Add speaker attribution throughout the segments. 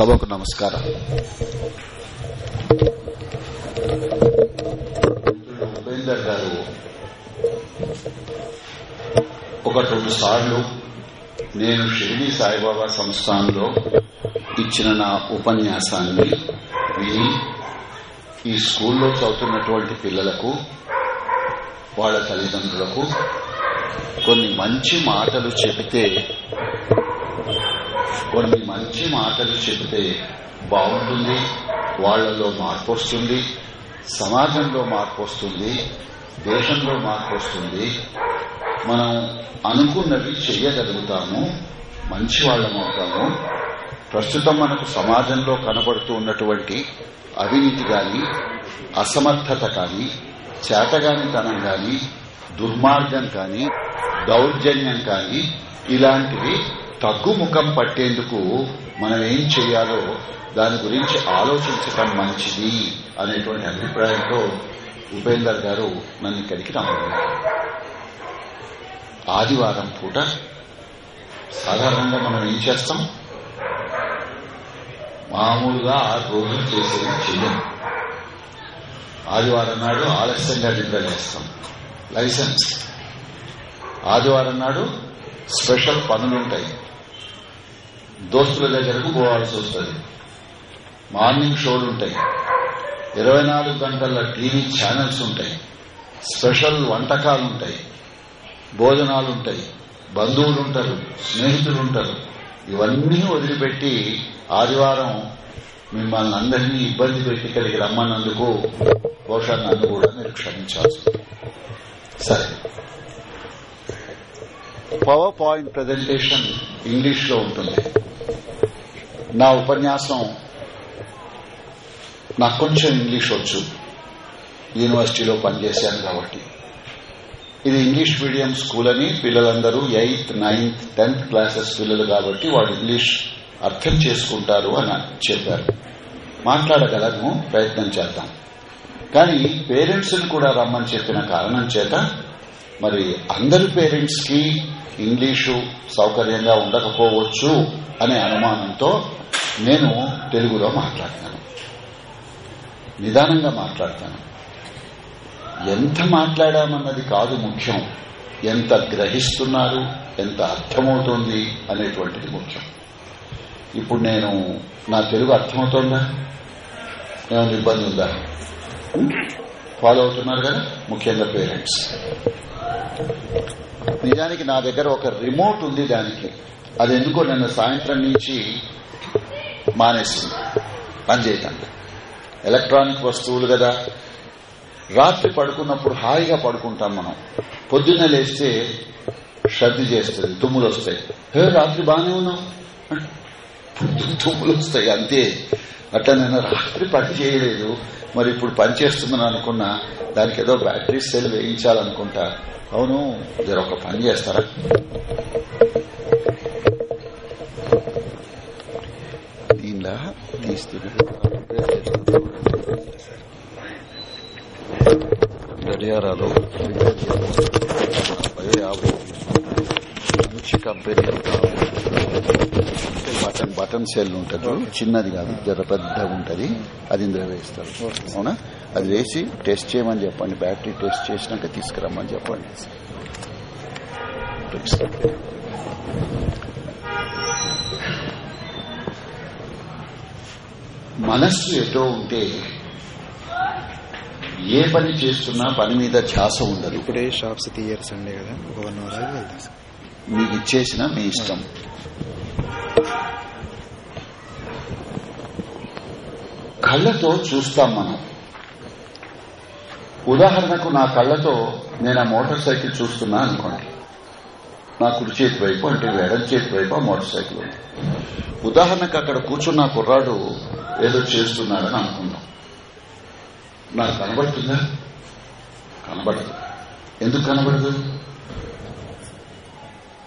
Speaker 1: సభకు నమస్కారం ఉపేందర్ గారు ఒక రెండు సార్లు నేను షిరిడి సాయిబాబా సంస్థానంలో ఇచ్చిన నా ఉపన్యాసాన్ని విని ఈ స్కూల్లో చదువుతున్నటువంటి పిల్లలకు వాళ్ళ తల్లిదండ్రులకు కొన్ని మంచి మాటలు చెబితే కొన్ని మంచి మాటలు చెబితే బాగుంటుంది వాళ్లలో మార్పు వస్తుంది సమాజంలో మార్పు వస్తుంది దేశంలో మార్పు వస్తుంది మనం అనుకున్నవి చెయ్యగలుగుతాము మంచి వాళ్ళం అవుతాము ప్రస్తుతం మనకు సమాజంలో కనబడుతూ ఉన్నటువంటి అవినీతి గాని అసమర్థత కాని చేతగానితనం గాని దుర్మార్గం కాని దౌర్జన్యం కాని ఇలాంటివి తగ్గుముఖం పట్టేందుకు మనం ఏం చేయాలో దాని గురించి ఆలోచించటం మంచిది అనేటువంటి అభిప్రాయంతో ఉపేందర్ గారు నన్ను ఇక్కడికి రమ్మన్నారు ఆదివారం పూట సాధారణంగా మనం ఏం చేస్తాం మామూలుగా ఆరు రోజులు చేసేది చెయ్యం ఆదివారం నాడు ఆలస్యంగా నిద్ర చేస్తాం లైసెన్స్ ఆదివారం నాడు స్పెషల్ పనులుంటాయి దోస్తుల దగ్గరకు పోవాల్సి వస్తుంది మార్నింగ్ షోలు ఉంటాయి ఇరవై నాలుగు గంటల టీవీ ఛానల్స్ ఉంటాయి స్పెషల్ వంటకాలు ఉంటాయి భోజనాలు ఉంటాయి బంధువులు ఉంటారు స్నేహితులు ఉంటారు ఇవన్నీ వదిలిపెట్టి ఆదివారం మిమ్మల్ని అందరినీ ఇబ్బంది పెట్టి కలిగి రమ్మన్నందుకు పోషాన్ని నన్ను కూడా మీరు క్షమించాల్సి సరే పవర్ పాయింట్ ప్రజెంటేషన్ ఇంగ్లీష్ లో ఉంటుంది నా ఉపన్యాసం నాకు కొంచెం ఇంగ్లీష్ వచ్చు యూనివర్సిటీలో పనిచేశాను కాబట్టి ఇది ఇంగ్లీష్ మీడియం స్కూల్ అని పిల్లలందరూ ఎయిత్ నైన్త్ టెన్త్ క్లాసెస్ పిల్లలు కాబట్టి వాడు ఇంగ్లీష్ అర్థం చేసుకుంటారు అని చెప్పారు మాట్లాడగలను ప్రయత్నం చేద్దాం కానీ పేరెంట్స్ కూడా రమ్మని చెప్పిన కారణం చేత మరి అందరి పేరెంట్స్ కి ఇంగ్లీషు సౌకర్యంగా ఉండకపోవచ్చు అనే అనుమానంతో నేను తెలుగులో మాట్లాడతాను నిదానంగా మాట్లాడతాను ఎంత మాట్లాడామన్నది కాదు ముఖ్యం ఎంత గ్రహిస్తున్నారు ఎంత అర్థమవుతుంది అనేటువంటిది ముఖ్యం ఇప్పుడు నేను నా తెలుగు అర్థమవుతోందా ఏమైనా ఇబ్బంది ఉందా ఫాలో అవుతున్నారు కదా ముఖ్యంగా పేరెంట్స్ నిజానికి నా దగ్గర ఒక రిమోట్ ఉంది దానికి అది ఎందుకో నన్ను సాయంత్రం నుంచి మానేసింది పనిచేయటం ఎలక్ట్రానిక్ వస్తువులు కదా రాత్రి పడుకున్నప్పుడు హాయిగా పడుకుంటాం మనం పొద్దున్న లేస్తే శ్రద్ధ చేస్తుంది తుమ్ములు వస్తాయి హే రాత్రి బాగానే ఉన్నాం తుమ్ములు వస్తాయి అంతే అట్లా నేను రాత్రి పని చేయలేదు మరి ఇప్పుడు పనిచేస్తుందని అనుకున్నా దానికి ఏదో బ్యాటరీ సెల్ వేయించాలనుకుంటా అవును మీరు ఒక పని చేస్తారా దీనిలా గడియారాలు యాభై బటన్ బటన్ సెల్ ఉంటుంది చిన్నది కాదు జర పెద్దగా ఉంటుంది అది ఇందులో వేస్తారు అవునా అది వేసి టెస్ట్ చేయమని చెప్పండి బ్యాటరీ టెస్ట్ చేసినాక తీసుకురమ్మని చెప్పండి మనస్సు ఎటో ఉంటే ఏ పని చేస్తున్నా పని మీద ఛాస ఉండదు ఇప్పుడే షాప్స్ తీయర్స్ అండి కదా ఒక వన్ అవర్ ఆగి వెళ్తాం మీకు ఇచ్చేసిన మీ ఇష్టం కళ్ళతో చూస్తాం మనం ఉదాహరణకు నా కళ్ళతో నేను ఆ మోటార్ సైకిల్ చూస్తున్నా అనుకోండి నా కుడి చేతి వైపు అంటే ఎడం చేతి వైపు ఆ మోటార్ సైకిల్ ఉంది ఉదాహరణకు అక్కడ కూర్చున్న కుర్రాడు ఏదో చేస్తున్నాడని అనుకుందాం నాకు కనబడుతుందా కనబడదు ఎందుకు కనబడదు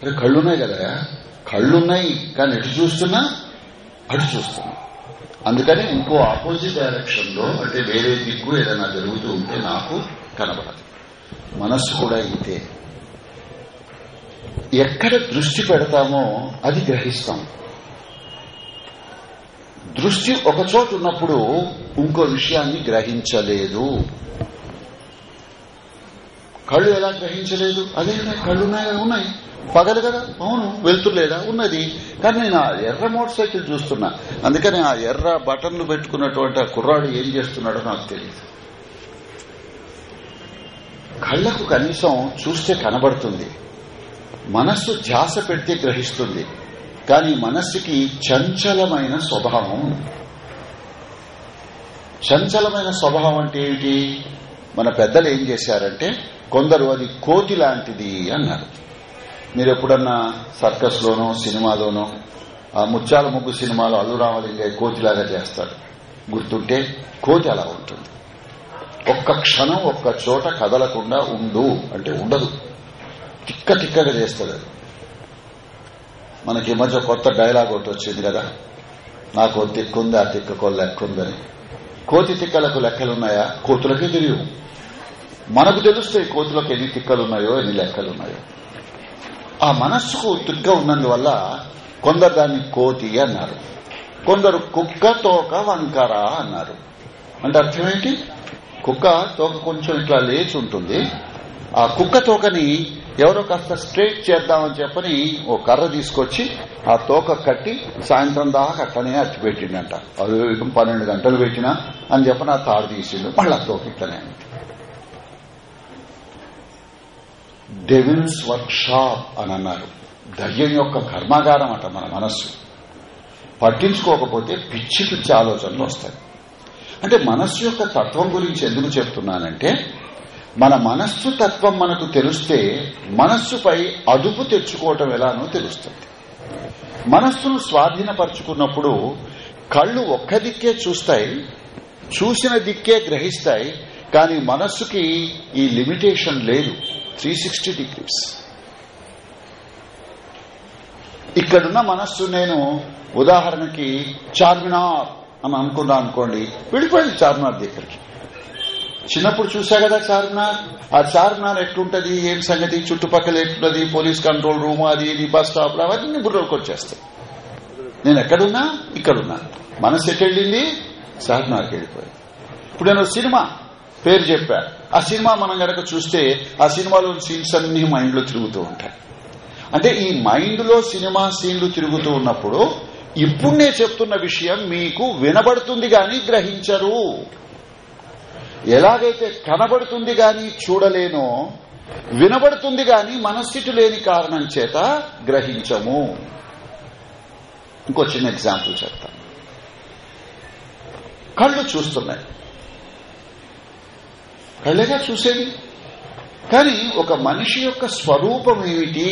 Speaker 1: అరే కళ్ళున్నాయి కదా కళ్ళున్నాయి కానీ ఎటు చూస్తున్నా అటు చూస్తున్నా అందుకని ఇంకో ఆపోజిట్ డైరెక్షన్ లో అంటే వేరే దిక్కు ఏదైనా జరుగుతూ ఉంటే నాకు కనబడదు మనస్సు కూడా ఇంతే ఎక్కడ దృష్టి పెడతామో అది గ్రహిస్తాం దృష్టి ఒక చోట ఉన్నప్పుడు ఇంకో విషయాన్ని గ్రహించలేదు కళ్ళు ఎలా గ్రహించలేదు అదే కళ్ళు ఉన్నాయి పగలు కదా అవును వెళ్తురు లేదా ఉన్నది కానీ నేను ఆ ఎర్ర మోటార్ సైకిల్ చూస్తున్నా అందుకని ఆ ఎర్ర బటన్లు పెట్టుకున్నటువంటి ఆ కుర్రాడు ఏం చేస్తున్నాడో నాకు తెలియదు కళ్లకు కనీసం చూస్తే కనబడుతుంది మనస్సు ధ్యాస పెడితే గ్రహిస్తుంది కానీ మనస్సుకి చంచలమైన స్వభావం చంచలమైన స్వభావం అంటే ఏమిటి మన పెద్దలు ఏం చేశారంటే కొందరు అది కోతి లాంటిది అన్నారు మీరు ఎప్పుడన్నా సర్కస్ లోనో సినిమాలోనో ఆ ముత్యాల ముగ్గు సినిమాలో అల్లు రామలింగయ్య కోతిలాగా చేస్తాడు గుర్తుంటే కోతి అలా ఉంటుంది ఒక్క క్షణం ఒక్క చోట కదలకుండా ఉండు అంటే ఉండదు తిక్క తిక్కగా చేస్తాడు అది మనకి మధ్య కొత్త డైలాగ్ ఒకటి వచ్చింది కదా నాకు తిక్కుంది ఆ తిక్కకో లెక్కుందని కోతి తిక్కలకు లెక్కలున్నాయా కోతులకే తెలియవు మనకు తెలుస్తాయి కోతులకు ఎన్ని తిక్కలున్నాయో ఎన్ని లెక్కలున్నాయో ఆ మనస్సుకు తుగ్గ ఉన్నందువల్ల కొందరు దాన్ని కోతి అన్నారు కొందరు కుక్క తోక వంకర అన్నారు అంటే అర్థమేంటి కుక్క తోక కొంచెం ఇట్లా లేచి ఉంటుంది ఆ కుక్క తోకని ఎవరో కాస్త స్ట్రేట్ చేద్దామని చెప్పని ఓ కర్ర తీసుకొచ్చి ఆ తోక కట్టి సాయంత్రం దాకా అట్లనే అచ్చి పెట్టిండంట అదే పన్నెండు గంటలు పెట్టినా అని చెప్పని ఆ తాడు తీసిండు మళ్ళీ ఆ తోక ఇట్లనే డెవిల్స్ వర్క్షాప్ అని అన్నారు దయ్యం యొక్క కర్మాగారం అట మన మనస్సు పట్టించుకోకపోతే పిచ్చి పిచ్చి ఆలోచనలు వస్తాయి అంటే మనస్సు యొక్క తత్వం గురించి ఎందుకు చెప్తున్నానంటే మన మనస్సు తత్వం మనకు తెలిస్తే మనస్సుపై అదుపు తెచ్చుకోవటం ఎలానో తెలుస్తుంది మనస్సును స్వాధీనపరుచుకున్నప్పుడు కళ్ళు ఒక్క దిక్కే చూస్తాయి చూసిన దిక్కే గ్రహిస్తాయి కానీ మనస్సుకి ఈ లిమిటేషన్ లేదు త్రీ సిక్స్టీ డిగ్రీస్ ఇక్కడున్న మనస్సు నేను ఉదాహరణకి చార్మినార్ అని అనుకున్నా అనుకోండి వెళ్ళిపోయింది చార్మినార్ దగ్గరికి చిన్నప్పుడు చూసా కదా చార్మినార్ ఆ చార్మినార్ ఎట్లుంటది ఏం సంగతి చుట్టుపక్కల ఎట్లున్నది పోలీస్ కంట్రోల్ రూమ్ అది ఇది బస్ స్టాప్ అవన్నీ బుర్రలోకి వచ్చేస్తాయి నేను ఎక్కడున్నా ఇక్కడున్నా మనసు ఎటు వెళ్ళింది చార్మినార్కి వెళ్ళిపోయింది ఇప్పుడు నేను సినిమా పేరు చెప్పారు ఆ సినిమా మనం గనక చూస్తే ఆ సినిమాలో సీన్స్ అన్ని మైండ్ లో తిరుగుతూ ఉంటాయి అంటే ఈ మైండ్ లో సినిమా సీన్లు తిరుగుతూ ఉన్నప్పుడు ఇప్పుడు నేను చెప్తున్న విషయం మీకు వినబడుతుంది గాని గ్రహించరు ఎలాగైతే కనబడుతుంది గాని చూడలేనో వినబడుతుంది గాని మనస్థితి లేని కారణం చేత గ్రహించము ఇంకో చిన్న ఎగ్జాంపుల్ చెప్తాను కళ్ళు చూస్తున్నాయి కళ్ళగా చూసేది కానీ ఒక మనిషి యొక్క స్వరూపం ఏమిటి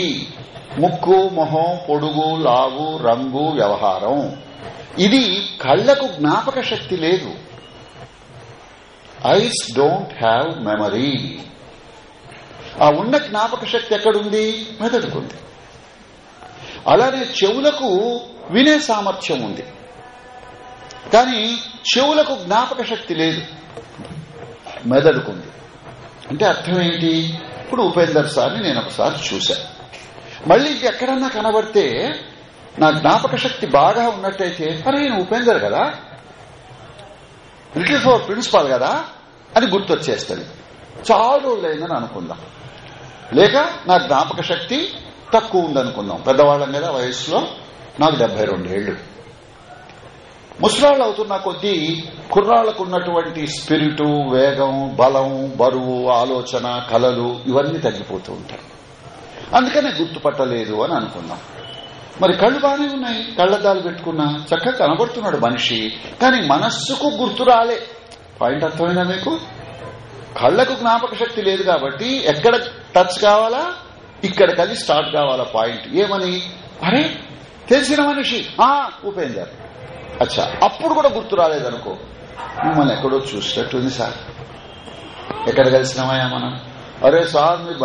Speaker 1: ముక్కు మొహం పొడుగు లావు రంగు వ్యవహారం ఇది కళ్లకు జ్ఞాపక శక్తి లేదు ఐస్ డోంట్ హ్యావ్ మెమరీ ఆ ఉన్న జ్ఞాపక శక్తి ఎక్కడుంది మెదడుకుంది అలానే చెవులకు వినే సామర్థ్యం ఉంది కానీ చెవులకు జ్ఞాపక శక్తి లేదు మెదడుకుంది అంటే అర్థం ఏంటి ఇప్పుడు ఉపేందర్ సార్ని నేను ఒకసారి చూశాను మళ్ళీ ఎక్కడన్నా కనబడితే నా జ్ఞాపక శక్తి బాగా ఉన్నట్టయితే మరి నేను ఉపేందర్ కదా బ్రిటిష్ ఫోర్ ప్రిన్సిపాల్ కదా అని గుర్తొచ్చేస్తుంది చాలా రోజులైందని అనుకుందాం లేక నా జ్ఞాపక శక్తి తక్కువ ఉందనుకుందాం పెద్దవాళ్ళం కదా వయసులో నాకు డెబ్బై రెండేళ్లు ముసలాళ్ళు అవుతున్న కొద్దీ కుర్రాళ్లకు ఉన్నటువంటి స్పిరిటు వేగం బలం బరువు ఆలోచన కలలు ఇవన్నీ తగ్గిపోతూ ఉంటాయి అందుకనే గుర్తుపట్టలేదు అని అనుకున్నాం మరి కళ్ళు బాగానే ఉన్నాయి కళ్ళద్దాలు పెట్టుకున్నా చక్కగా కనబడుతున్నాడు మనిషి కానీ మనస్సుకు గుర్తు రాలే పాయింట్ అర్థమైనా మీకు కళ్లకు జ్ఞాపక శక్తి లేదు కాబట్టి ఎక్కడ టచ్ కావాలా ఇక్కడ కలిసి స్టార్ట్ కావాలా పాయింట్ ఏమని అరే తెలిసిన మనిషి ఆ ఉపేందర్ అచ్చా అప్పుడు కూడా గుర్తు రాలేదనుకో మిమ్మల్ని ఎక్కడో చూసేటట్టుంది సార్ ఎక్కడ కలిసినామయ్యా మనం అరే సార్ మీరు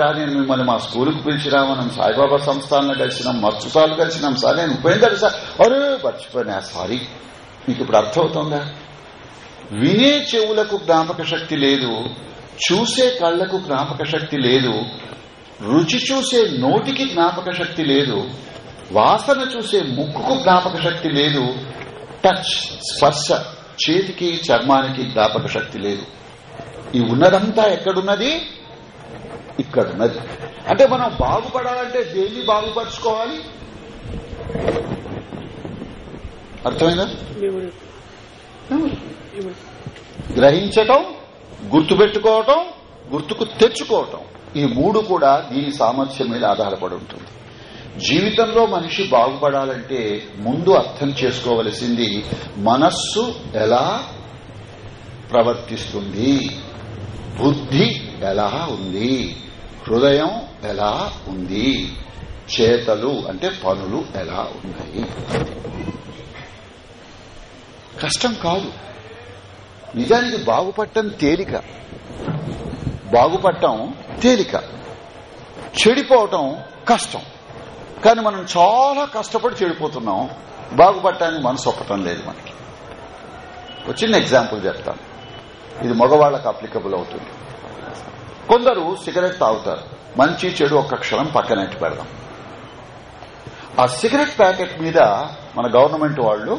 Speaker 1: రా నేను మిమ్మల్ని మా స్కూల్కి పిలిచినా మనం సాయిబాబా సంస్థానంలో కలిసినాం సార్లు కలిసినాం సార్ నేను పోయిందండి సార్ అరే మర్చిపోయినా సారీ మీకు ఇప్పుడు అర్థమవుతుందా వినే చెవులకు జ్ఞాపక శక్తి లేదు చూసే కళ్లకు జ్ఞాపక శక్తి లేదు రుచి చూసే నోటికి జ్ఞాపక శక్తి లేదు వాసన చూసే ముక్కుకు జ్ఞాపక శక్తి లేదు టచ్ స్పర్శ చేతికి చర్మానికి జ్ఞాపక శక్తి లేదు ఈ ఉన్నదంతా ఎక్కడున్నది ఇక్కడున్నది అంటే మనం బాగుపడాలంటే దేన్ని బాగుపరుచుకోవాలి అర్థమైందా గ్రహించటం గుర్తుపెట్టుకోవటం గుర్తుకు తెచ్చుకోవటం ఈ మూడు కూడా దీని సామర్థ్యం మీద ఆధారపడి ఉంటుంది జీవితంలో మనిషి బాగుపడాలంటే ముందు అర్థం చేసుకోవలసింది మనస్సు ఎలా ప్రవర్తిస్తుంది బుద్ధి ఎలా ఉంది హృదయం ఎలా ఉంది చేతలు అంటే పనులు ఎలా ఉన్నాయి కష్టం కాదు నిజానికి బాగుపట్టం తేలిక బాగుపట్టం తేలిక చెడిపోవటం కష్టం కానీ మనం చాలా కష్టపడి చెడిపోతున్నాం బాగుపడటానికి మనసు ఒప్పటం లేదు మనకి ఒక చిన్న ఎగ్జాంపుల్ చెప్తాను ఇది మగవాళ్లకు అప్లికబుల్ అవుతుంది కొందరు సిగరెట్ తాగుతారు మంచి చెడు ఒక్క క్షణం ఎట్టి పెడదాం ఆ సిగరెట్ ప్యాకెట్ మీద మన గవర్నమెంట్ వాళ్ళు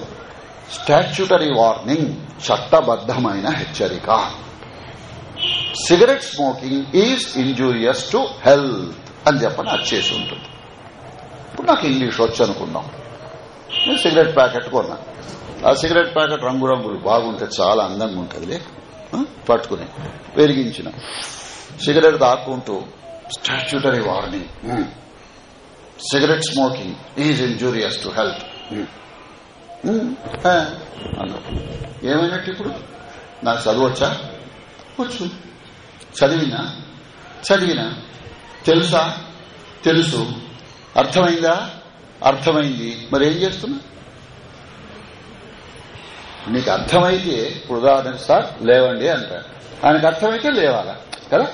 Speaker 1: స్టాచ్యూటరీ వార్నింగ్ చట్టబద్దమైన హెచ్చరిక cigarette smoking is injurious to health అని చెప్పని అచ్చేసి చేసి ఉంటుంది ఇప్పుడు నాకు ఇంగ్లీష్ వచ్చు అనుకున్నాం నేను సిగరెట్ ప్యాకెట్ కొన్నా ఆ సిగరెట్ ప్యాకెట్ రంగురంగులు బాగుంటే చాలా అందంగా ఉంటుంది పట్టుకుని వెలిగించిన సిగరెట్ దాక్కుంటూ statutory warning cigarette smoking is injurious to health ఏమైనట్టు ఇప్పుడు నాకు చదవచ్చా వచ్చు చదివినా చదివినా తెలుసా తెలుసు అర్థమైందా అర్థమైంది మరి ఏం చేస్తున్నా నీకు అర్థమైతే ఇప్పుడు సార్ లేవండి అంటాడు ఆయనకు అర్థమైతే లేవాలా కదా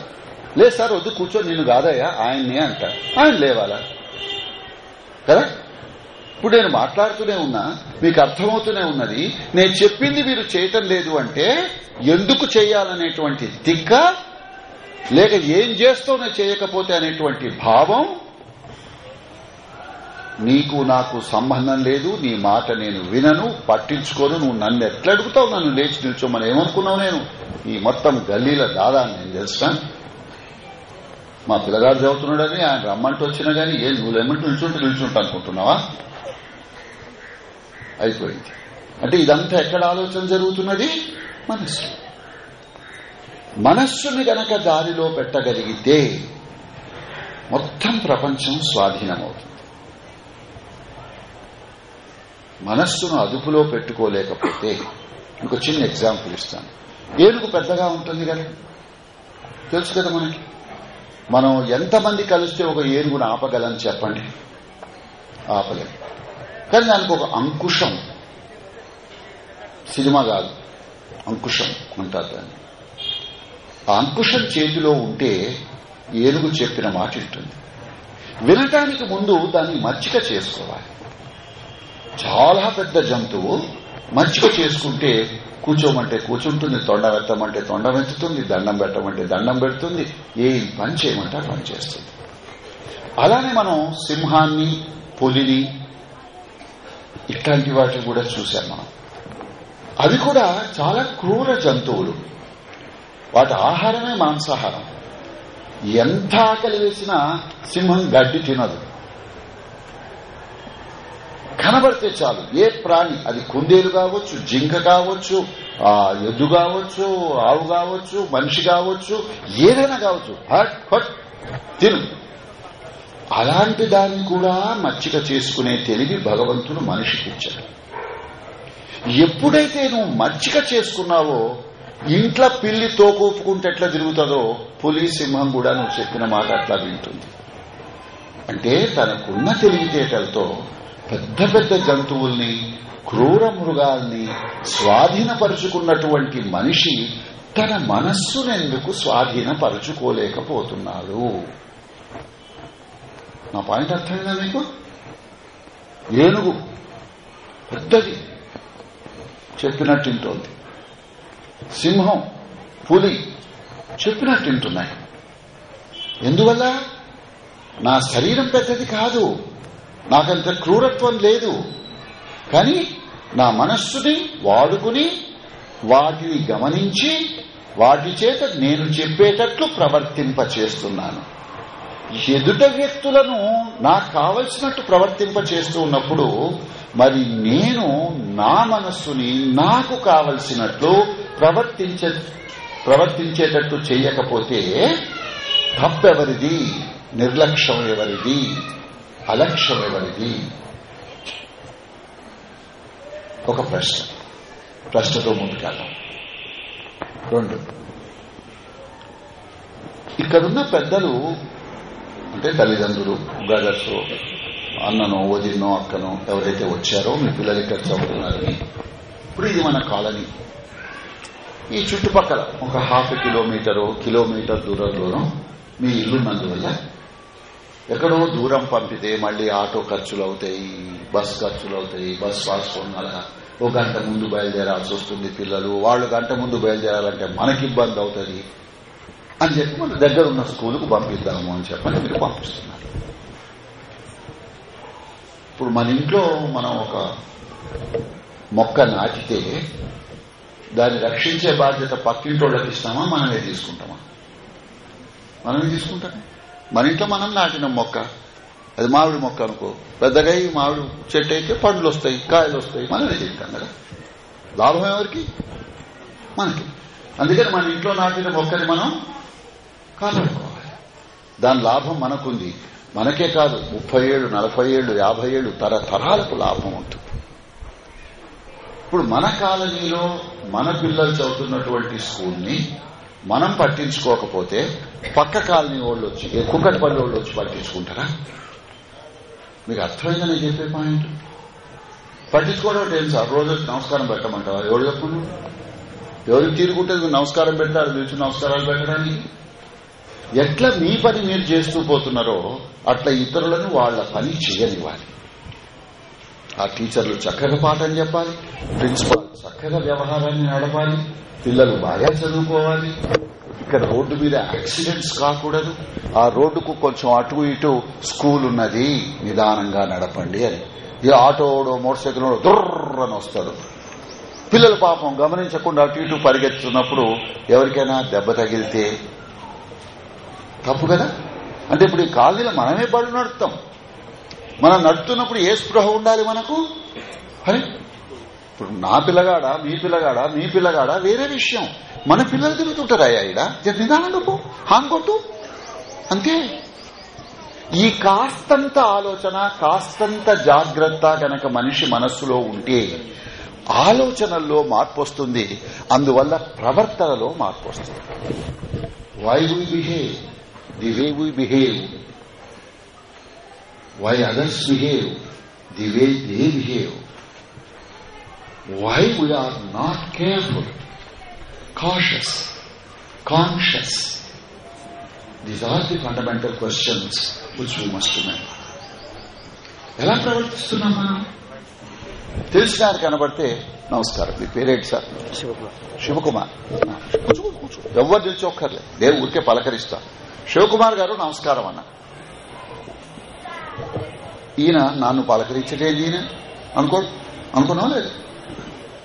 Speaker 1: లేదు సార్ వద్దు కూర్చో నేను కాదయ్యా ఆయన్ని అంటాడు ఆయన లేవాలా కదా ఇప్పుడు నేను మాట్లాడుతూనే ఉన్నా మీకు అర్థమవుతూనే ఉన్నది నేను చెప్పింది మీరు చేయటం లేదు అంటే ఎందుకు చేయాలనేటువంటి దిగ్గ లేక ఏం చేస్తూనే చేయకపోతే అనేటువంటి భావం నీకు నాకు సంబంధం లేదు నీ మాట నేను వినను పట్టించుకోను నువ్వు నన్ను ఎట్లా అడుగుతావు నన్ను లేచి నిల్చోమని ఏమనుకున్నావు నేను ఈ మొత్తం గల్లీల దాదా నేను తెలుసా మా పిల్లగారు చదువుతున్నాడని ఆయన రమ్మంటూ వచ్చినా గానీ ఏ నువ్వు లేమంటూ నిల్చుంటే నిల్చుంటా అనుకుంటున్నావా అయిపోయింది అంటే ఇదంతా ఎక్కడ ఆలోచన జరుగుతున్నది మనస్సు మనస్సుని గనక దారిలో పెట్టగలిగితే మొత్తం ప్రపంచం స్వాధీనమవుతుంది మనస్సును అదుపులో పెట్టుకోలేకపోతే ఇంకో చిన్న ఎగ్జాంపుల్ ఇస్తాను ఏనుగు పెద్దగా ఉంటుంది కదా తెలుసు కదా మనకి మనం ఎంతమంది కలిస్తే ఒక ఏనుగును ఆపగలని చెప్పండి ఆపలేం కానీ దానికి ఒక అంకుశం సినిమా కాదు అంకుశం అంటారు దాన్ని ఆ అంకుశం చేతిలో ఉంటే ఏనుగు చెప్పిన మాట ఉంటుంది వినటానికి ముందు దాన్ని మచ్చిక చేసుకోవాలి చాలా పెద్ద జంతువు మంచిగా చేసుకుంటే కూర్చోమంటే కూర్చుంటుంది తొండ పెట్టమంటే తొండం పెంచుతుంది దండం పెట్టమంటే దండం పెడుతుంది ఏం పని చేయమంటే పని చేస్తుంది అలానే మనం సింహాన్ని పులిని ఇట్లాంటి వాటిని కూడా చూశాం మనం అవి కూడా చాలా క్రూర జంతువులు వాటి ఆహారమే మాంసాహారం ఎంత ఆకలి వేసినా సింహం గడ్డి తినదు కనబడితే చాలు ఏ ప్రాణి అది కుందేలు కావచ్చు జింక కావచ్చు ఆ ఎద్దు కావచ్చు ఆవు కావచ్చు మనిషి కావచ్చు ఏదైనా కావచ్చు హట్ హట్ తిను అలాంటి దాన్ని కూడా మచ్చిక చేసుకునే తెలివి భగవంతుడు మనిషికి ఇచ్చాడు ఎప్పుడైతే నువ్వు మచ్చిక చేసుకున్నావో ఇంట్లో పిల్లి తోకూపుకుంటే ఎట్లా తిరుగుతుందో పులి సింహం కూడా నువ్వు చెప్పిన మాట అట్లా వింటుంది అంటే తనకున్న తెలివితేటలతో పెద్ద పెద్ద జంతువుల్ని క్రూర మృగాల్ని స్వాధీనపరుచుకున్నటువంటి మనిషి తన మనస్సునెందుకు స్వాధీనపరుచుకోలేకపోతున్నాడు నా పాయింట్ అర్థమైందా మీకు ఏనుగు పెద్దది చెప్పినట్టుంటోంది సింహం పులి చెప్పినట్టుంటున్నాయి ఎందువల్ల నా శరీరం పెద్దది కాదు నాకంత క్రూరత్వం లేదు కానీ నా మనస్సుని వాడుకుని వాటిని గమనించి వాటి చేత నేను చెప్పేటట్లు ప్రవర్తింప చేస్తున్నాను ఎదుట వ్యక్తులను నాకు కావలసినట్టు ప్రవర్తింప చేస్తూ ఉన్నప్పుడు మరి నేను నా మనస్సుని నాకు కావలసినట్లు ప్రవర్తించ ప్రవర్తించేటట్టు చేయకపోతే తప్పెవరిది నిర్లక్ష్యం ఎవరిది అలక్ష్యమైనది ఒక ప్రశ్న ప్రశ్నతో ముందుకెళ్ళాం రెండు ఇక్కడున్న పెద్దలు అంటే తల్లిదండ్రులు బ్రదర్స్ అన్ననో వదినో అక్కనో ఎవరైతే వచ్చారో మీ పిల్లలు ఇక్కడ చదువుతున్నారని ఇప్పుడు ఇది మన కాలనీ ఈ చుట్టుపక్కల ఒక హాఫ్ కిలోమీటరు కిలోమీటర్ దూరం దూరం మీ ఇల్లున్నందువల్ల ఎక్కడో దూరం పంపితే మళ్ళీ ఆటో ఖర్చులు అవుతాయి బస్ ఖర్చులు అవుతాయి బస్ పాస్ కొనాలా ఒక గంట ముందు బయలుదేరాల్సి వస్తుంది పిల్లలు వాళ్ళు గంట ముందు బయలుదేరాలంటే మనకి ఇబ్బంది అవుతుంది అని చెప్పి మన దగ్గర ఉన్న స్కూలుకు పంపిద్దాము అని చెప్పని మీరు పంపిస్తున్నారు ఇప్పుడు మన ఇంట్లో మనం ఒక మొక్క నాటితే దాన్ని రక్షించే బాధ్యత పక్కింటి వాళ్ళకి ఇస్తామా మనమే తీసుకుంటామా మనమే తీసుకుంటామే మన ఇంట్లో మనం నాటిన మొక్క అది మామిడి మొక్క అనుకో పెద్దగా ఈ మామిడి చెట్టు అయితే పండ్లు వస్తాయి కాయలు వస్తాయి మనమే తింటాం కదా లాభం ఎవరికి మనకి అందుకని మన ఇంట్లో నాటిన మొక్కని మనం కాపాడుకోవాలి దాని లాభం మనకుంది మనకే కాదు ముప్పై ఏళ్ళు నలభై ఏళ్ళు యాభై ఏళ్ళు తరతరాలకు లాభం ఉంటుంది ఇప్పుడు మన కాలనీలో మన పిల్లలు చదువుతున్నటువంటి స్కూల్ని మనం పట్టించుకోకపోతే పక్క కాలనీ వాళ్ళు వచ్చి కుక్కటిపల్లి వాళ్ళు వచ్చి పట్టించుకుంటారా మీకు అర్థమైందని చెప్పే పాయింట్ పట్టించుకోవడం ఏం సార్ రోజు నమస్కారం పెట్టమంటారా ఎవరు చెప్పండి ఎవరికి తీరుకుంటే నమస్కారం పెడతారు మీరు నమస్కారాలు పెట్టడానికి ఎట్లా మీ పని మీరు చేస్తూ పోతున్నారో అట్లా ఇతరులను వాళ్ళ పని చేయనివ్వాలి ఆ టీచర్లు చక్కగా పాఠం చెప్పాలి ప్రిన్సిపల్ చక్కగా వ్యవహారాన్ని నడపాలి పిల్లలు బాగా చదువుకోవాలి ఇక్కడ రోడ్డు మీద యాక్సిడెంట్స్ కాకూడదు ఆ రోడ్డుకు కొంచెం అటు ఇటు స్కూల్ ఉన్నది నిదానంగా నడపండి అని ఈ ఆటోడో మోటార్ సైకిల్ దుర్రని వస్తాడు పిల్లలు పాపం గమనించకుండా అటు ఇటు పరిగెత్తున్నప్పుడు ఎవరికైనా దెబ్బ తగిలితే తప్పు కదా అంటే ఇప్పుడు ఈ కాలనీలో మనమే బళ్ళు నడుతాం మనం నడుతున్నప్పుడు ఏ స్పృహ ఉండాలి మనకు అని ఇప్పుడు నా పిల్లగాడా మీ పిల్లగాడా మీ పిల్లగాడా వేరే విషయం మన పిల్లలు తిరుగుతుంటారు అయ్యా ఇడ నిదానంగా పో హాంగొట్టు అంతే ఈ కాస్తంత ఆలోచన కాస్తంత జాగ్రత్త గనక మనిషి మనస్సులో ఉంటే ఆలోచనల్లో మార్పు వస్తుంది అందువల్ల ప్రవర్తనలో మార్పు వస్తుంది why we behave the way we behave why others behave the way they behave why we are not careful, cautious, conscious. These are the fundamental questions which we must remember. ఎలా
Speaker 2: ప్రవర్తిస్తున్నాం మనం
Speaker 1: తెలిసినారు కనబడితే నమస్కారం మీ పేరేంటి సార్ శివకుమార్ ఎవరు నిల్చోక్కర్లేదు నేను ఊరికే పలకరిస్తాను శివకుమార్ గారు నమస్కారం అన్న ఈయన నన్ను పలకరించలేదు ఈయన అనుకో అనుకున్నాం లేదు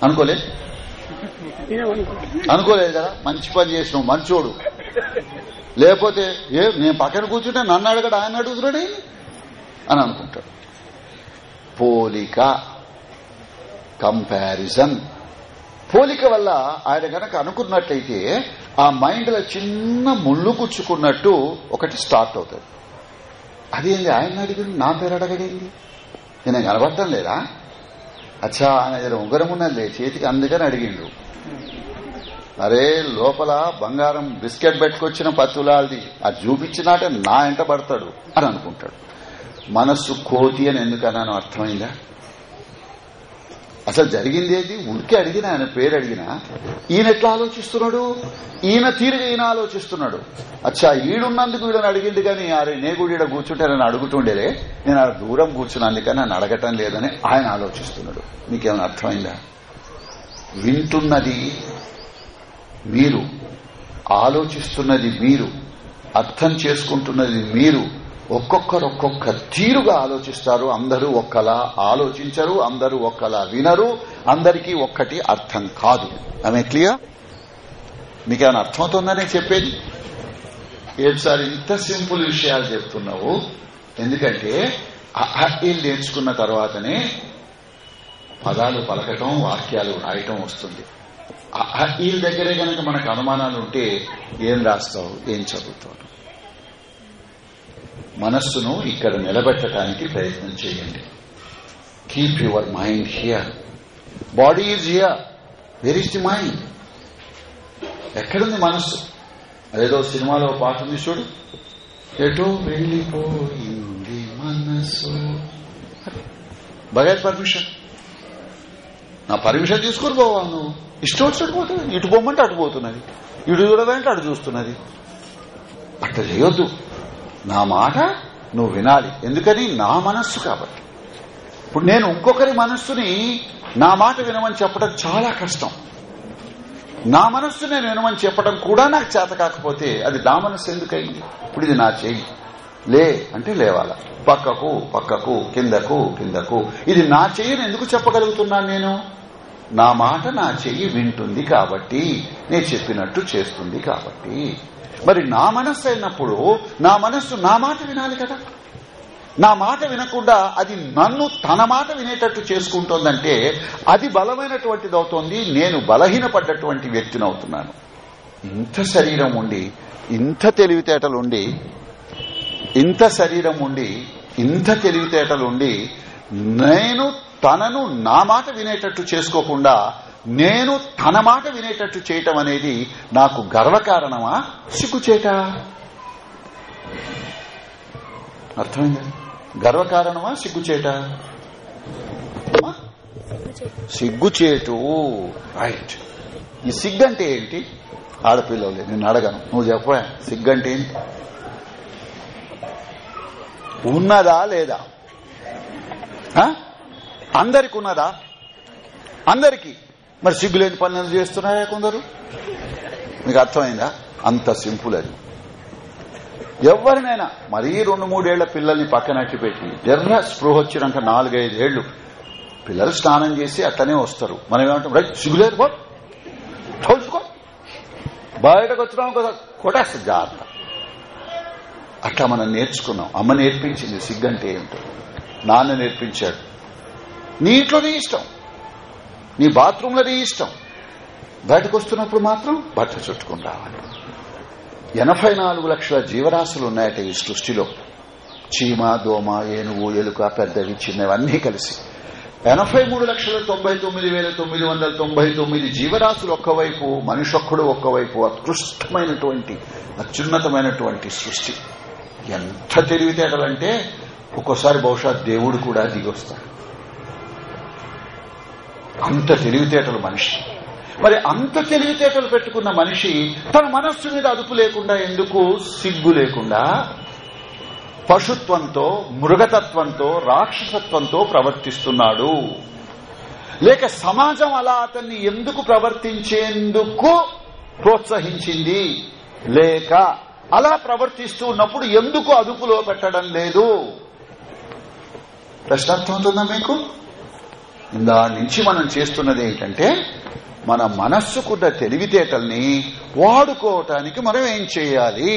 Speaker 1: అనుకోలే అనుకోలేదు కదా మంచి పని చేసినావు మంచోడు లేకపోతే ఏ నేను పక్కన కూర్చుంటే నన్ను అడగడు ఆయన అడుగుతున్నాడు అని అనుకుంటాడు పోలిక కంపారిజన్ పోలిక వల్ల ఆయన గనక అనుకున్నట్లయితే ఆ మైండ్లో చిన్న ముళ్ళు గుచ్చుకున్నట్టు ఒకటి స్టార్ట్ అవుతుంది అదేంది ఆయన అడిగింది నా పేరు అడగడేంది నేను కనబడటం లేదా అచ్చా ఆయన ఉంగరం ఉన్నది చేతికి అందుకని అడిగిండు అరే లోపల బంగారం బిస్కెట్ పెట్టుకొచ్చిన పత్తులాది అది చూపించినాటే నా ఎంట పడతాడు అని అనుకుంటాడు మనస్సు కోతి అని ఎందుకన్నాను అర్థమైందా అసలు జరిగింది ఏది ఉనికి అడిగిన ఆయన పేరు అడిగినా ఈయన ఎట్లా ఆలోచిస్తున్నాడు ఈయన తీరుగా ఈయన ఆలోచిస్తున్నాడు అచ్చా ఈడున్నందుకు వీడని అడిగింది కానీ నే గుడి కూర్చుంటే నన్ను అడుగుతుండేలే నేను ఆ దూరం కూర్చున్నందుక నన్ను అడగటం లేదని ఆయన ఆలోచిస్తున్నాడు మీకేమైనా అర్థమైందా వింటున్నది మీరు ఆలోచిస్తున్నది మీరు అర్థం చేసుకుంటున్నది మీరు ఒక్కొక్కరు ఒక్కొక్క తీరుగా ఆలోచిస్తారు అందరూ ఒక్కలా ఆలోచించరు అందరూ ఒక్కలా వినరు అందరికీ ఒక్కటి అర్థం కాదు ఆమె క్లియర్ మీకేమైనా అర్థమవుతుందని చెప్పేది ఏసారి ఇంత సింపుల్ విషయాలు చెప్తున్నావు ఎందుకంటే అహిల్ నేర్చుకున్న తర్వాతనే పదాలు పలకటం వాక్యాలు రాయటం వస్తుంది అహిల్ దగ్గరే గనక మనకు అనుమానాలు ఉంటే ఏం రాస్తావు ఏం చదువుతావు మనస్సును ఇక్కడ నిలబెట్టడానికి ప్రయత్నం చేయండి keep your mind here body is here where is the mind ఎక్కడుంది మనస్సు అదేదో సినిమాలో పాట ఉంది చూడు ఎటో వెళ్ళిపోయింది మనస్సు బగైర్ పర్మిషన్ నా పర్మిషన్ తీసుకుని పోవాలి నువ్వు ఇష్టం వచ్చినట్టు పోతుంది ఇటు పోమంటే అటు పోతున్నది ఇటు చూడదంటే అటు చూస్తున్నది అట్లా చేయొద్దు నా మాట నువ్వు వినాలి ఎందుకని నా మనస్సు కాబట్టి ఇప్పుడు నేను ఇంకొకరి మనస్సుని నా మాట వినమని చెప్పడం చాలా కష్టం నా మనస్సు నేను వినమని చెప్పడం కూడా నాకు చేత కాకపోతే అది నా మనస్సు ఎందుకైంది ఇప్పుడు ఇది నా చెయ్యి లే అంటే లేవాల పక్కకు పక్కకు కిందకు కిందకు ఇది నా చెయ్యిని ఎందుకు చెప్పగలుగుతున్నాను నేను నా మాట నా చెయ్యి వింటుంది కాబట్టి నేను చెప్పినట్టు చేస్తుంది కాబట్టి మరి నా మనస్సు అయినప్పుడు నా మనస్సు నా మాట వినాలి కదా నా మాట వినకుండా అది నన్ను తన మాట వినేటట్టు చేసుకుంటోందంటే అది బలమైనటువంటిది అవుతోంది నేను బలహీనపడ్డటువంటి వ్యక్తిని అవుతున్నాను ఇంత శరీరం ఉండి ఇంత తెలివితేటలు ఉండి ఇంత శరీరం ఉండి ఇంత తెలివితేటలు ఉండి నేను తనను నా మాట వినేటట్టు చేసుకోకుండా నేను తన మాట వినేటట్టు చేయటం అనేది నాకు గర్వకారణమా సిగ్గుచేట అర్థమైందా గర్వకారణమా సిగ్గుచేట సిగ్గుచేటు రైట్ ఈ సిగ్గు అంటే ఏంటి ఆడపిల్లలే నేను అడగను నువ్వు చెప్ప సిగ్గు అంటే ఏంటి ఉన్నదా లేదా అందరికి ఉన్నదా అందరికీ మరి సిగ్గు లేని పనులు చేస్తున్నాయా కొందరు మీకు అర్థమైందా అంత సింపుల్ అది ఎవరినైనా మరీ రెండు మూడేళ్ల పిల్లల్ని పక్కనట్టి పెట్టి ఎర్ర స్పృహ వచ్చినాక నాలుగైదేళ్లు పిల్లలు స్నానం చేసి అట్లనే వస్తారు మనం ఏమంటాం రైట్ సిగ్గులేదు తోల్చుకో బయటకు వచ్చినాం కదా కొట్టేస్తుంది జాగ్రత్త అట్లా మనం నేర్చుకున్నాం అమ్మ నేర్పించింది సిగ్గంటే ఏంటో నాన్న నేర్పించాడు నీట్లో ఇష్టం నీ బాత్రూంలో నీ ఇష్టం బయటకు వస్తున్నప్పుడు మాత్రం బట్ట చుట్టుకుని రావాలి ఎనభై నాలుగు లక్షల జీవరాశులు ఉన్నాయట ఈ సృష్టిలో చీమ దోమ ఏనుగు ఎలుక పెద్దవి చిన్నవన్నీ కలిసి ఎనభై మూడు లక్షల తొంభై తొమ్మిది వేల తొమ్మిది వందల తొంభై తొమ్మిది జీవరాశులు ఒక్కవైపు మనిషొక్కడు ఒక్కవైపు అత్కృష్టమైనటువంటి అత్యున్నతమైనటువంటి సృష్టి ఎంత తెలివితేటలంటే ఒక్కోసారి బహుశా దేవుడు కూడా దిగొస్తాడు అంత తెలివితేటలు మనిషి మరి అంత తెలివితేటలు పెట్టుకున్న మనిషి తన మనస్సు మీద అదుపు లేకుండా ఎందుకు సిగ్గు లేకుండా పశుత్వంతో మృగతత్వంతో రాక్షసత్వంతో ప్రవర్తిస్తున్నాడు లేక సమాజం అలా అతన్ని ఎందుకు ప్రవర్తించేందుకు ప్రోత్సహించింది లేక అలా ప్రవర్తిస్తూ ఉన్నప్పుడు ఎందుకు అదుపులో పెట్టడం లేదు ప్రశ్నార్థం అవుతుందా మీకు ఇందా నుంచి మనం చేస్తున్నది ఏంటంటే మన మనస్సుకున్న తెలివితేటల్ని వాడుకోవటానికి మనం ఏం చేయాలి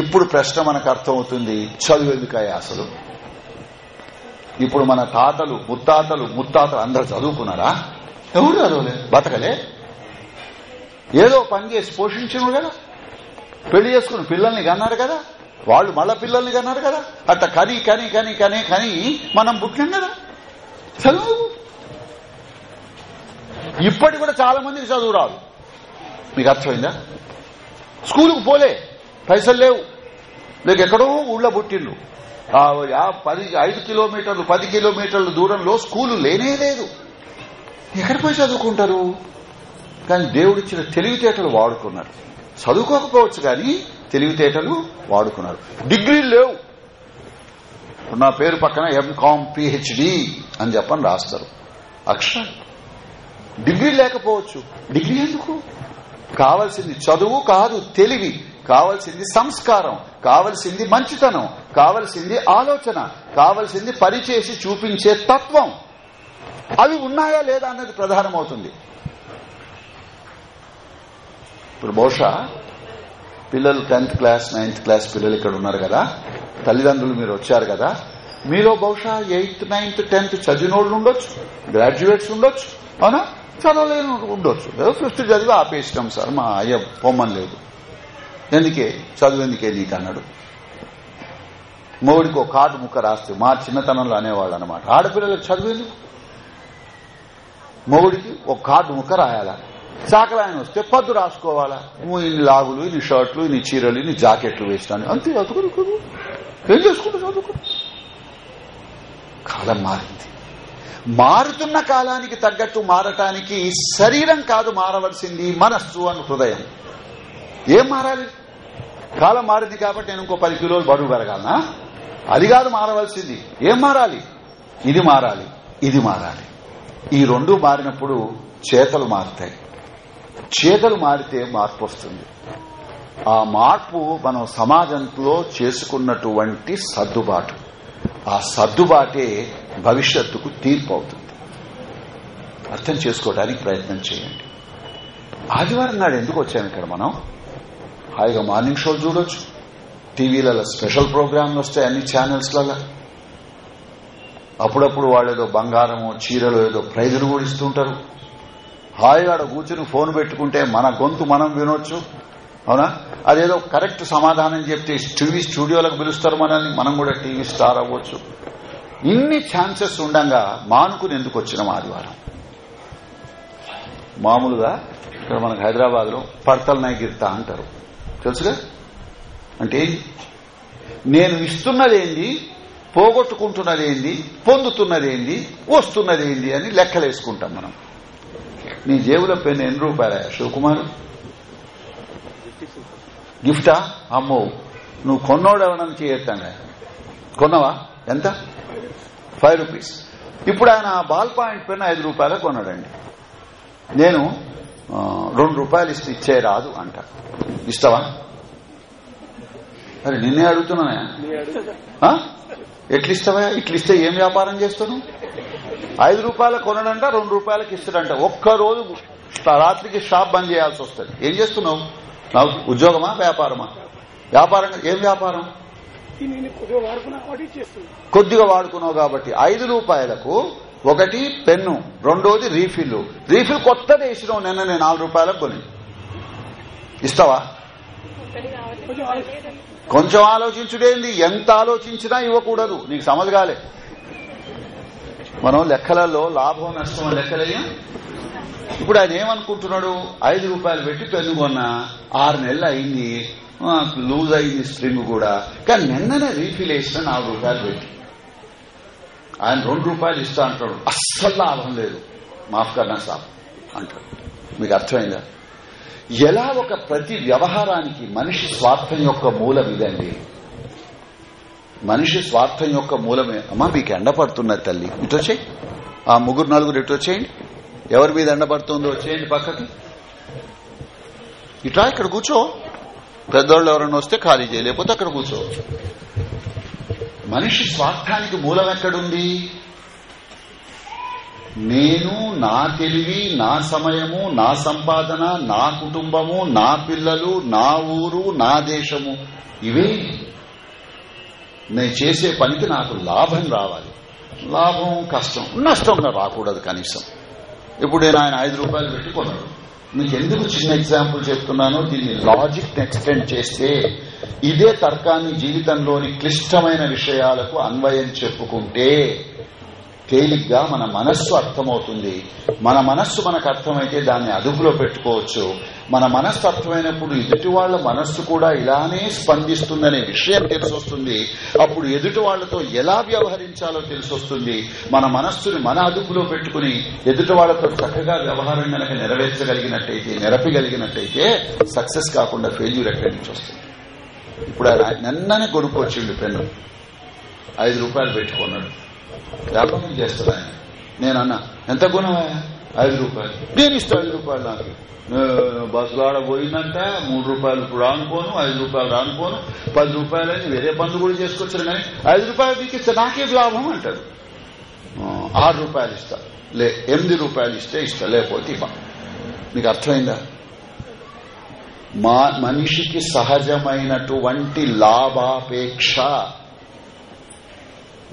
Speaker 1: ఇప్పుడు ప్రశ్న మనకు అర్థమవుతుంది చదువు ఎందుకయ్యా అసలు ఇప్పుడు మన తాతలు ముత్తాతలు ముత్తాతలు అందరు చదువుకున్నారా ఎవరు చదవలే బతకలే ఏదో పని చేసి పోషించను కదా పెళ్లి చేసుకుని పిల్లల్ని కన్నారు కదా వాళ్ళు మళ్ళా పిల్లల్ని కన్నారు కదా అట్ట కని కని కని కని కని మనం పుట్టినాం కదా చదువు ఇప్పటి కూడా చాలా మందికి చదువు రాదు మీకు అర్థమైందా స్కూలుకు పోలే పైసలు లేవు మీకు ఎక్కడో ఊళ్ళో పుట్టిండు పది ఐదు కిలోమీటర్లు పది కిలోమీటర్ల దూరంలో స్కూలు లేనే లేదు ఎక్కడ పోయి చదువుకుంటారు కానీ దేవుడిచ్చిన తెలివితేటలు వాడుకున్నారు చదువుకోకపోవచ్చు కానీ తెలివితేటలు వాడుకున్నారు డిగ్రీలు లేవు ఇప్పుడు నా పేరు పక్కన ఎంకామ్ పిహెచ్డి అని చెప్పని రాస్తారు అక్ష డిగ్రీ లేకపోవచ్చు డిగ్రీ ఎందుకు కావలసింది చదువు కాదు తెలివి కావలసింది సంస్కారం కావలసింది మంచితనం కావలసింది ఆలోచన కావలసింది పరిచేసి చూపించే తత్వం అవి ఉన్నాయా లేదా అన్నది ప్రధానమవుతుంది ఇప్పుడు బహుశా పిల్లలు టెన్త్ క్లాస్ నైన్త్ క్లాస్ పిల్లలు ఇక్కడ ఉన్నారు కదా తల్లిదండ్రులు మీరు వచ్చారు కదా మీలో బహుశా ఎయిత్ నైన్త్ టెన్త్ చదివినోళ్ళు ఉండొచ్చు గ్రాడ్యుయేట్స్ ఉండొచ్చు అవునా చదవలేని ఉండొచ్చు ఫిఫ్త్ చదివి ఆపేసినాం సార్ మా అయ్య పొమ్మని లేదు ఎందుకే చదువు ఎందుకే నీకు అన్నాడు మొగుడికి ఒక కార్డు ముక్క రాస్తే మా చిన్నతనంలో అనేవాళ్ళు అనమాట ఆడపిల్లలకు చదువు ఎందుకు మొగుడికి ఒక కార్డు ముక్క రాయాలా ఆయన వస్తే పద్దు రాసుకోవాలా నువ్వు ఇన్ని లాగులు ఇన్ని షర్ట్లు ఇన్ని చీరలు ఇన్ని జాకెట్లు వేసినాను అంతే చదువుకు ఏం చేసుకుంటూ చదువుకో కాలం మారింది మారుతున్న కాలానికి తగ్గట్టు మారటానికి శరీరం కాదు మారవలసింది మనస్సు అని హృదయం ఏం మారాలి కాలం మారింది కాబట్టి నేను ఇంకో పది కిలోలు బరువు పెరగాల అది కాదు మారవలసింది ఏం మారాలి ఇది మారాలి ఇది మారాలి ఈ రెండు మారినప్పుడు చేతలు మారుతాయి చేతలు మారితే మార్పు వస్తుంది ఆ మార్పు మనం సమాజంలో చేసుకున్నటువంటి సర్దుబాటు ఆ సర్దుబాటే భవిష్యత్తుకు తీర్పు అవుతుంది అర్థం చేసుకోవడానికి ప్రయత్నం చేయండి ఆదివారం నాడు ఎందుకు వచ్చాను ఇక్కడ మనం హాయిగా మార్నింగ్ షో చూడొచ్చు టీవీలలో స్పెషల్ ప్రోగ్రాంలు వస్తాయి అన్ని ఛానల్స్లలో అప్పుడప్పుడు వాళ్ళు ఏదో బంగారము చీరలు ఏదో ప్రైజులు కూడా ఇస్తుంటారు హాయిగా కూర్చుని ఫోన్ పెట్టుకుంటే మన గొంతు మనం వినొచ్చు అవునా అదేదో కరెక్ట్ సమాధానం చెప్తే టీవీ స్టూడియోలకు పిలుస్తారు మనల్ని మనం కూడా టీవీ స్టార్ అవ్వచ్చు ఇన్ని ఛాన్సెస్ ఉండగా మానుకుని ఎందుకు వచ్చినాం ఆదివారం మామూలుగా ఇక్కడ మనకు హైదరాబాద్ లో పడతల నైగిర్త అంటారు తెలుసుగా అంటే నేను ఇస్తున్నదేంది పోగొట్టుకుంటున్నదేంది పొందుతున్నదేంది వస్తున్నదేంది అని లెక్కలేసుకుంటాం మనం నీ జేబులో పెన్ ఎన్ని రూపాయల శివకుమార్ గిఫ్టా అమ్మో నువ్వు కొన్నోడు ఎవరన్నా చేయొచ్చాను కొన్నావా ఎంత ఫైవ్ రూపీస్ ఇప్పుడు ఆయన బాల్ పాయింట్ పెన్ ఐదు రూపాయలు కొన్నాడండి నేను రెండు రూపాయలు ఇస్తే ఇచ్చే రాదు అంట ఇస్తావా అరే నిన్నే అడుగుతున్నా ఎట్లిస్తావా ఇట్లిస్తే ఏం వ్యాపారం చేస్తాను ఐదు రూపాయల కొనడంట రెండు రూపాయలకి ఇస్తాడంట ఒక్కరోజు రాత్రికి షాప్ బంద్ చేయాల్సి వస్తుంది ఏం చేస్తున్నావు నా ఉద్యోగమా వ్యాపారమా వ్యాపారం ఏం వ్యాపారం కొద్దిగా వాడుకున్నావు కాబట్టి ఐదు రూపాయలకు ఒకటి పెన్ను రెండోది రీఫిల్ రీఫిల్ కొత్తది వేసినావు నిన్న నేను నాలుగు రూపాయలకు కొని ఇస్తావా కొంచెం ఆలోచించుడేంది ఎంత ఆలోచించినా ఇవ్వకూడదు నీకు సమజ్ కాలే మనం లెక్కలలో లాభం నష్టం లెక్కలయ్యా ఇప్పుడు ఆయన ఏమనుకుంటున్నాడు ఐదు రూపాయలు పెట్టి పెన్ను ఆరు నెలలు అయింది లూజ్ అయింది స్ట్రింగ్ కూడా కానీ నిన్ననే రీఫిల్ వేసిన నాలుగు రూపాయలు పెట్టి ఆయన రెండు రూపాయలు ఇస్తా అంటాడు అస్సలు లాభం లేదు మాఫ్ కన్నా సాబ్ అంటాడు మీకు అర్థమైందా ఎలా ఒక ప్రతి వ్యవహారానికి మనిషి స్వార్థం యొక్క మూలం ఇదండి మనిషి స్వార్థం యొక్క మూలమే అమ్మా మీకు ఎండపడుతున్నది తల్లి ఇటు వచ్చేయి ఆ ముగ్గురు నలుగురు ఇటు వచ్చేయండి ఎవరి మీద ఎండపడుతుందో వచ్చేయండి పక్కకి ఇట్లా ఇక్కడ కూర్చో పెద్దోళ్ళు ఎవరైనా వస్తే ఖాళీ చేయలేకపోతే అక్కడ కూర్చోవచ్చు మనిషి స్వార్థానికి మూలం ఎక్కడుంది నేను నా తెలివి నా సమయము నా సంపాదన నా కుటుంబము నా పిల్లలు నా ఊరు నా దేశము ఇవే నేను చేసే పనికి నాకు లాభం రావాలి లాభం కష్టం నష్టంగా రాకూడదు కనీసం ఇప్పుడే ఆయన ఐదు రూపాయలు పెట్టి కొన్నాడు మీకు ఎందుకు చిన్న ఎగ్జాంపుల్ చెప్తున్నాను దీన్ని లాజిక్ ఎక్స్టెండ్ చేస్తే ఇదే తర్కాన్ని జీవితంలోని క్లిష్టమైన విషయాలకు అన్వయం చెప్పుకుంటే తేలిగ్గా మన మనస్సు అర్థమవుతుంది మన మనస్సు మనకు అర్థమైతే దాన్ని అదుపులో పెట్టుకోవచ్చు మన మనస్సు అర్థమైనప్పుడు ఎదుటి వాళ్ల మనస్సు కూడా ఇలానే స్పందిస్తుందనే విషయం తెలిసొస్తుంది అప్పుడు ఎదుటి వాళ్లతో ఎలా వ్యవహరించాలో తెలిసొస్తుంది మన మనస్సుని మన అదుపులో పెట్టుకుని ఎదుటి వాళ్లతో చక్కగా వ్యవహారం కనుక నెరవేర్చగలిగినట్టయితే నెరపగలిగినట్టయితే సక్సెస్ కాకుండా ఫెయిల్యూర్ ఎక్కడి నుంచి వస్తుంది ఇప్పుడు ఆయన నన్ననే కొనుక్కొచ్చిండు పెన్ను ఐదు రూపాయలు పెట్టుకున్నాడు వ్యాపారం చేస్తాడు ఆయన అన్నా ఎంత గుణమయ్యా ఐదు రూపాయలు నేను ఇస్తా ఐదు రూపాయలు నాకు బస్సులో ఆడ పోయిందంట మూడు రూపాయలు రానుకోను ఐదు రూపాయలు రానుకోను పది రూపాయలని వేరే పనులు కూడా చేసుకొచ్చారు కానీ ఐదు రూపాయలు మీకు నాకే లాభం అంటాడు ఆరు రూపాయలు ఇస్తా లే ఎనిమిది రూపాయలు ఇస్తే ఇస్తా లేకపోతే ఇవ్వ మీకు అర్థమైందా మా మనిషికి సహజమైనటువంటి లాభాపేక్ష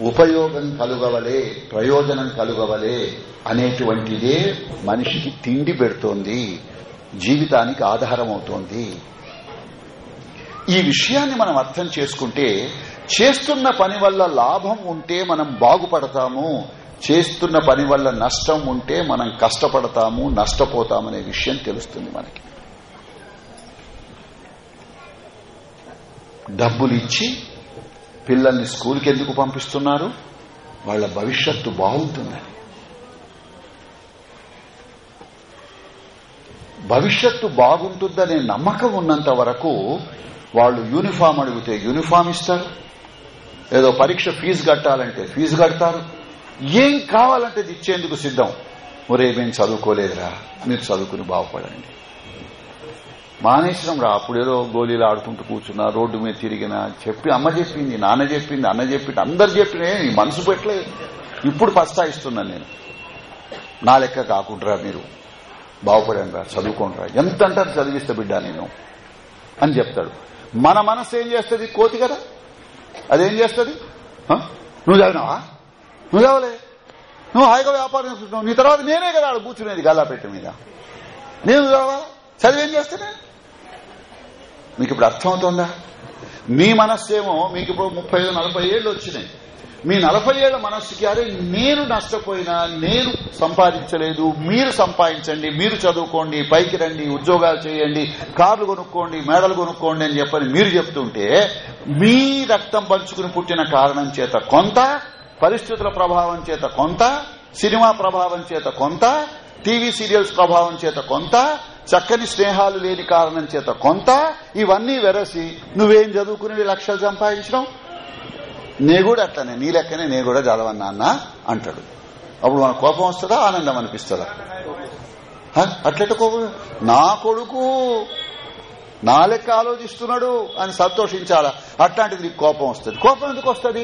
Speaker 1: ఉపయోగం కలుగవలే ప్రయోజనం కలుగవలే అనేటువంటిదే మనిషికి తిండి పెడుతోంది జీవితానికి ఆధారం అవుతోంది ఈ విషయాన్ని మనం అర్థం చేసుకుంటే చేస్తున్న పని వల్ల లాభం ఉంటే మనం బాగుపడతాము చేస్తున్న పని వల్ల నష్టం ఉంటే మనం కష్టపడతాము నష్టపోతామనే విషయం తెలుస్తుంది మనకి డబ్బులిచ్చి పిల్లల్ని స్కూల్కి ఎందుకు పంపిస్తున్నారు వాళ్ళ భవిష్యత్తు బాగుంటుందని భవిష్యత్తు బాగుంటుందనే నమ్మకం ఉన్నంత వరకు వాళ్ళు యూనిఫామ్ అడిగితే యూనిఫామ్ ఇస్తారు ఏదో పరీక్ష ఫీజు కట్టాలంటే ఫీజు కడతారు ఏం కావాలంటే ఇచ్చేందుకు సిద్ధం మరే మేము చదువుకోలేదురా మీరు చదువుకుని బాగుపడండి మానేశ్వరం రా ఏదో గోళీలు ఆడుకుంటూ కూర్చున్నా రోడ్డు మీద తిరిగిన చెప్పి అమ్మ చెప్పింది నాన్న చెప్పింది అన్న చెప్పింది అందరు చెప్పిన మనసు పెట్టలేదు ఇప్పుడు పస్తాయిస్తున్నా నేను నా లెక్క కాకుండా మీరు బాగుపడండి రా చదువుకోండి రా ఎంత అంటారు చదివిస్తే బిడ్డ నేను అని చెప్తాడు మన మనస్సు ఏం చేస్తుంది కోతి కదా అదేం చేస్తుంది నువ్వు చదివినావా నువ్వు చదవలే నువ్వు హాయిగా వ్యాపారం చూస్తున్నావు నీ తర్వాత నేనే కదా ఆడ కూర్చునేది గల్లా పెట్టి మీద నేను చదవాలా చదివేం చేస్తానే మీకు ఇప్పుడు అర్థం అవుతుందా మీ మనస్సేమో మీకు ఇప్పుడు ముప్పై నలభై ఏళ్ళు వచ్చినాయి మీ నలభై ఏళ్ళ మనస్సుకి అరే నేను నష్టపోయినా నేను సంపాదించలేదు మీరు సంపాదించండి మీరు చదువుకోండి పైకి రండి ఉద్యోగాలు చేయండి కార్లు కొనుక్కోండి మేడలు కొనుక్కోండి అని చెప్పని మీరు చెప్తుంటే మీ రక్తం పంచుకుని పుట్టిన కారణం చేత కొంత పరిస్థితుల ప్రభావం చేత కొంత సినిమా ప్రభావం చేత కొంత టీవీ సీరియల్స్ ప్రభావం చేత కొంత చక్కని స్నేహాలు లేని కారణం చేత కొంత ఇవన్నీ వెరసి నువ్వేం చదువుకుని లక్షలు సంపాదించడం నే కూడా అట్లనే నీ లెక్కనే నేను కూడా చదవన్నాన్న అంటాడు అప్పుడు మన కోపం వస్తుందా ఆనందం అనిపిస్తుందా అట్లెట్ కోపం నా కొడుకు నా లెక్క ఆలోచిస్తున్నాడు అని సంతోషించాలా అట్లాంటిది నీకు కోపం వస్తుంది కోపం ఎందుకు వస్తుంది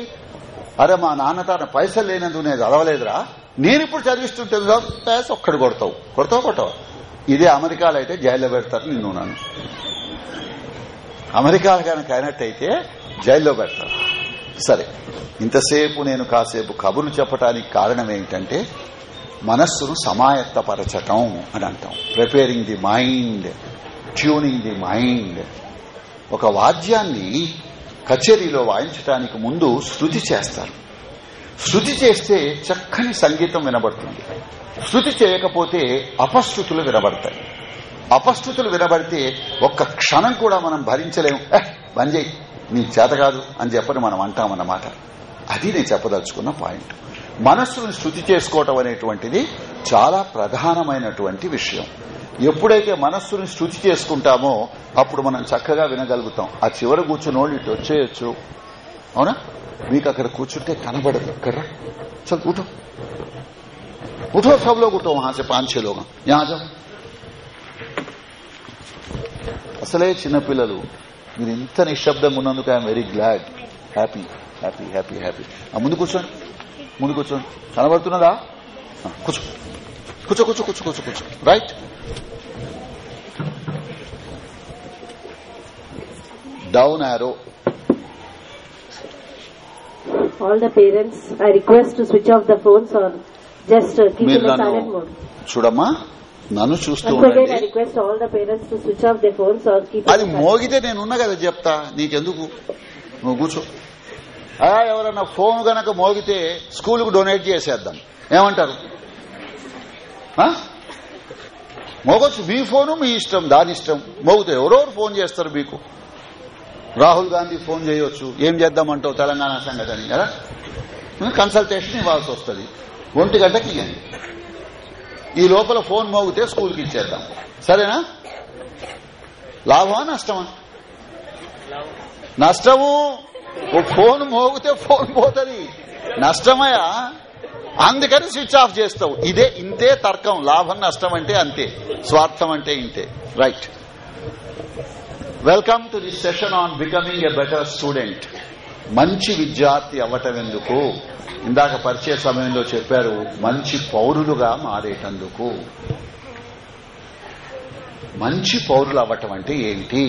Speaker 1: అరే మా నాన్న తన పైసలు లేనందుకు నేను చదవలేదురా నేను ఇప్పుడు చదివిస్తుంటే ఒక్కడు కొడతావు కొడతావు కొట్టవా ఇదే అమెరికాలో అయితే జైల్లో పెడతారు నిన్ను నన్ను అమెరికాలు కనుక అయినట్టయితే జైల్లో పెడతారు సరే ఇంతసేపు నేను కాసేపు కబుర్లు చెప్పడానికి కారణం ఏంటంటే మనస్సును సమాయత్తపరచటం అని అంటాం preparing the mind tuning the mind ఒక వాద్యాన్ని కచేరీలో వాయించడానికి ముందు శృతి చేస్తారు శృతి చేస్తే చక్కని సంగీతం వినబడుతుంది శృతి చేయకపోతే అపశృతులు వినబడతాయి అపశృతులు వినబడితే ఒక్క క్షణం కూడా మనం భరించలేము బంజయ్ నీ చేత కాదు అని చెప్పని మనం అంటామన్నమాట అది నేను చెప్పదలుచుకున్న పాయింట్ మనస్సును శృతి చేసుకోవటం అనేటువంటిది చాలా ప్రధానమైనటువంటి విషయం ఎప్పుడైతే మనస్సును శృతి చేసుకుంటామో అప్పుడు మనం చక్కగా వినగలుగుతాం ఆ చివరి కూర్చుని వాళ్ళు ఇటు వచ్చేయచ్చు అవునా మీకు అక్కడ కూర్చుంటే కనబడదు కర్రా చదువు उठो उठो सब लोग उठो वहां से అసలే చిన్నపిల్లలు మీరు ఇంత నిశ్శబ్దంగా ఉన్నందుకు I'm very glad happy happy happy happy ఆ ముందు కూర్చోండి ముందు కూర్చోండి కనబడుతున్నదా కూర్చో కూర్చో కూర్చో కూర్చో కూర్చో కూర్చో రైట్ డౌన్ యారో
Speaker 2: all the parents I request switch off the phones or
Speaker 1: just చూడమ్మా నన్ను చూస్తూ
Speaker 2: అది మోగితే
Speaker 1: నేనున్నా కదా చెప్తా నీకెందుకు నువ్వు కూర్చో అలా ఎవరన్నా ఫోన్ గనక మోగితే స్కూల్ కు డొనేట్ చేసేద్దాం ఏమంటారు మోగొచ్చు మీ ఫోను మీ ఇష్టం దాని ఇష్టం మోగితే ఎవరెవరు ఫోన్ చేస్తారు మీకు రాహుల్ గాంధీ ఫోన్ చేయొచ్చు ఏం చేద్దామంటావు తెలంగాణ సంఘటన కదా కన్సల్టేషన్ ఇవ్వాల్సి వస్తుంది ఒంటి గంటకి ఈ లోపల ఫోన్ మోగితే స్కూల్కి ఇచ్చేద్దాం సరేనా లాభమా నష్టమా నష్టము ఫోన్ మోగితే ఫోన్ పోతుంది నష్టమయా అందుకని స్విచ్ ఆఫ్ చేస్తావు ఇదే ఇంతే తర్కం లాభం నష్టం అంటే అంతే స్వార్థం అంటే ఇంతే right welcome to this session on becoming a better student మంచి విద్యార్థి అవ్వటం ఎందుకు ఇందాక పరిచయ సమయంలో చెప్పారు మంచి పౌరులుగా మారేటందుకు మంచి పౌరులు అవ్వటం అంటే ఏంటి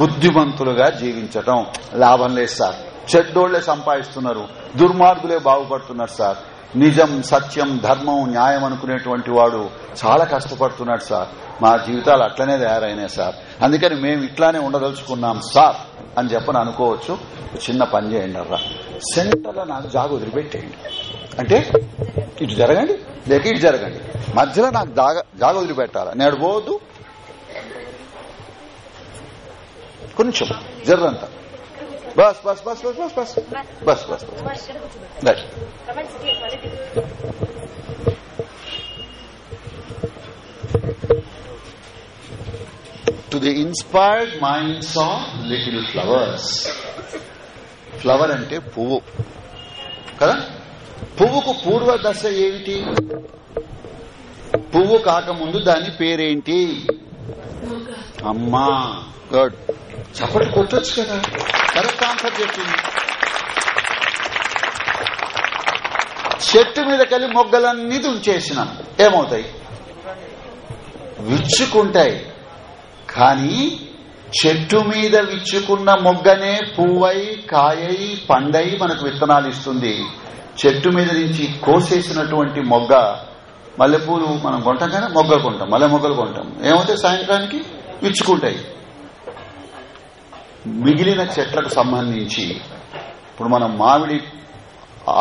Speaker 1: బుద్దిమంతులుగా జీవించటం లాభం లేదు సార్ చెడ్డోళ్లే సంపాదిస్తున్నారు దుర్మార్గులే బాగుపడుతున్నారు సార్ నిజం సత్యం ధర్మం న్యాయం అనుకునేటువంటి వాడు చాలా కష్టపడుతున్నాడు సార్ మా జీవితాలు అట్లనే తయారైనాయి సార్ అందుకని మేము ఇట్లానే ఉండదలుచుకున్నాం సార్ అని చెప్పని అనుకోవచ్చు చిన్న పని చేయండి అర్రా సెంటర్లో నాకు జాగ వదిలిపెట్టేయండి అంటే ఇటు జరగండి లేక ఇటు జరగండి మధ్యలో నాకు జాగ వదిలిపెట్టాలా నేడు పోవద్దు కొంచెం బస్ బస్ బస్ బస్ బస్ బస్ బస్ బస్ బస్ బస్ బస్ to the inspired minds of little flowers flower అంటే పువ్వు కదా పువ్వుకు పూర్వ దశ ఏమిటి పువ్వు కాకముందు దాని పేరేంటి అమ్మా గుడ్ చప్పటి కొట్టొచ్చు కదా కరెక్ట్ ఆన్సర్ చెప్పింది చెట్టు మీద కలిగి మొగ్గలన్నీ తుంచేసినాం ఏమవుతాయి విచ్చుకుంటాయి కాని చెట్టు మీద విచ్చుకున్న మొగ్గనే పువ్వై కాయై పండై మనకు విత్తనాలు ఇస్తుంది చెట్టు మీద నుంచి కోసేసినటువంటి మొగ్గ మల్లెపూలు మనం కొంటాం కానీ మొగ్గలు కొంటాం మల్లె మొగ్గలు కొంటాం ఏమవుతాయి సాయంత్రానికి విచ్చుకుంటాయి మిగిలిన చెట్లకు సంబంధించి ఇప్పుడు మనం మామిడి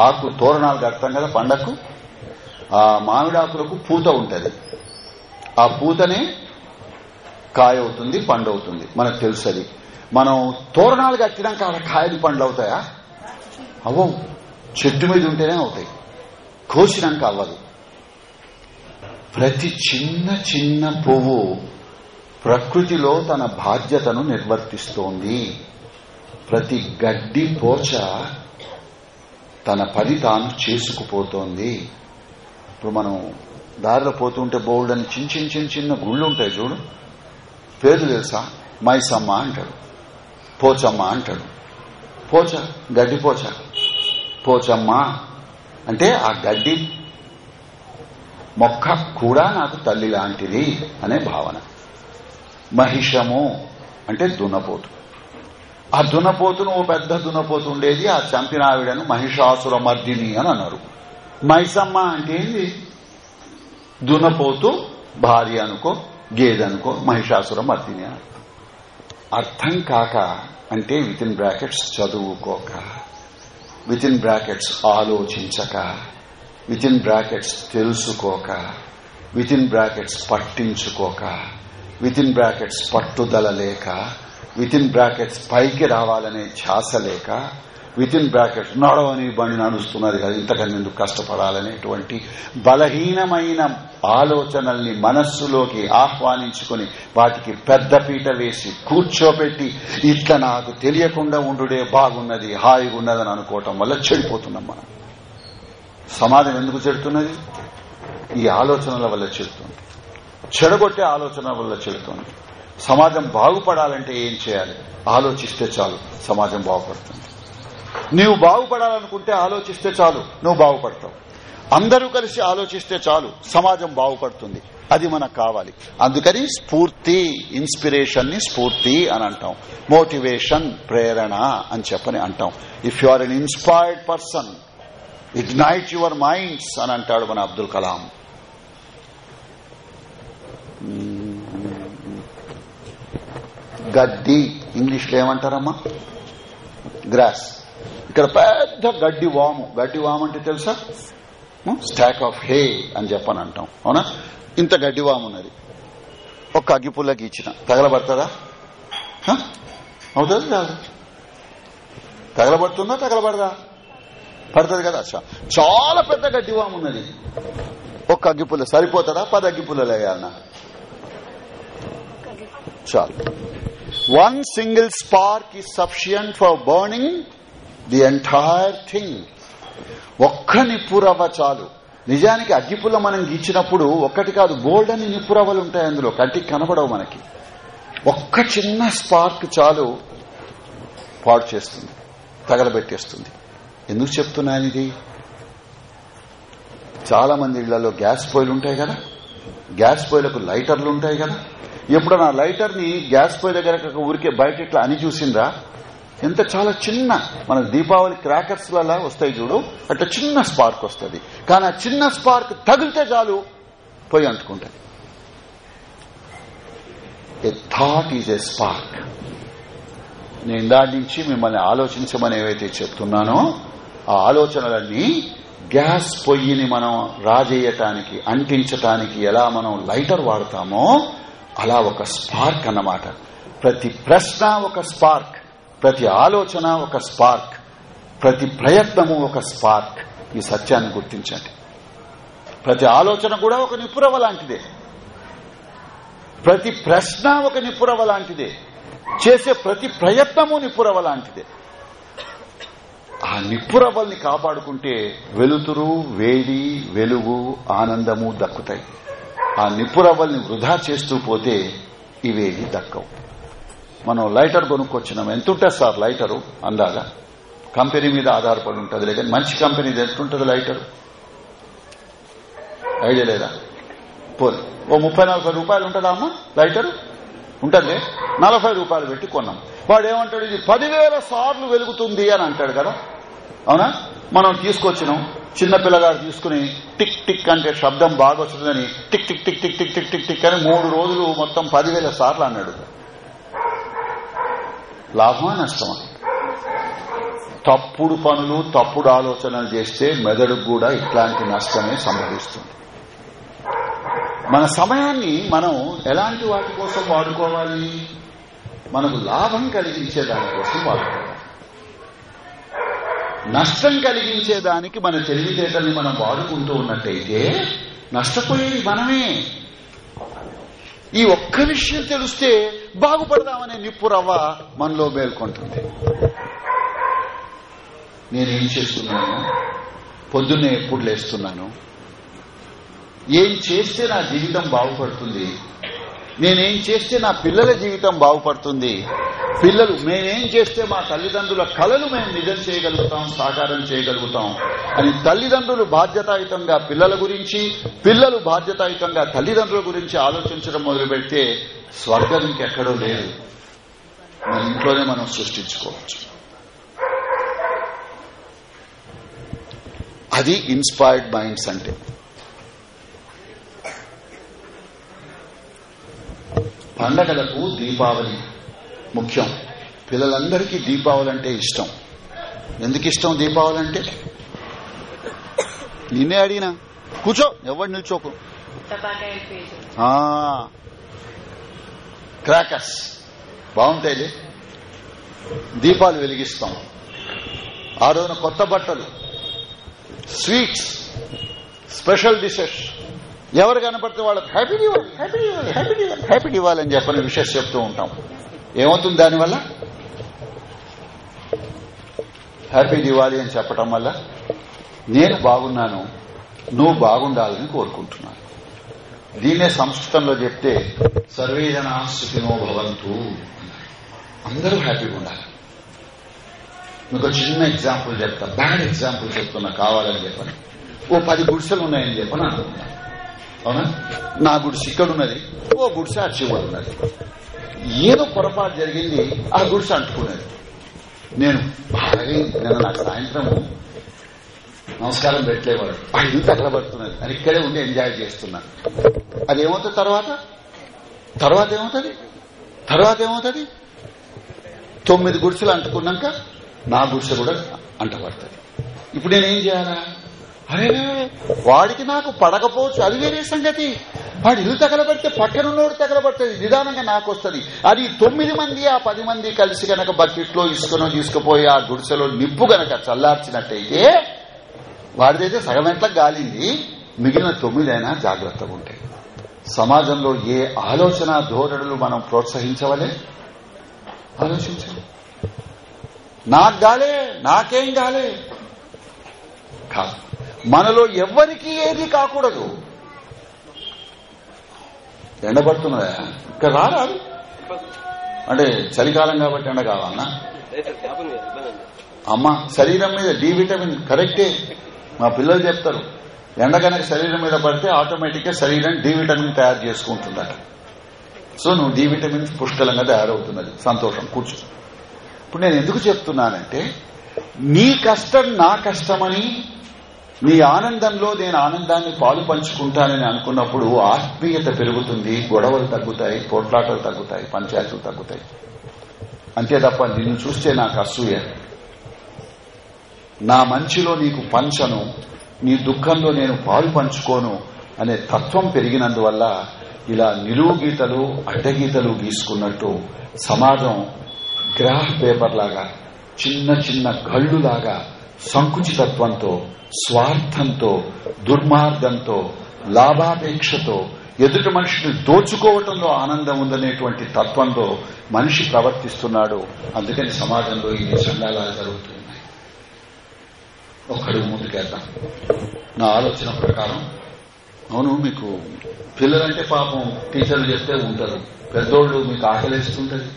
Speaker 1: ఆకు తోరణాలు కడతాం కదా పండకు ఆ మామిడి ఆకులకు పూత ఉంటుంది ఆ పూతనే కాయ అవుతుంది పండు అవుతుంది మనకు తెలుసు అది మనం తోరణాలు కట్టినాక అలా కాయలు పండ్లు అవుతాయా అవ్వవు చెట్టు మీద ఉంటేనే అవుతాయి కోసినాక అవ్వదు ప్రతి చిన్న చిన్న పువ్వు ప్రకృతిలో తన బాధ్యతను నిర్వర్తిస్తోంది ప్రతి గడ్డి పోచ తన పని తాను చేసుకుపోతోంది ఇప్పుడు మనం దారిలో పోతుంటే బోల్డ్ అని చిన్న చిన్న చిన్న చిన్న గుళ్ళు ఉంటాయి చూడు పేరు తెలుసా మైసమ్మ అంటాడు పోచమ్మ అంటాడు పోచ గడ్డి పోచ పోచమ్మ అంటే ఆ గడ్డి మొక్క కూడా నాకు తల్లి లాంటిది అనే భావన మహిషము అంటే దున్నపోతు ఆ దున్నపోతును ఓ పెద్ద దున్నపోతు ఉండేది ఆ చంపిన ఆవిడను మహిషాసుర మర్దిని అని అన్నారు మైసమ్మ అంటే దున్నపోతు భార్య అనుకో గేదనుకో మహిషాసురం మర్దిని అర్థం కాక అంటే విత్ ఇన్ బ్రాకెట్స్ చదువుకోక విత్ ఇన్ బ్రాకెట్స్ ఆలోచించక విత్ ఇన్ బ్రాకెట్స్ తెలుసుకోక విత్ ఇన్ బ్రాకెట్స్ పట్టించుకోక విత్ ఇన్ బ్రాకెట్స్ పట్టుదల లేక విత్ ఇన్ బ్రాకెట్స్ పైకి రావాలనే ఛాస లేక విత్ ఇన్ బ్రాకెట్ నడవని బండి నడుస్తున్నది కదా ఇంతకన్నా ఎందుకు కష్టపడాలనేటువంటి బలహీనమైన ఆలోచనల్ని మనస్సులోకి ఆహ్వానించుకుని వాటికి పెద్ద పీట వేసి కూర్చోబెట్టి ఇట్లా నాకు తెలియకుండా ఉండుడే బాగున్నది హాయిగా ఉన్నదని అనుకోవటం వల్ల చెడిపోతున్నాం మనం సమాజం ఎందుకు చెడుతున్నది ఈ ఆలోచనల వల్ల చెడుతుంది చెడగొట్టే ఆలోచన వల్ల చెడుతుంది సమాజం బాగుపడాలంటే ఏం చేయాలి ఆలోచిస్తే చాలు సమాజం బాగుపడుతుంది నువ్వు బాగుపడాలనుకుంటే ఆలోచిస్తే చాలు నువ్వు బాగుపడతావు అందరూ కలిసి ఆలోచిస్తే చాలు సమాజం బాగుపడుతుంది అది మనకు కావాలి అందుకని స్ఫూర్తి ఇన్స్పిరేషన్ ని స్ఫూర్తి అని అంటాం మోటివేషన్ ప్రేరణ అని చెప్పని అంటాం if you are an inspired person ignite your minds అని అంటాడు మన అబ్దుల్ కలాం గడ్డి ఇంగ్లీష్లో ఏమంటారమ్మా గ్రాస్ ఇక్కడ పెద్ద గడ్డి వాము గడ్డి వాము అంటే తెలుసా స్టాక్ ఆఫ్ హే అని చెప్పని అంటాం అవునా ఇంత గడ్డి వాము ఉన్నది ఒక అగ్గిపుల్లకి ఇచ్చిన తగలబడతారా అవుతుంది కాదు తగలబడుతుందా తగలబడదా పడుతుంది కదా చాలా పెద్ద గడ్డి వాము ఉన్నది ఒక అగ్గిపుల్ల సరిపోతుందా పది అగ్గిపుల్లలు వేయాలన్నా చాలు one single spark is sufficient for burning the entire thing ఒక్క నిప్పురవ్వ చాలు నిజానికి అగ్గిపుల్ల మనం గీచినప్పుడు ఒక్కటి కాదు బోల్డ్ అని నిప్పురవ్వలు ఉంటాయి అందులో కంటికి కనబడవు మనకి ఒక్క చిన్న స్పార్క్ చాలు పాడు చేస్తుంది తగలబెట్టేస్తుంది ఎందుకు చెప్తున్నాను ఇది చాలా మంది ఇళ్లలో గ్యాస్ పొయ్యిలు ఉంటాయి కదా గ్యాస్ పొయ్యిలకు లైటర్లు ఉంటాయి కదా ఎప్పుడన్నా లైటర్ని గ్యాస్ పొయ్యి దగ్గర ఊరికే బయట ఇట్లా అని చూసిందా ఎంత చాలా చిన్న మన దీపావళి క్రాకర్స్ క్రాకర్స్లలా వస్తాయి చూడు అట్లా చిన్న స్పార్క్ వస్తుంది కానీ ఆ చిన్న స్పార్క్ తగిలితే చాలు పోయి అంటుకుంటుంది a thought is a spark నేను దాని నుంచి మిమ్మల్ని ఆలోచించమని ఏవైతే చెప్తున్నానో ఆ ఆలోచనలన్నీ గ్యాస్ పొయ్యిని మనం రాజేయటానికి అంటించటానికి ఎలా మనం లైటర్ వాడతామో అలా ఒక స్పార్క్ అన్నమాట ప్రతి ప్రశ్న ఒక స్పార్క్ ప్రతి ఆలోచన ఒక స్పార్క్ ప్రతి ప్రయత్నము ఒక స్పార్క్ ఈ సత్యాన్ని గుర్తించండి ప్రతి ఆలోచన కూడా ఒక నిపురవ లాంటిదే ప్రతి ప్రశ్న ఒక నిపురవ లాంటిదే చేసే ప్రతి ప్రయత్నము నిపురవ లాంటిదే ఆ నిప్పురవల్ని కాపాడుకుంటే వెలుతురు వేడి వెలుగు ఆనందము దక్కుతాయి ఆ నిపురవల్ని వృధా చేస్తూ పోతే ఇవేవి దక్కవు మనం లైటర్ కొనుక్కొచ్చినాం ఎంతుంటే సార్ లైటరు అందాక కంపెనీ మీద ఆధారపడి ఉంటుంది లేదా మంచి కంపెనీ ఎంతుంటుంది లైటరు ఐడియా లేదా పోలే ఓ ముప్పై నలభై రూపాయలు ఉంటుందా అమ్మా లైటరు ఉంటుంది నలభై రూపాయలు పెట్టి కొన్నాం వాడు ఏమంటాడు ఇది పదివేల సార్లు వెలుగుతుంది అని అంటాడు కదా అవునా మనం తీసుకొచ్చినాం చిన్న తీసుకుని టిక్ టిక్ అంటే శబ్దం బాగా వస్తుందని tick tick tick tick tick tick tick tick అని మూడు రోజులు మొత్తం పదివేల సార్లు అన్నాడు లాభమా నష్టమా తప్పుడు పనులు తప్పుడు ఆలోచనలు చేస్తే మెదడుకు కూడా ఇట్లాంటి నష్టమే సంభవిస్తుంది మన సమయాన్ని మనం ఎలాంటి వాటి కోసం వాడుకోవాలి మనకు లాభం కలిగించే దానికోసం వాడుకోవాలి నష్టం కలిగించే దానికి మన తెలివితేటల్ని మనం వాడుకుంటూ ఉన్నట్టయితే నష్టపోయేది మనమే ఈ ఒక్క విషయం తెలిస్తే బాగుపడదామనే నిప్పు రవ్వ మనలో మేల్కొంటుంది నేనేం చేస్తున్నాను పొద్దున్నే ఎప్పుడు లేస్తున్నాను ఏం చేస్తే నా జీవితం బాగుపడుతుంది నేనేం చేస్తే నా పిల్లల జీవితం బాగుపడుతుంది పిల్లలు మేమేం చేస్తే మా తల్లిదండ్రుల కళలు మేము నిజం చేయగలుగుతాం సాకారం చేయగలుగుతాం అని తల్లిదండ్రులు బాధ్యతాయుతంగా పిల్లల గురించి పిల్లలు బాధ్యతాయుతంగా తల్లిదండ్రుల గురించి ఆలోచించడం మొదలు పెడితే స్వర్గం ఇంకెక్కడో లేదు మన ఇంట్లోనే మనం సృష్టించుకోవచ్చు అది ఇన్స్పైర్డ్ మైండ్స్ అంటే పండగలకు దీపావళి ముఖ్యం పిల్లలందరికీ దీపావళి అంటే ఇష్టం ఎందుకు ఇష్టం దీపావళి అంటే నిన్నే అడిగినా కూర్చో ఎవరు నిల్చోకు క్రాకర్స్ బాగుంటాయి దీపాలు వెలిగిస్తాం ఆ రోజున కొత్త బట్టలు స్వీట్స్ స్పెషల్ డిషెస్ ఎవరు కనపడితే వాళ్ళకి హ్యాపీ హ్యాపీ హ్యాపీ ఇవ్వాలని చెప్పని విషయం చెప్తూ ఉంటాం ఏమవుతుంది దానివల్ల హ్యాపీ దివాళి అని చెప్పటం వల్ల నేను బాగున్నాను నువ్వు బాగుండాలని కోరుకుంటున్నాను దీన్నే సంస్కృతంలో చెప్తే సర్వేజనా సుఖినో భవంతు అందరూ హ్యాపీగా ఉండాలి మీకు చిన్న ఎగ్జాంపుల్ చెప్తా బ్యాడ్ ఎగ్జాంపుల్ చెప్తున్నా కావాలని చెప్పను ఓ పది గుడిసెలు ఉన్నాయని చెప్పని అనుకుంటున్నాను అవునా నా గుడిసి ఇక్కడ ఉన్నది ఓ గుడిసె ఆ ఉన్నది ఏదో పొరపాటు జరిగింది ఆ గుడిసె అంటుకున్నది నేను నేను నాకు సాయంత్రం నమస్కారం పెట్టలేవాడు అది ఇల్లు తగలబడుతున్నది అని ఇక్కడే ఉండి ఎంజాయ్ చేస్తున్నాను ఏమవుతుంది తర్వాత తర్వాత ఏమవుతుంది తర్వాత ఏమవుతుంది తొమ్మిది గుడిసెలు అంటుకున్నాక నా గుడిసె కూడా అంటబడుతుంది ఇప్పుడు నేనేం చేయాలా అరే వాడికి నాకు పడకపోవచ్చు అది వేరే సంగతి వాడు ఇల్లు తగలబెడితే పక్కనున్నోడు తగలబడుతుంది నిదానంగా నాకు వస్తుంది అది తొమ్మిది మంది ఆ పది మంది కలిసి గనక బకెట్లో ఇసుకను తీసుకుపోయి ఆ గుడిసెలో నిప్పు గనక చల్లార్చినట్టయితే వాడిదైతే సగం ఎట్లా గాలింది మిగిలిన తొమ్మిదైనా జాగ్రత్తగా ఉంటాయి సమాజంలో ఏ ఆలోచన ధోరణులు మనం ప్రోత్సహించవలే ఆలోచించాలి నాకు గాలే నాకేం గాలే కాదు మనలో ఎవ్వరికీ ఏది కాకూడదు ఎండబడుతున్నదా ఇక్కడ రారాదు అంటే చలికాలం కాబట్టి ఎండ కావాలన్నా అమ్మ శరీరం మీద డి విటమిన్ కరెక్టే మా పిల్లలు చెప్తారు ఎండ కనుక శరీరం మీద పడితే ఆటోమేటిక్ గా శరీరం డి విటమిన్ తయారు చేసుకుంటున్నారు సో నువ్వు డి విటమిన్ పుష్కలంగా తయారవుతున్నది సంతోషం కూర్చో ఇప్పుడు నేను ఎందుకు చెప్తున్నానంటే నీ కష్టం నా కష్టమని మీ ఆనందంలో నేను ఆనందాన్ని పాలు పంచుకుంటానని అనుకున్నప్పుడు ఆత్మీయత పెరుగుతుంది గొడవలు తగ్గుతాయి పోట్లాటలు తగ్గుతాయి పంచాయతీలు తగ్గుతాయి అంతే తప్ప నిన్ను చూస్తే నాకు అసూయ నా మంచిలో నీకు పంచను నీ దుఃఖంలో నేను పాలు పంచుకోను అనే తత్వం పెరిగినందువల్ల ఇలా నిలువు గీతలు అడ్డగీతలు గీసుకున్నట్టు సమాజం గ్రాఫ్ పేపర్ లాగా చిన్న చిన్న గళ్లులాగా సంకుచితత్వంతో స్వార్థంతో దుర్మార్గంతో లాభాపేక్షతో ఎదుటి మనిషిని దోచుకోవటంలో ఆనందం ఉందనేటువంటి తత్వంలో మనిషి ప్రవర్తిస్తున్నాడు అందుకని సమాజంలో ఇన్ని సంఘాలా జరుగుతున్నాయి ఒక్కడికి ముందుకేద్దాం నా ఆలోచన ప్రకారం అవును మీకు పిల్లలంటే పాపం టీచర్లు చెప్తే ఉంటారు పెద్దోళ్ళు మీకు ఆకలిస్తుంటది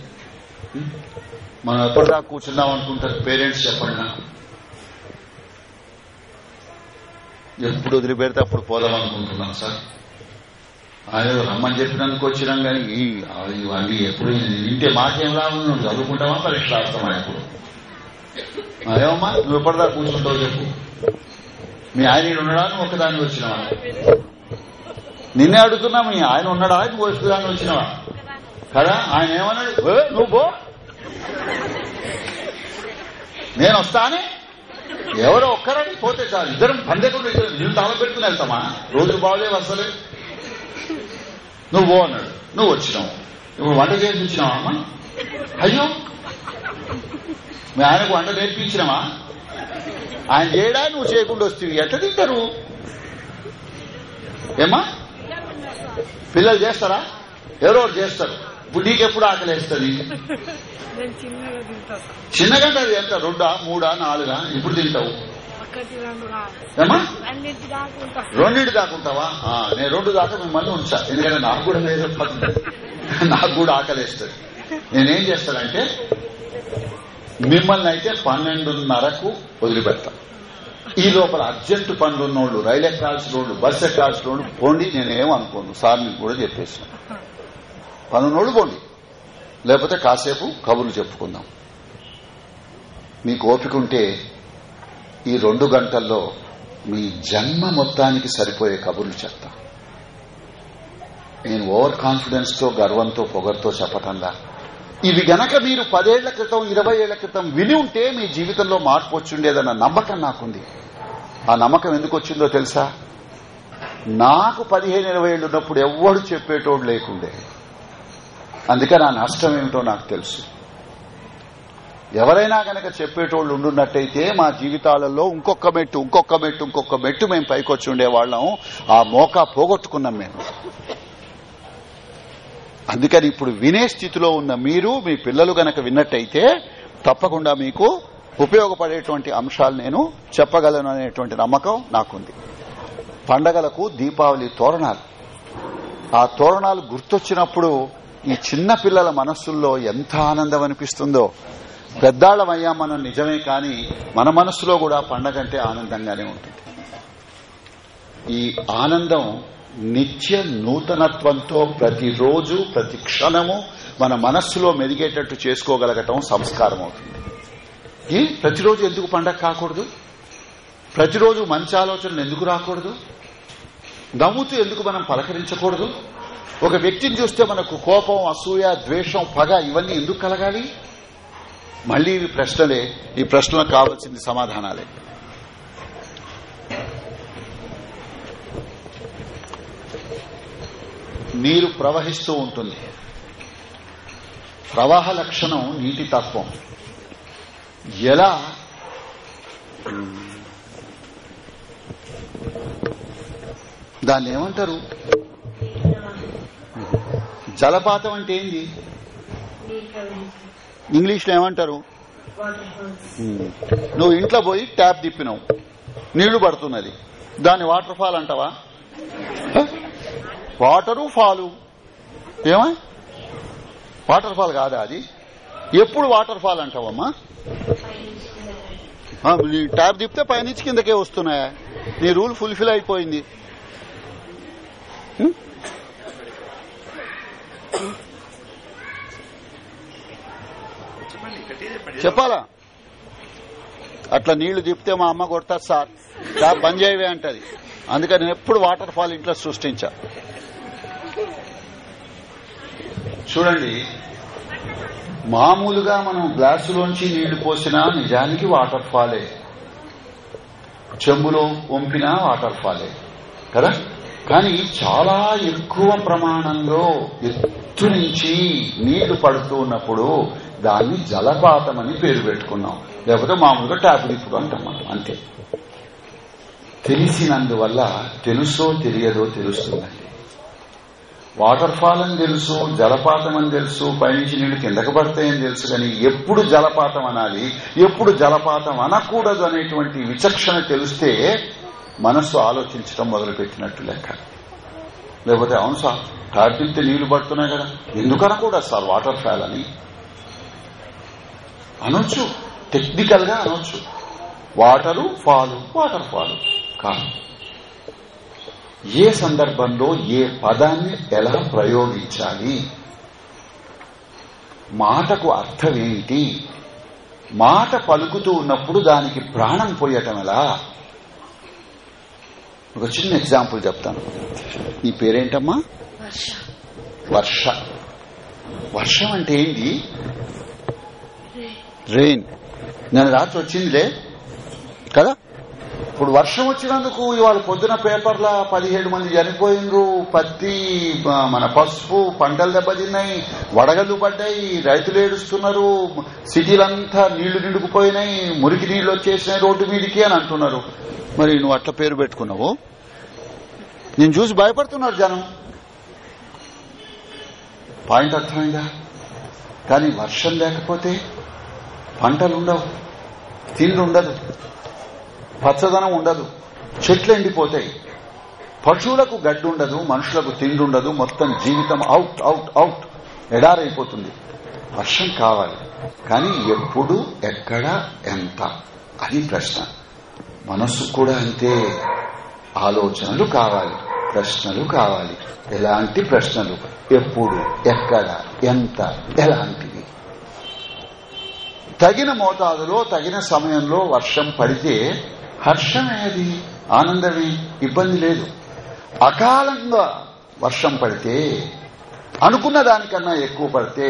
Speaker 1: మనం ఎప్పటిదాకా కూర్చున్నాం అనుకుంటారు పేరెంట్స్ చెప్పండి నాకు ఎప్పుడు వదిలిపెడితే అప్పుడు పోదాం అనుకుంటున్నాం సార్ ఆయన రమ్మని చెప్పినందుకు వచ్చినాం కానీ అవి ఎప్పుడు ఇంటే మాకేం లాభం నువ్వు చదువుకుంటామా పరీక్ష రాస్తామా ఎప్పుడు అదేమమ్మా నువ్వు ఎప్పటిదా కూర్చుంటావు చెప్పు మీ ఆయన ఉండడానికి ఒకదాన్ని వచ్చినావా నిన్నే అడుగుతున్నా మీ ఆయన ఉన్నాడా ఒక్కదాన్ని వచ్చినావా కదా ఆయన ఏమన్నాడు నువ్వు పో నేను వస్తానే ఎవరో ఒక్కరని పోతే చాలు ఇద్దరం పందెకుండా నేను తాళం పెట్టుకుని వెళ్తామా రోజు బాగోలేవు అసలు నువ్వు అన్నాడు నువ్వు వచ్చినావు ఇప్పుడు వంట చేయించినావా అమ్మా అయ్యో మీ ఆయనకు వంట నేర్పించినావా ఆయన చేయడా నువ్వు చేయకుండా వస్తుంది ఎట్లా తింటారు ఏమా పిల్లలు చేస్తారా ఎవరో చేస్తారు ఇప్పుడు నీకెప్పుడు ఆకలేస్తుంది చిన్నగా అది ఎంత రెండా మూడా నాలుగా ఇప్పుడు తింటావు రెండింటి దాకుంటావా నేను రెండు దాకా మిమ్మల్ని ఉంచా ఎందుకంటే నాకు కూడా లేదు నాకు కూడా ఆకలేస్తుంది నేనేం చేస్తానంటే మిమ్మల్ని అయితే పన్నెండున్నరకు వదిలిపెడతా ఈ లోపల అర్జెంటు పనులు ఉన్నోళ్ళు రైలు ఎక్కాల్సిన వాళ్ళు బస్సు ఎక్కాల్సిన వాళ్ళు పోండి నేనేం అనుకోను సార్ మీకు కూడా చెప్పేసాను పనున్నోళ్ళు పోండి లేకపోతే కాసేపు కబుర్లు చెప్పుకుందాం మీకు ఓపిక ఉంటే ఈ రెండు గంటల్లో మీ జన్మ మొత్తానికి సరిపోయే కబుర్లు చెప్తా నేను ఓవర్ కాన్ఫిడెన్స్ తో గర్వంతో పొగర్తో చెప్పటంలా ఇవి గనక మీరు పదేళ్ల క్రితం ఇరవై ఏళ్ల క్రితం విని ఉంటే మీ జీవితంలో మార్పు వచ్చిండేదన్న నమ్మకం నాకుంది ఆ నమ్మకం ఎందుకు వచ్చిందో తెలుసా నాకు పదిహేను ఇరవై ఏళ్ళు ఉన్నప్పుడు ఎవ్వడు చెప్పేటోడు లేకుండే అందుకే నా నష్టం ఏమిటో నాకు తెలుసు ఎవరైనా గనక చెప్పేటోళ్ళు ఉండున్నట్టయితే మా జీవితాలలో ఇంకొక మెట్టు ఇంకొక మెట్టు ఇంకొక మెట్టు మేము పైకొచ్చి ఉండేవాళ్ళం ఆ మోకా పోగొట్టుకున్నాం మేము అందుకని ఇప్పుడు వినే స్థితిలో ఉన్న మీరు మీ పిల్లలు గనక విన్నట్టయితే తప్పకుండా మీకు ఉపయోగపడేటువంటి అంశాలు నేను చెప్పగలను అనేటువంటి నమ్మకం నాకుంది పండగలకు దీపావళి తోరణాలు ఆ తోరణాలు గుర్తొచ్చినప్పుడు ఈ చిన్న పిల్లల మనస్సుల్లో ఎంత ఆనందం అనిపిస్తుందో పెద్దాళ్ళమయ్యా మనం నిజమే కానీ మన మనస్సులో కూడా పండగంటే ఆనందంగానే ఉంటుంది ఈ ఆనందం నిత్య నూతనత్వంతో ప్రతిరోజు ప్రతి క్షణము మన మనస్సులో మెదిగేటట్టు చేసుకోగలగటం సంస్కారం అవుతుంది ప్రతిరోజు ఎందుకు పండగ కాకూడదు ప్రతిరోజు మంచి ఆలోచనలు ఎందుకు రాకూడదు నవ్వుతూ ఎందుకు మనం పలకరించకూడదు ఒక వ్యక్తిని చూస్తే మనకు కోపం అసూయ ద్వేషం పగ ఇవన్నీ ఎందుకు కలగాలి మళ్లీ ఇవి ప్రశ్నలే ఈ ప్రశ్నలకు కావాల్సింది సమాధానాలే నీరు ప్రవహిస్తూ ఉంటుంది ప్రవాహ లక్షణం నీటి తత్వం ఎలా దాన్ని ఏమంటారు జలపాతం అంటే ఏంది ఇంగ్లీష్లో ఏమంటారు నువ్వు ఇంట్లో పోయి ట్యాప్ తిప్పినావు నీళ్లు పడుతున్నది దాన్ని వాటర్ ఫాల్ అంటావా వాటరు ఫాలు ఏమా వాటర్ ఫాల్ కాదా అది ఎప్పుడు వాటర్ ఫాల్ అంటావమ్మా ట్యాప్ తిప్పితే పైనుంచి కిందకే వస్తున్నాయా నీ రూల్ ఫుల్ఫిల్ అయిపోయింది చెప్పాలా అట్లా నీళ్లు తిప్పితే మా అమ్మ కొడతారు సార్ బంద్ చేయవే అంటది అందుకని నేను ఎప్పుడు వాటర్ ఫాల్ ఇంట్లో సృష్టించా చూడండి మామూలుగా మనం గ్లాసులోంచి నీళ్లు పోసినా నిజానికి వాటర్ ఫాలే చెంబులో వంపినా వాటర్ ఫాలే కదా కానీ చాలా ఎక్కువ ప్రమాణంలో ఎత్తు నుంచి నీళ్లు పడుతూ ఉన్నప్పుడు దాన్ని జలపాతం అని పేరు పెట్టుకున్నాం లేకపోతే మామూలుగా ట్యాబ్లిప్పుడు అంటాం మనం అంతే తెలిసినందువల్ల తెలుసో తెలియదో తెలుస్తుందండి వాటర్ ఫాల్ అని తెలుసు జలపాతం అని తెలుసు పైనుంచి నీళ్లు కిందకు పడతాయని తెలుసు కానీ ఎప్పుడు జలపాతం అనాలి ఎప్పుడు జలపాతం అనకూడదు అనేటువంటి విచక్షణ తెలిస్తే మనస్సు ఆలోచించడం మొదలుపెట్టినట్టు లెక్క లేకపోతే అవును సార్ తాటిల్తే నీళ్లు పడుతున్నాయి కదా ఎందుకనకూడదు సార్ వాటర్ ఫాల్ అని అనొచ్చు టెక్నికల్ గా అనొచ్చు వాటరు ఫాలు వాటర్ ఫాలు కాదు ఏ సందర్భంలో ఏ పదాన్ని ఎలా ప్రయోగించాలి మాటకు అర్థం ఏంటి మాట పలుకుతూ ఉన్నప్పుడు దానికి ప్రాణం పోయటం ఎలా ఒక చిన్న ఎగ్జాంపుల్ చెప్తాను నీ పేరేంటమ్మా వర్ష వర్షం అంటే ఏంటి రెయిన్ నేను రాత్రి వచ్చిందిలే కదా ఇప్పుడు వర్షం వచ్చినందుకు ఇవాళ పొద్దున పేపర్ల పదిహేడు మంది చనిపోయినరు పత్తి మన పసుపు పంటలు దెబ్బతిన్నాయి వడగలు పడ్డాయి రైతులు ఏడుస్తున్నారు సిటీలంతా నీళ్లు నిండుకుపోయినాయి మురికి నీళ్లు వచ్చేసినాయి రోడ్డు మీదకి అని అంటున్నారు మరి నువ్వు అట్లా పేరు పెట్టుకున్నావు నేను చూసి భయపడుతున్నారు జనం పాయింట్ అర్థమైందా కానీ వర్షం లేకపోతే పంటలు ఉండవు తిండి ఉండదు పచ్చదనం ఉండదు చెట్లు ఎండిపోతాయి పశువులకు గడ్డు ఉండదు మనుషులకు తిండి ఉండదు మొత్తం జీవితం అవుట్ అవుట్ అవుట్ ఎడారైపోతుంది వర్షం కావాలి కానీ ఎప్పుడు ఎక్కడ ఎంత అది ప్రశ్న మనస్సు కూడా అంతే ఆలోచనలు కావాలి ప్రశ్నలు కావాలి ఎలాంటి ప్రశ్నలు ఎప్పుడు ఎక్కడ ఎంత ఎలాంటివి తగిన మోతాదులో తగిన సమయంలో వర్షం పడితే హర్షమేది ఆనందమే ఇబ్బంది లేదు అకాలంగా వర్షం పడితే అనుకున్న దానికన్నా ఎక్కువ పడితే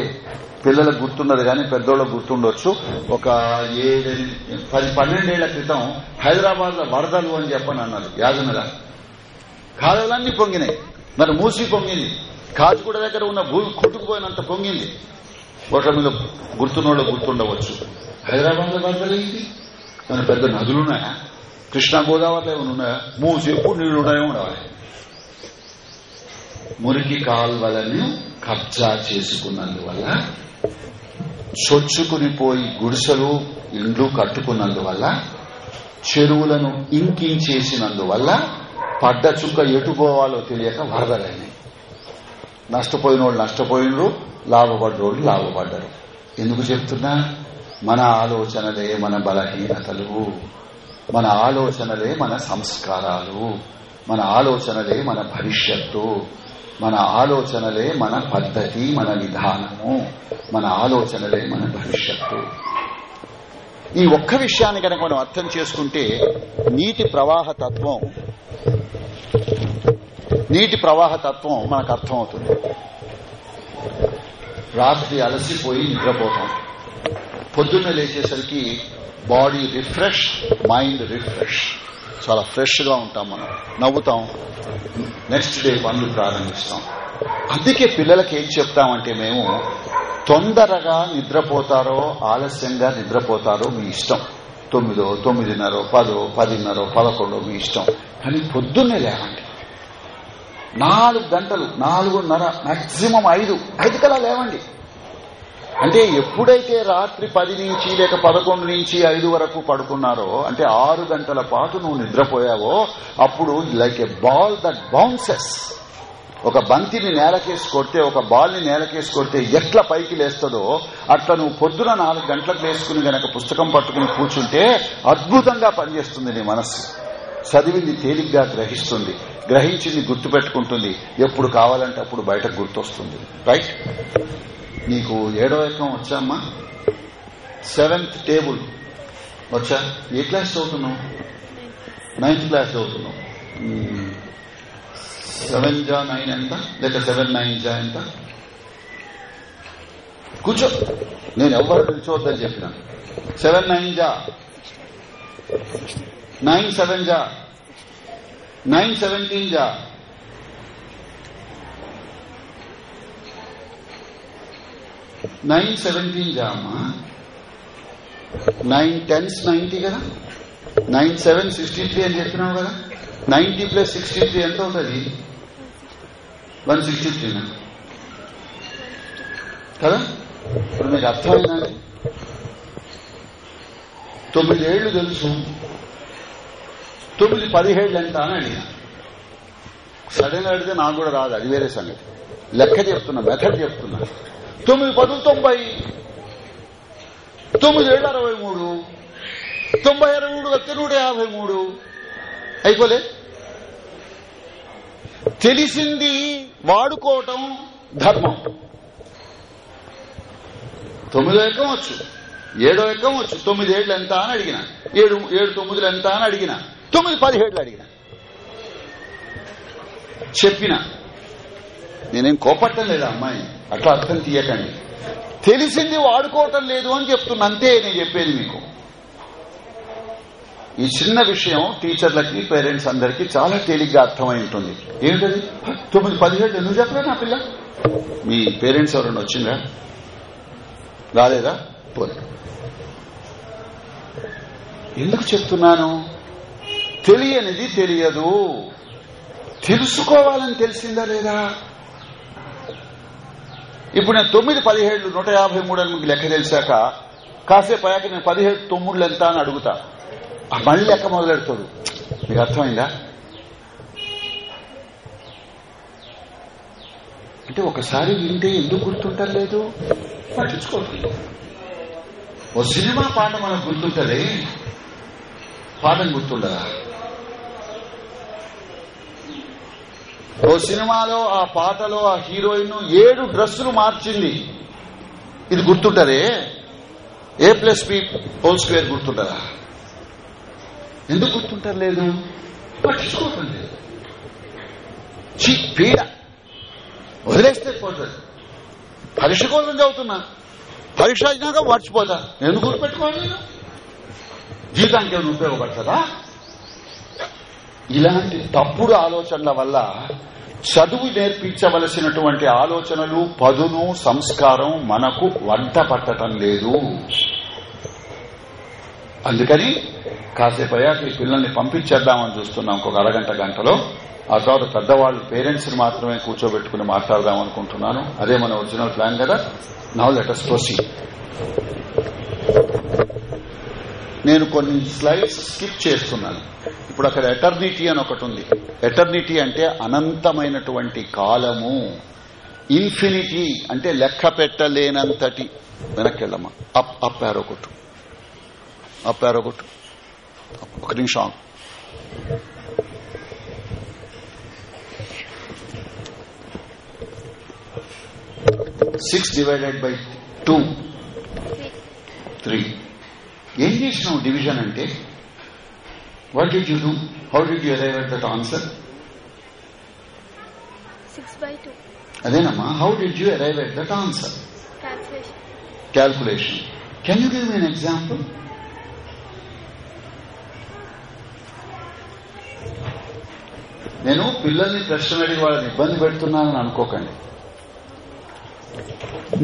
Speaker 1: పిల్లలకు గుర్తుండదు కానీ పెద్దోళ్ళకు గుర్తుండొచ్చు ఒక ఏడు పది పన్నెండేళ్ల క్రితం హైదరాబాద్ లో వరదలు అని చెప్పని అన్నారు యాదనర కాలువలన్నీ పొంగినాయి మరి మూసి పొంగింది కాజుగూడ దగ్గర ఉన్న భూమి కొట్టుకుపోయినంత పొంగింది ఒక మీద గుర్తున్నోళ్ళు గుర్తుండవచ్చు హైదరాబాద్ లో వరదలు అయింది మన పెద్ద నదులున్నాయా కృష్ణ గోదావరిలో ఏమైనా ఉన్నాయా మూసేపు నీళ్లు ఉండనే ఉండాలి మురికి కాల్వలను కబ్జా చేసుకున్నందువల్ల చొచ్చుకుని పోయి గుడిసెలు ఇండ్లు కట్టుకున్నందువల్ల చెరువులను ఇంకించేసినందువల్ల పడ్డ చుక్క ఎటుకోవాలో తెలియక వరదలైనవి నష్టపోయిన వాళ్ళు నష్టపోయినరు లాభపడ్డోళ్ళు లాభపడ్డరు ఎందుకు చెప్తున్నా మన ఆలోచనలే మన బలహీనతలు మన ఆలోచనలే మన సంస్కారాలు మన ఆలోచనలే మన భవిష్యత్తు మన ఆలోచనలే మన పద్ధతి మన విధానము మన ఆలోచనలే మన భవిష్యత్తు ఈ ఒక్క విషయాన్ని కనుక మనం అర్థం చేసుకుంటే నీటి ప్రవాహ తత్వం నీటి ప్రవాహ తత్వం మనకు అర్థమవుతుంది రాత్రి అలసిపోయి నిద్రపోతాం పొద్దున్న లేచేసరికి బాడీ రిఫ్రెష్ మైండ్ రిఫ్రెష్ చాలా ఫ్రెష్గా ఉంటాం మనం నవ్వుతాం నెక్స్ట్ డే పనులు ప్రారంభిస్తాం అందుకే పిల్లలకి ఏం చెప్తామంటే మేము తొందరగా నిద్రపోతారో ఆలస్యంగా నిద్రపోతారో మీ ఇష్టం తొమ్మిదో తొమ్మిదిన్నర పదో పదిన్నర పదకొండో మీ ఇష్టం కానీ పొద్దున్నే లేవండి నాలుగు గంటలు నాలుగున్నర మాక్సిమం ఐదు ఐదు కదా లేవండి అంటే ఎప్పుడైతే రాత్రి పది నుంచి లేక పదకొండు నుంచి ఐదు వరకు పడుకున్నారో అంటే ఆరు గంటల పాటు నువ్వు నిద్రపోయావో అప్పుడు like a ball that bounces ఒక బంతిని నేలకేసి కొడితే ఒక బాల్ని నేలకేసి కొడితే ఎట్లా పైకి లేస్తుందో అట్లా నువ్వు పొద్దున నాలుగు గంటలకు వేసుకుని గనక పుస్తకం పట్టుకుని కూర్చుంటే అద్భుతంగా పనిచేస్తుంది నీ మనస్సు చదివింది తేలిగ్గా గ్రహిస్తుంది గ్రహించింది గుర్తుపెట్టుకుంటుంది ఎప్పుడు కావాలంటే అప్పుడు బయటకు గుర్తొస్తుంది రైట్ నీకు ఏడో ఏకం వచ్చామ్మా సెవెంత్ టేబుల్ వచ్చా ఏ క్లాస్ చదువుతున్నావు నైన్త్ క్లాస్ చదువుతున్నావు సెవెన్ జా నైన్ ఎంత లేక సెవెన్ నైన్ జా ఎంత కూర్చో నేను ఎవ్వరు పిలిచోద్దని చెప్పిన సెవెన్ నైన్ జా నైన్ సెవెన్ జా నైన్ సెవెంటీన్ జా నైన్ సెవెంటీన్ జామా నైన్ టెన్స్ నైన్టీ కదా నైన్ సెవెన్ సిక్స్టీ త్రీ అని చెప్పినావు కదా నైన్టీ ప్లస్ సిక్స్టీ త్రీ ఎంత అవుతుంది వన్ సిక్స్టీ త్రీనా కదా ఇప్పుడు మీకు తొమ్మిది ఏళ్ళు తెలుసు తొమ్మిది పదిహేళ్ళు ఎంత అని అడిగా సడన్ అడిగితే నాకు కూడా రాదు అది వేరే సంగతి లెక్క చెప్తున్నా మెథడ్ చెప్తున్నా తొమ్మిది పదులు తొంభై తొమ్మిది ఏడు అరవై మూడు తొంభై అరవై మూడు వస్తే నూట యాభై మూడు అయిపోలే తెలిసింది వాడుకోవటం ధర్మం తొమ్మిదో ఎక్కం వచ్చు ఏడో ఎక్కం వచ్చు తొమ్మిది ఏళ్ళు ఎంత అని అడిగిన ఏడు ఏడు తొమ్మిదిలు ఎంత అని అడిగిన తొమ్మిది పదిహేడులు అడిగిన చెప్పిన నేనేం కోపట్టం లేదా అమ్మాయి అట్లా అర్థం తీయకండి తెలిసింది వాడుకోవటం లేదు అని చెప్తున్నా అంతే నేను చెప్పేది మీకు ఈ చిన్న విషయం టీచర్లకి పేరెంట్స్ అందరికీ చాలా తేలిగ్గా అర్థమై ఉంటుంది ఏంటది తొమ్మిది పదిహేడు ఎందుకు చెప్పలే నా పిల్ల మీ పేరెంట్స్ ఎవరైనా వచ్చిందా రాలేదా పోలే ఎందుకు చెప్తున్నాను తెలియనిది తెలియదు తెలుసుకోవాలని తెలిసిందా లేదా ఇప్పుడు నేను తొమ్మిది పదిహేడు నూట యాభై మూడు అని మీకు లెక్క తెలిసాక కాసేపు అయ్యాక నేను పదిహేడు తొమ్ముళ్ళు ఎంత అని అడుగుతా మళ్ళీ లెక్క మొదలెడుతుంది మీకు అర్థమైందా అంటే ఒకసారి వింటే ఎందుకు గుర్తుంటం లేదు పట్టించుకోవట్లేదు ఓ సినిమా పాట మనకు గుర్తుంటది పాఠం గుర్తుండదా ఓ సినిమాలో ఆ పాటలో ఆ హీరోయిన్ ఏడు డ్రెస్సులు మార్చింది ఇది గుర్తుంటారే a plus b whole square గుర్తుంటారా ఎందుకు గుర్తుంటారు లేదు లేదు పీడ వదిలేస్తే పోతుంది పరీక్ష కోసం చదువుతున్నా పరీక్ష అయినాక మర్చిపోతా ఎందుకు గుర్తుపెట్టుకోవాలి జీవితానికి ఏమైనా ఉపయోగపడతారా ఇలాంటి తప్పుడు ఆలోచనల వల్ల చదువు నేర్పించవలసినటువంటి ఆలోచనలు పదును సంస్కారం మనకు వంట పట్టడం లేదు అందుకని కాసేపు అయ్యాక ఈ పిల్లల్ని పంపించేద్దామని చూస్తున్నాం ఒక అరగంట గంటలో ఆ తర్వాత పెద్దవాళ్ళు పేరెంట్స్ ని మాత్రమే కూర్చోబెట్టుకుని మాట్లాడదాం అనుకుంటున్నాను అదే మన ఒరిజినల్ ప్లాన్ కదా నవ్ లెటర్స్ ప్రొసీడ్ నేను కొన్ని స్లైడ్స్ స్కిప్ చేస్తున్నాను ఇప్పుడు అక్కడ ఎటర్నిటీ అని ఒకటి ఉంది ఎటర్నిటీ అంటే అనంతమైనటువంటి కాలము ఇన్ఫినిటీ అంటే లెక్క పెట్టలేనంతటి వెనక్కెళ్ళమ్మా అప్ అప్ ఏరొకటి అప్ ఒక నిమిషం six divided by two three ఏం చేసినావు డివిజన్ అంటే what do you do how do you arrive at that answer అదేనమ్మా how did you arrive at that answer calculation can you give me an example నేను పిల్లల్ని ప్రశ్న అడిగి వాళ్ళని ఇబ్బంది పెడుతున్నానని అనుకోకండి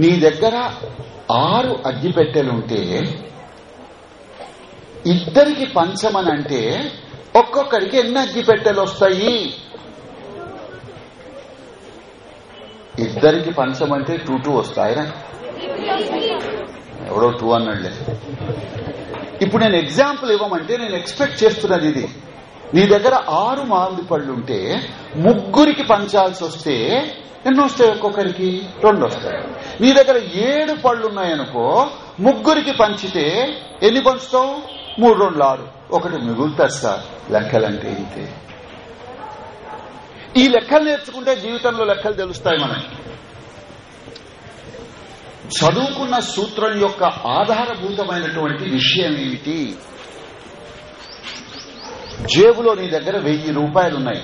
Speaker 1: నీ దగ్గర ఆరు అగ్గిపెట్టెలుంటే ఇద్దరికి అంటే ఒక్కొక్కడికి ఎన్ని అగ్గి పెట్టెలు వస్తాయి ఇద్దరికి పంచం అంటే టూ టూ వస్తాయిరా ఎవడో టూ అన్నాడులే ఇప్పుడు నేను ఎగ్జాంపుల్ ఇవ్వమంటే నేను ఎక్స్పెక్ట్ చేస్తున్నది ఇది నీ దగ్గర ఆరు మామిడి పళ్ళు ఉంటే ముగ్గురికి పంచాల్సి వస్తే ఎన్ని వస్తాయి ఒక్కొక్కరికి రెండు వస్తాయి నీ దగ్గర ఏడు పళ్ళు ఉన్నాయనుకో ముగ్గురికి పంచితే ఎన్ని పంచుతావు మూడు రెండు ఆరు ఒకటి మిగులుతారు సార్ లెక్కలంటే ఇంతే ఈ లెక్కలు నేర్చుకుంటే జీవితంలో లెక్కలు తెలుస్తాయి మనకి చదువుకున్న సూత్రం యొక్క ఆధారభూతమైనటువంటి విషయం ఏమిటి జేబులో నీ దగ్గర వెయ్యి రూపాయలున్నాయి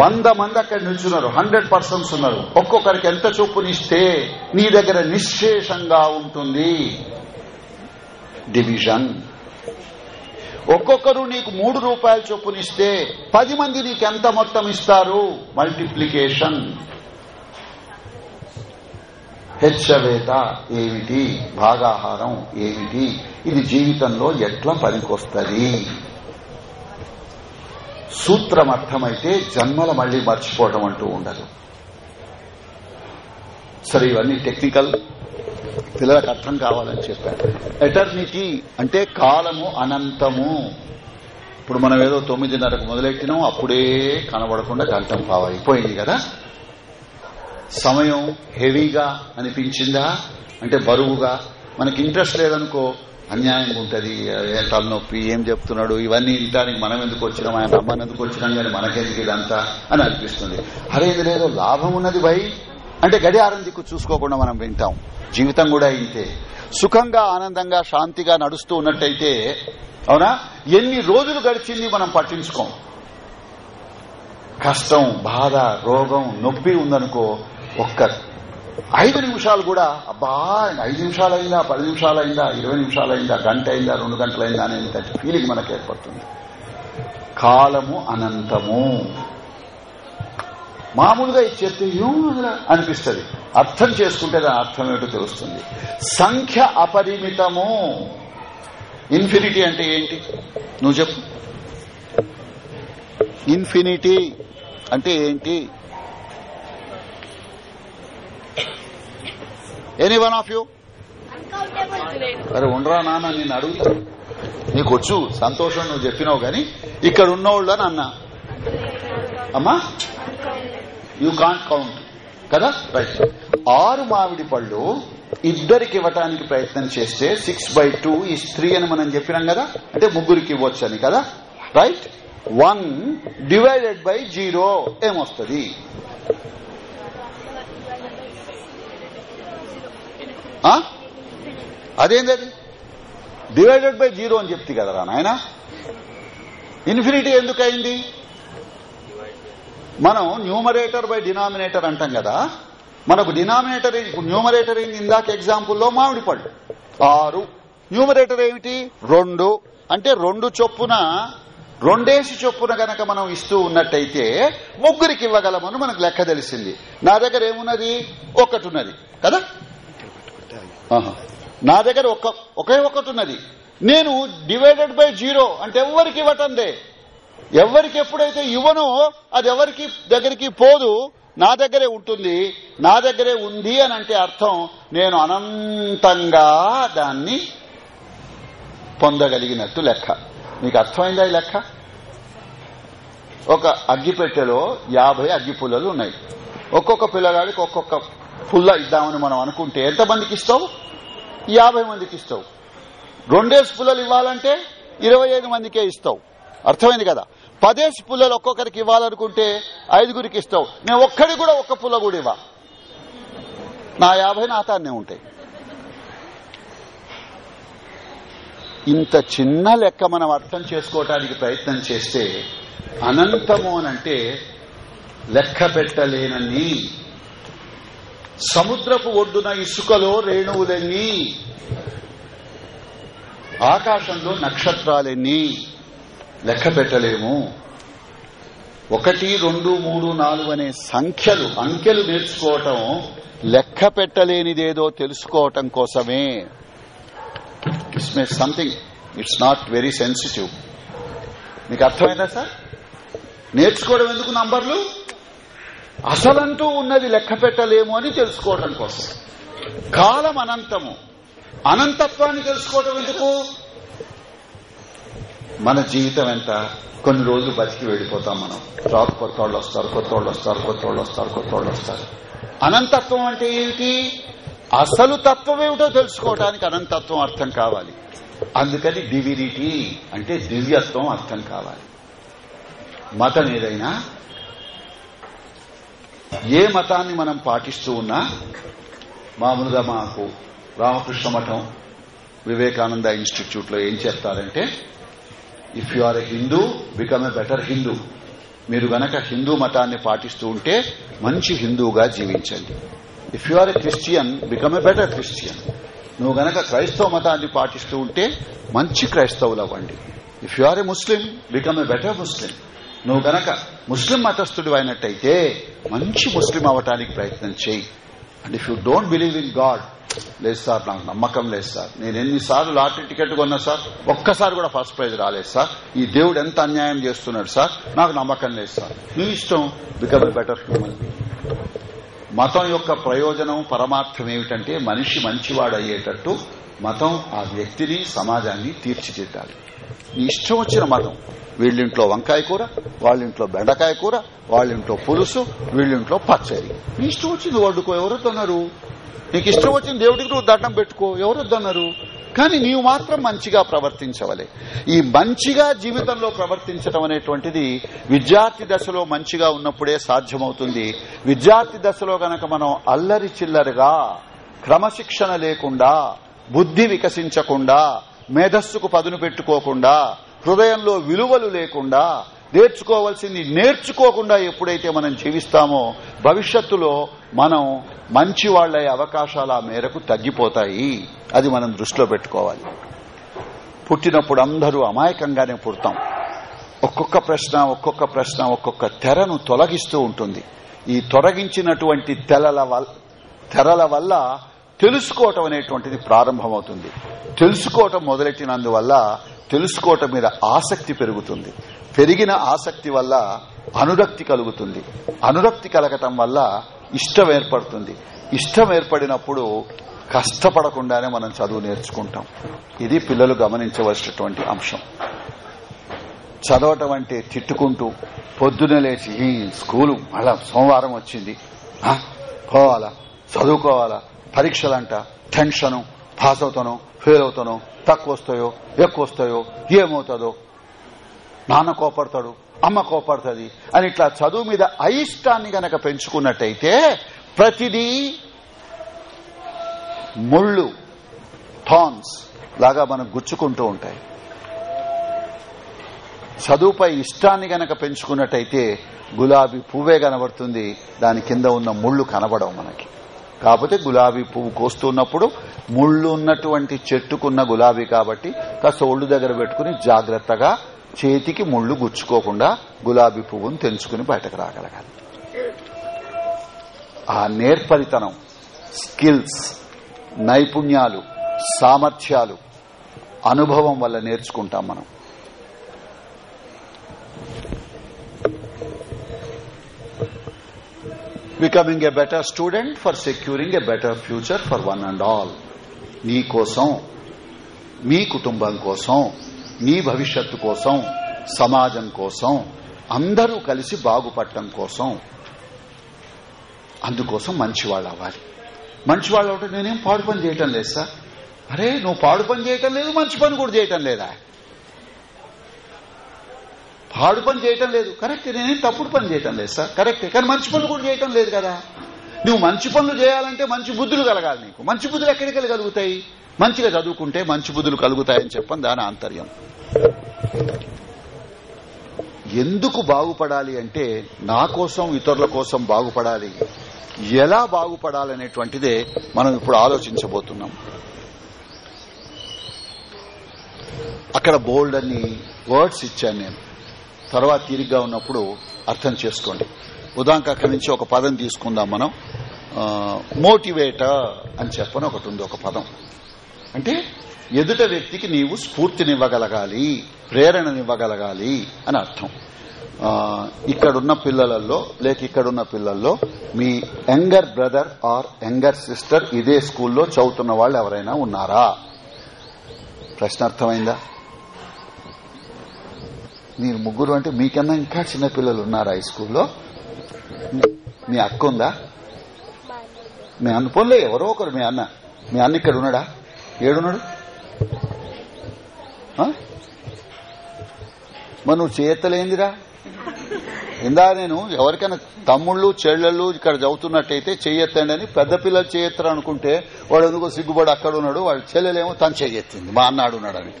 Speaker 1: వంద మంది అక్కడ నిల్చున్నారు హండ్రెడ్ పర్సన్స్ ఉన్నారు ఒక్కొక్కరికి ఎంత చొప్పునిస్తే నీ దగ్గర నిశ్శేషంగా ఉంటుంది డివిజన్ ఒక్కొక్కరు నీకు మూడు రూపాయల చొప్పునిస్తే పది మంది నీకు ఎంత మొత్తం ఇస్తారు మల్టిప్లికేషన్ హెచ్చవేత ఏమిటి భాగాహారం ఏమిటి ఇది జీవితంలో ఎట్లా పనికొస్తుంది సూత్రం అర్థమైతే జన్మల మళ్లీ మర్చిపోవడం అంటూ ఉండదు సరే ఇవన్నీ టెక్నికల్ పిల్లలకు అర్థం కావాలని చెప్పాడు ఎటర్నిటీ అంటే కాలము అనంతము ఇప్పుడు మనం ఏదో తొమ్మిదిన్నరకు మొదలెట్టినాం అప్పుడే కనబడకుండా గంటం పావైపోయింది కదా సమయం హెవీగా అనిపించిందా అంటే బరువుగా మనకి ఇంట్రెస్ట్ లేదనుకో అన్యాయంగా ఉంటుంది తలనొప్పి ఏం చెప్తున్నాడు ఇవన్నీ ఇంటానికి మనం ఎందుకు వచ్చినాం ఆయన అమ్మని ఎందుకు వచ్చినాం కానీ మనకెందుకు ఇదంతా అని అనిపిస్తుంది అరే ఇది లేదో లాభం ఉన్నది భయ్ అంటే గడియారం దిక్కు చూసుకోకుండా మనం వింటాం జీవితం కూడా ఇంతే సుఖంగా ఆనందంగా శాంతిగా నడుస్తూ ఉన్నట్టయితే అవునా ఎన్ని రోజులు గడిచింది మనం పట్టించుకోం కష్టం బాధ రోగం నొప్పి ఉందనుకో ఒక్క ఐదు నిమిషాలు కూడా అబ్బా ఐదు నిమిషాలైందా పది నిమిషాలైందా ఇరవై నిమిషాలైందా గంట అయిందా రెండు గంటలైందా అనేది ఫీలింగ్ మనకు ఏర్పడుతుంది కాలము అనంతము మామూలుగా ఇది చెప్తే అనిపిస్తుంది అర్థం చేసుకుంటే దాని అర్థం ఏమిటో తెలుస్తుంది సంఖ్య అపరిమితము ఇన్ఫినిటీ అంటే ఏంటి నువ్వు చెప్పు ఇన్ఫినిటీ అంటే ఏంటి ఎనీ వన్ ఆఫ్ యూ అరే ఉండరా నాన్న నేను అడుగుతా నీకు వచ్చు సంతోషం నువ్వు చెప్పినావు గాని ఇక్కడ ఉన్నోళ్ళు అని అన్నా అమ్మా యు కాంట్ కౌంట్ కదా రైట్ ఆరు మామిడి పళ్ళు ఇద్దరికి ఇవ్వటానికి ప్రయత్నం చేస్తే సిక్స్ బై టూ ఈ స్త్రీ అని మనం చెప్పినాం కదా అంటే ముగ్గురికి ఇవ్వచ్చు అని కదా right one divided by zero ఏమొస్తుంది అదేంటది డివైడెడ్ బై జీరో అని చెప్తే కదరా నాయన ఇన్ఫినిటీ అయింది మనం న్యూమరేటర్ బై డినామినేటర్ అంటాం కదా మనకు డినామినేటర్ న్యూమరేటర్ ఏంది ఇందాక ఎగ్జాంపుల్లో మామిడి పళ్ళు ఆరు న్యూమరేటర్ ఏమిటి రెండు అంటే రెండు చొప్పున రెండేసి చొప్పున గనక మనం ఇస్తూ ఉన్నట్టయితే ముగ్గురికి ఇవ్వగలమని మనకు లెక్క తెలిసింది నా దగ్గర ఏమున్నది ఒకటి ఉన్నది కదా నా దగ్గర ఒకే ఒకటి ఉన్నది నేను డివైడెడ్ బై జీరో అంటే ఎవరికి ఇవ్వటందే ఎవరికి ఎప్పుడైతే ఇవ్వను అది ఎవరికి దగ్గరికి పోదు నా దగ్గరే ఉంటుంది నా దగ్గరే ఉంది అని అంటే అర్థం నేను అనంతంగా దాన్ని పొందగలిగినట్టు లెక్క నీకు అర్థమైందా ఈ లెక్క ఒక అగ్గిపెట్టెలో యాభై అగ్గి పుల్లలు ఉన్నాయి ఒక్కొక్క పిల్లగాడికి ఒక్కొక్క పుల్ల ఇద్దామని మనం అనుకుంటే ఎంతమందికి ఇస్తావు యాభై మందికి ఇస్తావు రెండేసి పుల్లలు ఇవ్వాలంటే ఇరవై మందికే ఇస్తావు అర్థమైంది కదా పదేసి పుల్లలు ఒక్కొక్కరికి ఇవ్వాలనుకుంటే ఐదుగురికి ఇస్తావు నేను ఒక్కడి కూడా ఒక్క పుల్ల కూడా ఇవ్వ నా యాభై నాతాన్నే ఉంటాయి ఇంత చిన్న లెక్క మనం అర్థం చేసుకోవటానికి ప్రయత్నం చేస్తే అనంతము అంటే లెక్క పెట్టలేనని సముద్రపు ఒడ్డున ఇసుకలో రేణువులన్నీ ఆకాశంలో నక్షత్రాలన్నీ లెక్క పెట్టలేము ఒకటి రెండు మూడు నాలుగు అనే సంఖ్యలు అంకెలు నేర్చుకోవటం లెక్క పెట్టలేనిదేదో తెలుసుకోవటం కోసమే it's may something it's not very sensitive మీకు అర్థమైందా సార్ నేర్చుకోవడం ఎందుకు నంబర్లు అసలంటూ ఉన్నది లెక్క పెట్టలేము అని తెలుసుకోవడం కోసం కాలం అనంతము అనంతత్వాన్ని తెలుసుకోవటం ఎందుకు మన జీవితం ఎంత కొన్ని రోజులు బతికి వెళ్ళిపోతాం మనం రాక్ కొత్త వాళ్ళు వస్తారు కొత్త వాళ్ళు వస్తారు కొత్త వాళ్ళు వస్తారు కొత్త వాళ్ళు వస్తారు అనంతత్వం అంటే ఏమిటి అసలు తత్వం ఏమిటో తెలుసుకోవడానికి అనంతత్వం అర్థం కావాలి అందుకని డివినిటీ అంటే దివ్యత్వం అర్థం కావాలి మతం ఏదైనా ఏ మతాన్ని మనం పాటిస్తూ ఉన్నా మామూలుగా మాకు రామకృష్ణ మఠం వివేకానంద ఇన్స్టిట్యూట్ లో ఏం చేస్తారంటే if you are a Hindu become a better Hindu మీరు గనక హిందూ మతాన్ని పాటిస్తూ ఉంటే మంచి హిందూగా జీవించండి if you are a Christian become a better Christian నువ్వు గనక క్రైస్తవ మతాన్ని పాటిస్తూ ఉంటే మంచి క్రైస్తవులు అవ్వండి if you are a Muslim become a better Muslim నువ్వు గనక ముస్లిం మతస్థుడు అయినట్టయితే మంచి ముస్లిం అవటానికి ప్రయత్నం చేయి and if you don't believe in god లేదు సార్ నాకు నమ్మకం లేదు సార్ నేను ఎన్నిసార్లు లాటరీ టికెట్ కొన్నా సార్ ఒక్కసారి కూడా ఫస్ట్ ప్రైజ్ రాలేదు సార్ ఈ దేవుడు ఎంత అన్యాయం చేస్తున్నాడు సార్ నాకు నమ్మకం లేదు సార్ మీ ఇష్టం బికమ్ బెటర్ హ్యూమన్ మతం యొక్క ప్రయోజనం పరమార్థం ఏమిటంటే మనిషి మంచివాడు అయ్యేటట్టు మతం ఆ వ్యక్తిని సమాజాన్ని తీర్చిదిద్దాలి నీ ఇష్టం వచ్చిన మతం వీళ్ళింట్లో వంకాయ కూర వాళ్ళింట్లో బెండకాయ కూర వాళ్ళింట్లో పులుసు వీళ్ళింట్లో పచ్చడి నీ ఇష్టం వచ్చింది వండుకో ఎవరు తన్నారు నీకు ఇష్టం వచ్చిన దేవుడికి నువ్వు దండం పెట్టుకో ఎవరు వద్దన్నారు కానీ నీవు మాత్రం మంచిగా ప్రవర్తించవలే ఈ మంచిగా జీవితంలో ప్రవర్తించడం అనేటువంటిది విద్యార్థి దశలో మంచిగా ఉన్నప్పుడే సాధ్యమవుతుంది విద్యార్థి దశలో గనక మనం అల్లరి చిల్లరిగా క్రమశిక్షణ లేకుండా బుద్ధి వికసించకుండా మేధస్సుకు పదును పెట్టుకోకుండా హృదయంలో విలువలు లేకుండా నేర్చుకోవాల్సింది నేర్చుకోకుండా ఎప్పుడైతే మనం జీవిస్తామో భవిష్యత్తులో మనం మంచి వాళ్లయ్యే అవకాశాలు ఆ మేరకు తగ్గిపోతాయి అది మనం దృష్టిలో పెట్టుకోవాలి పుట్టినప్పుడు అందరూ అమాయకంగానే పుడతాం ఒక్కొక్క ప్రశ్న ఒక్కొక్క ప్రశ్న ఒక్కొక్క తెరను తొలగిస్తూ ఉంటుంది ఈ తొలగించినటువంటి తెరల వల్ల తెలుసుకోవటం అనేటువంటిది ప్రారంభమవుతుంది తెలుసుకోవటం మొదలెట్టినందువల్ల తెలుసుకోవటం మీద ఆసక్తి పెరుగుతుంది పెరిగిన ఆసక్తి వల్ల అనురక్తి కలుగుతుంది అనురక్తి కలగటం వల్ల ఇష్టం ఏర్పడుతుంది ఇష్టం ఏర్పడినప్పుడు కష్టపడకుండానే మనం చదువు నేర్చుకుంటాం ఇది పిల్లలు గమనించవలసినటువంటి అంశం చదవటం అంటే తిట్టుకుంటూ పొద్దున్నే లేచి ఈ స్కూలు మళ్ళా సోమవారం వచ్చింది పోవాలా చదువుకోవాలా పరీక్షలంట టెన్షను పాస్ అవుతానో ఫెయిల్ అవుతానో తక్కువ వస్తాయో ఎక్కువ వస్తాయో ఏమవుతుందో నాన్న కోపడతాడు అమ్మ కోపడుతుంది అని ఇట్లా చదువు మీద అయిష్టాన్ని గనక పెంచుకున్నట్టయితే ప్రతిదీ ముళ్ళు థాన్స్ లాగా మనం గుచ్చుకుంటూ ఉంటాయి చదువుపై ఇష్టాన్ని గనక పెంచుకున్నట్టయితే గులాబీ పువ్వే కనబడుతుంది దాని కింద ఉన్న ముళ్ళు కనబడవు మనకి కాకపోతే గులాబీ పువ్వు కోస్తున్నప్పుడు ముళ్ళు ఉన్నటువంటి చెట్టుకున్న గులాబీ కాబట్టి కాస్త ఒళ్ళు దగ్గర పెట్టుకుని జాగ్రత్తగా చేతికి ముళ్ళు గుచ్చుకోకుండా గులాబీ పువ్వును తెంచుకుని బయటకు రాగలగాలి ఆ నేర్పరితనం స్కిల్స్ నైపుణ్యాలు సామర్థ్యాలు అనుభవం వల్ల నేర్చుకుంటాం మనం becoming a better student for securing a better future for one and all నీ కోసం మీ కుటుంబం కోసం మీ భవిష్యత్తు కోసం సమాజం కోసం అందరూ కలిసి బాగుపడటం కోసం అందుకోసం మంచివాళ్ళు అవ్వాలి మంచివాళ్ళు అవటం నేనేం పాడు పని చేయటం లేదు సార్ అరే నువ్వు పాడు పని చేయటం లేదు మంచి పని కూడా చేయటం లేదా హాడు పని చేయటం లేదు కరెక్ట్ నేనేం తప్పుడు పని చేయటం లేదు సార్ కరెక్ట్ కానీ మంచి పనులు కూడా చేయటం లేదు కదా నువ్వు మంచి పనులు చేయాలంటే మంచి బుద్ధులు కలగాలి నీకు మంచి బుద్ధులు ఎక్కడికి కలుగుతాయి మంచిగా చదువుకుంటే మంచి బుద్ధులు కలుగుతాయని చెప్పం దాని ఆంతర్యం ఎందుకు బాగుపడాలి అంటే నా కోసం ఇతరుల కోసం బాగుపడాలి ఎలా బాగుపడాలనేటువంటిదే మనం ఇప్పుడు ఆలోచించబోతున్నాం అక్కడ బోల్డ్ అని వర్డ్స్ ఇచ్చాను నేను తర్వాత తీరిగ్గా ఉన్నప్పుడు అర్థం చేసుకోండి ఉదాంక అక్కడి నుంచి ఒక పదం తీసుకుందాం మనం మోటివేట అని చెప్పని ఒకటి ఉంది ఒక పదం అంటే ఎదుట వ్యక్తికి నీవు స్ఫూర్తినివ్వగలగాలి ప్రేరణనివ్వగలగాలి అని అర్థం ఇక్కడున్న పిల్లలలో లేక ఇక్కడున్న పిల్లల్లో మీ younger brother or younger sister ఇదే స్కూల్లో చదువుతున్న వాళ్ళు ఎవరైనా ఉన్నారా ప్రశ్న అర్థమైందా మీరు ముగ్గురు అంటే మీకన్నా ఇంకా చిన్న పిల్లలు ఉన్నారు హై స్కూల్లో మీ అక్క ఉందా మీ అన్న పోన్లే ఎవరో ఒకరు మీ అన్న మీ అన్న ఇక్కడ ఉన్నాడా ఏడున్నాడు మరి నువ్వు చేతలేందిరా ఇందా నేను ఎవరికైనా తమ్ముళ్ళు చెల్లెళ్ళు ఇక్కడ చదువుతున్నట్టయితే చెయ్యెత్తండి అని పెద్ద పిల్లలు చేయెత్తరు అనుకుంటే వాడు ఎందుకో సిగ్గుబడి అక్కడ ఉన్నాడు వాడు చెల్లెలేమో తను చెయ్యెత్తింది మా అన్నాడు అని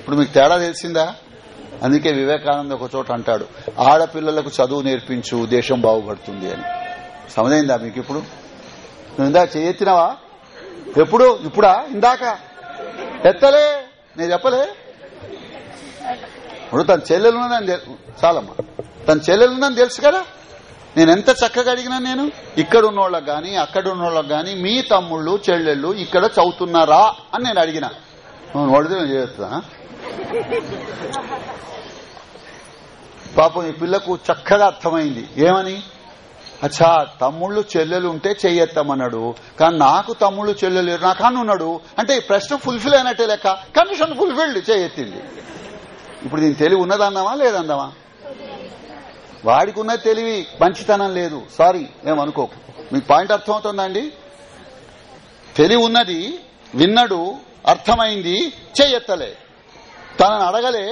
Speaker 1: ఇప్పుడు మీకు తేడా తెలిసిందా అందుకే వివేకానంద ఒక చోట అంటాడు ఆడపిల్లలకు చదువు నేర్పించు దేశం బాగుపడుతుంది అని సమదైందా మీకు ఇప్పుడు నువ్వు ఇందాక చేయెత్తినావా ఎప్పుడు ఇప్పుడా ఇందాక ఎత్తలే నేను చెప్పలే ఇప్పుడు తన చెల్లెలున్నా చాలమ్మా తన చెల్లెలున్నా తెలుసు కదా నేను ఎంత చక్కగా అడిగినా నేను ఇక్కడ ఉన్నోళ్ళకు గాని అక్కడ ఉన్నోళ్ళకు గాని మీ తమ్ముళ్ళు చెల్లెళ్ళు ఇక్కడ చదువుతున్నారా అని నేను అడిగిన నువ్వు చేస్తున్నా పాపం ఈ పిల్లకు చక్కగా అర్థమైంది ఏమని అచ్చా తమ్ముళ్ళు చెల్లెలు ఉంటే చెయ్యెత్తామన్నాడు కానీ నాకు తమ్ముళ్ళు చెల్లెలు నాకు అని ఉన్నాడు అంటే ఈ ప్రశ్న ఫుల్ఫిల్ అయినట్టే లెక్క కండిషన్ ఫుల్ఫిల్డ్ చేయెత్తింది ఇప్పుడు దీని తెలివి ఉన్నదన్నామా లేదన్నామా వాడికి ఉన్న తెలివి మంచితనం లేదు సారీ ఏమనుకోకు మీకు పాయింట్ అర్థమవుతుందండి తెలివి ఉన్నది విన్నడు అర్థమైంది చేయెత్తలేదు తనని అడగలే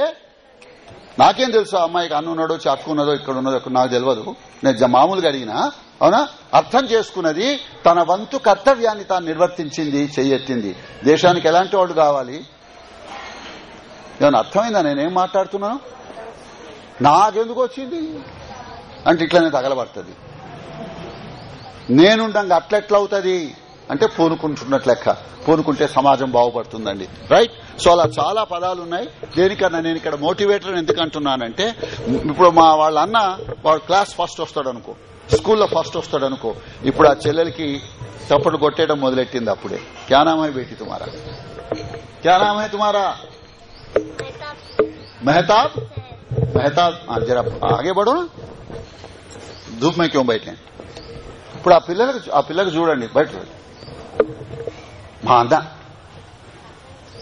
Speaker 1: నాకేం తెలుసు అమ్మాయికి అమ్మాయికి ఉన్నాడో చాటుకున్నదో ఇక్కడ ఉన్నదో ఇక్కడ నాకు తెలియదు నేను మామూలుగా అడిగినా అవునా అర్థం చేసుకున్నది తన వంతు కర్తవ్యాన్ని తాను నిర్వర్తించింది చెయ్యెత్తింది దేశానికి ఎలాంటి వాళ్ళు కావాలి ఏమైనా అర్థమైందా నేనేం మాట్లాడుతున్నాను నాకెందుకు వచ్చింది అంటే ఇట్లనే తగలబడుతుంది నేనుండంగా అట్లెట్లవుతుంది అంటే పూనుకుంటున్నట్లెక్క పూనుకుంటే సమాజం బాగుపడుతుందండి రైట్ సో అలా చాలా పదాలు ఉన్నాయి దేనికన్నా నేను ఇక్కడ మోటివేటర్ ఎందుకంటున్నానంటే ఇప్పుడు మా వాళ్ళ అన్న వాడు క్లాస్ ఫస్ట్ వస్తాడు అనుకో స్కూల్లో ఫస్ట్ వస్తాడు అనుకో ఇప్పుడు ఆ చెల్లెలకి చప్పట్లు కొట్టేయడం మొదలెట్టింది అప్పుడే క్యానామై బేటి తుమారా క్యానామై తుమారా మెహతాబ్ మెహతాబ్ జరా ఆగే పడు ధూప్ బయట ఇప్పుడు ఆ పిల్లలకు ఆ పిల్లకు చూడండి బయట మా అన్న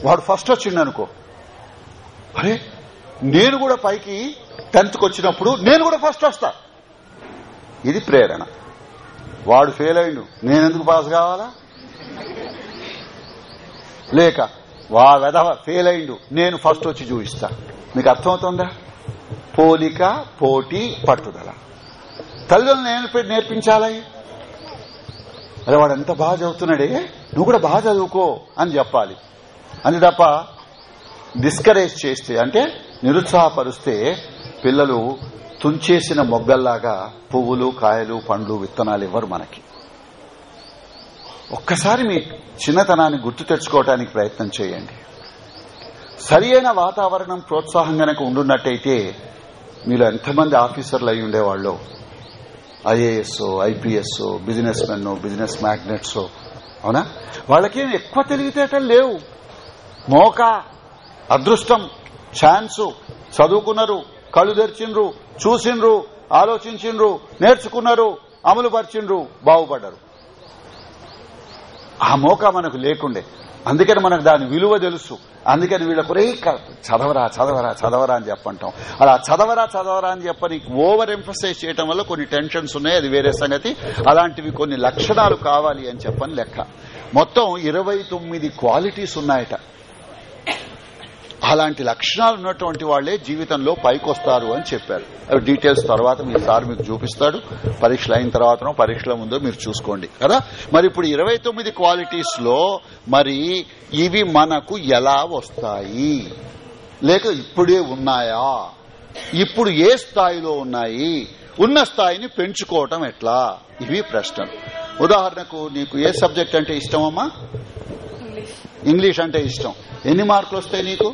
Speaker 1: వాడు ఫస్ట్ వచ్చిండు అనుకో అరే నేను కూడా పైకి టెన్త్కి వచ్చినప్పుడు నేను కూడా ఫస్ట్ వస్తా ఇది ప్రేరణ వాడు ఫెయిల్ అయిండు నేనెందుకు పాస్ కావాలా లేక వా వెధవ ఫెయిల్ అయిండు నేను ఫస్ట్ వచ్చి చూపిస్తా మీకు అర్థమవుతుందా పోలిక పోటీ పట్టుదల తల్లిదండ్రులు నేను నేర్పించాలి అరే వాడు ఎంత బాగా చదువుతున్నాడే నువ్వు కూడా బాగా చదువుకో అని చెప్పాలి అని తప్ప డిస్కరేజ్ చేస్తే అంటే నిరుత్సాహపరుస్తే పిల్లలు తుంచేసిన మొగ్గల్లాగా పువ్వులు కాయలు పండ్లు విత్తనాలు ఇవ్వరు మనకి ఒక్కసారి మీ చిన్నతనాన్ని గుర్తు తెచ్చుకోవటానికి ప్రయత్నం చేయండి సరి అయిన వాతావరణం ప్రోత్సాహం గనక ఉండున్నట్టయితే మీరు ఎంతమంది ఆఫీసర్లు అయి ఉండేవాళ్ళు IAS IPS businessmen business magnates అవునా వాళ్ళకేం ఎక్కువ తెలివితేటలు లేవు మోక అదృష్టం ఛాన్సు చదువుకున్నారు కళ్ళు తెరిచిండ్రు చూసిండ్రు ఆలోచించిండ్రు నేర్చుకున్నారు అమలు పరిచిండ్రు బాగుపడ్డారు ఆ మోక మనకు లేకుండే అందుకని మనకు దాని విలువ తెలుసు అందుకని వీళ్ళకు రే చదవరా చదవరా చదవరా అని చెప్పంటాం అలా చదవరా చదవరా అని చెప్పని ఓవర్ ఎంఫసైజ్ చేయడం వల్ల కొన్ని టెన్షన్స్ ఉన్నాయి అది వేరే సంగతి అలాంటివి కొన్ని లక్షణాలు కావాలి అని చెప్పని లెక్క మొత్తం ఇరవై క్వాలిటీస్ ఉన్నాయట అలాంటి లక్షణాలు ఉన్నటువంటి వాళ్లే జీవితంలో పైకొస్తారు అని చెప్పారు అవి డీటెయిల్స్ తర్వాత మీ సార్ మీకు చూపిస్తాడు పరీక్షలు అయిన తర్వాత పరీక్షల ముందో మీరు చూసుకోండి కదా మరి ఇప్పుడు ఇరవై తొమ్మిది క్వాలిటీస్ లో మరి ఇవి మనకు ఎలా వస్తాయి లేక ఇప్పుడే ఉన్నాయా ఇప్పుడు ఏ స్థాయిలో ఉన్నాయి ఉన్న స్థాయిని పెంచుకోవటం ఎట్లా ఇవి ప్రశ్నలు ఉదాహరణకు నీకు ఏ సబ్జెక్ట్ అంటే ఇష్టమమ్మా ఇంగ్లీష్ అంటే ఇష్టం ఎన్ని మార్కులు వస్తాయి నీకు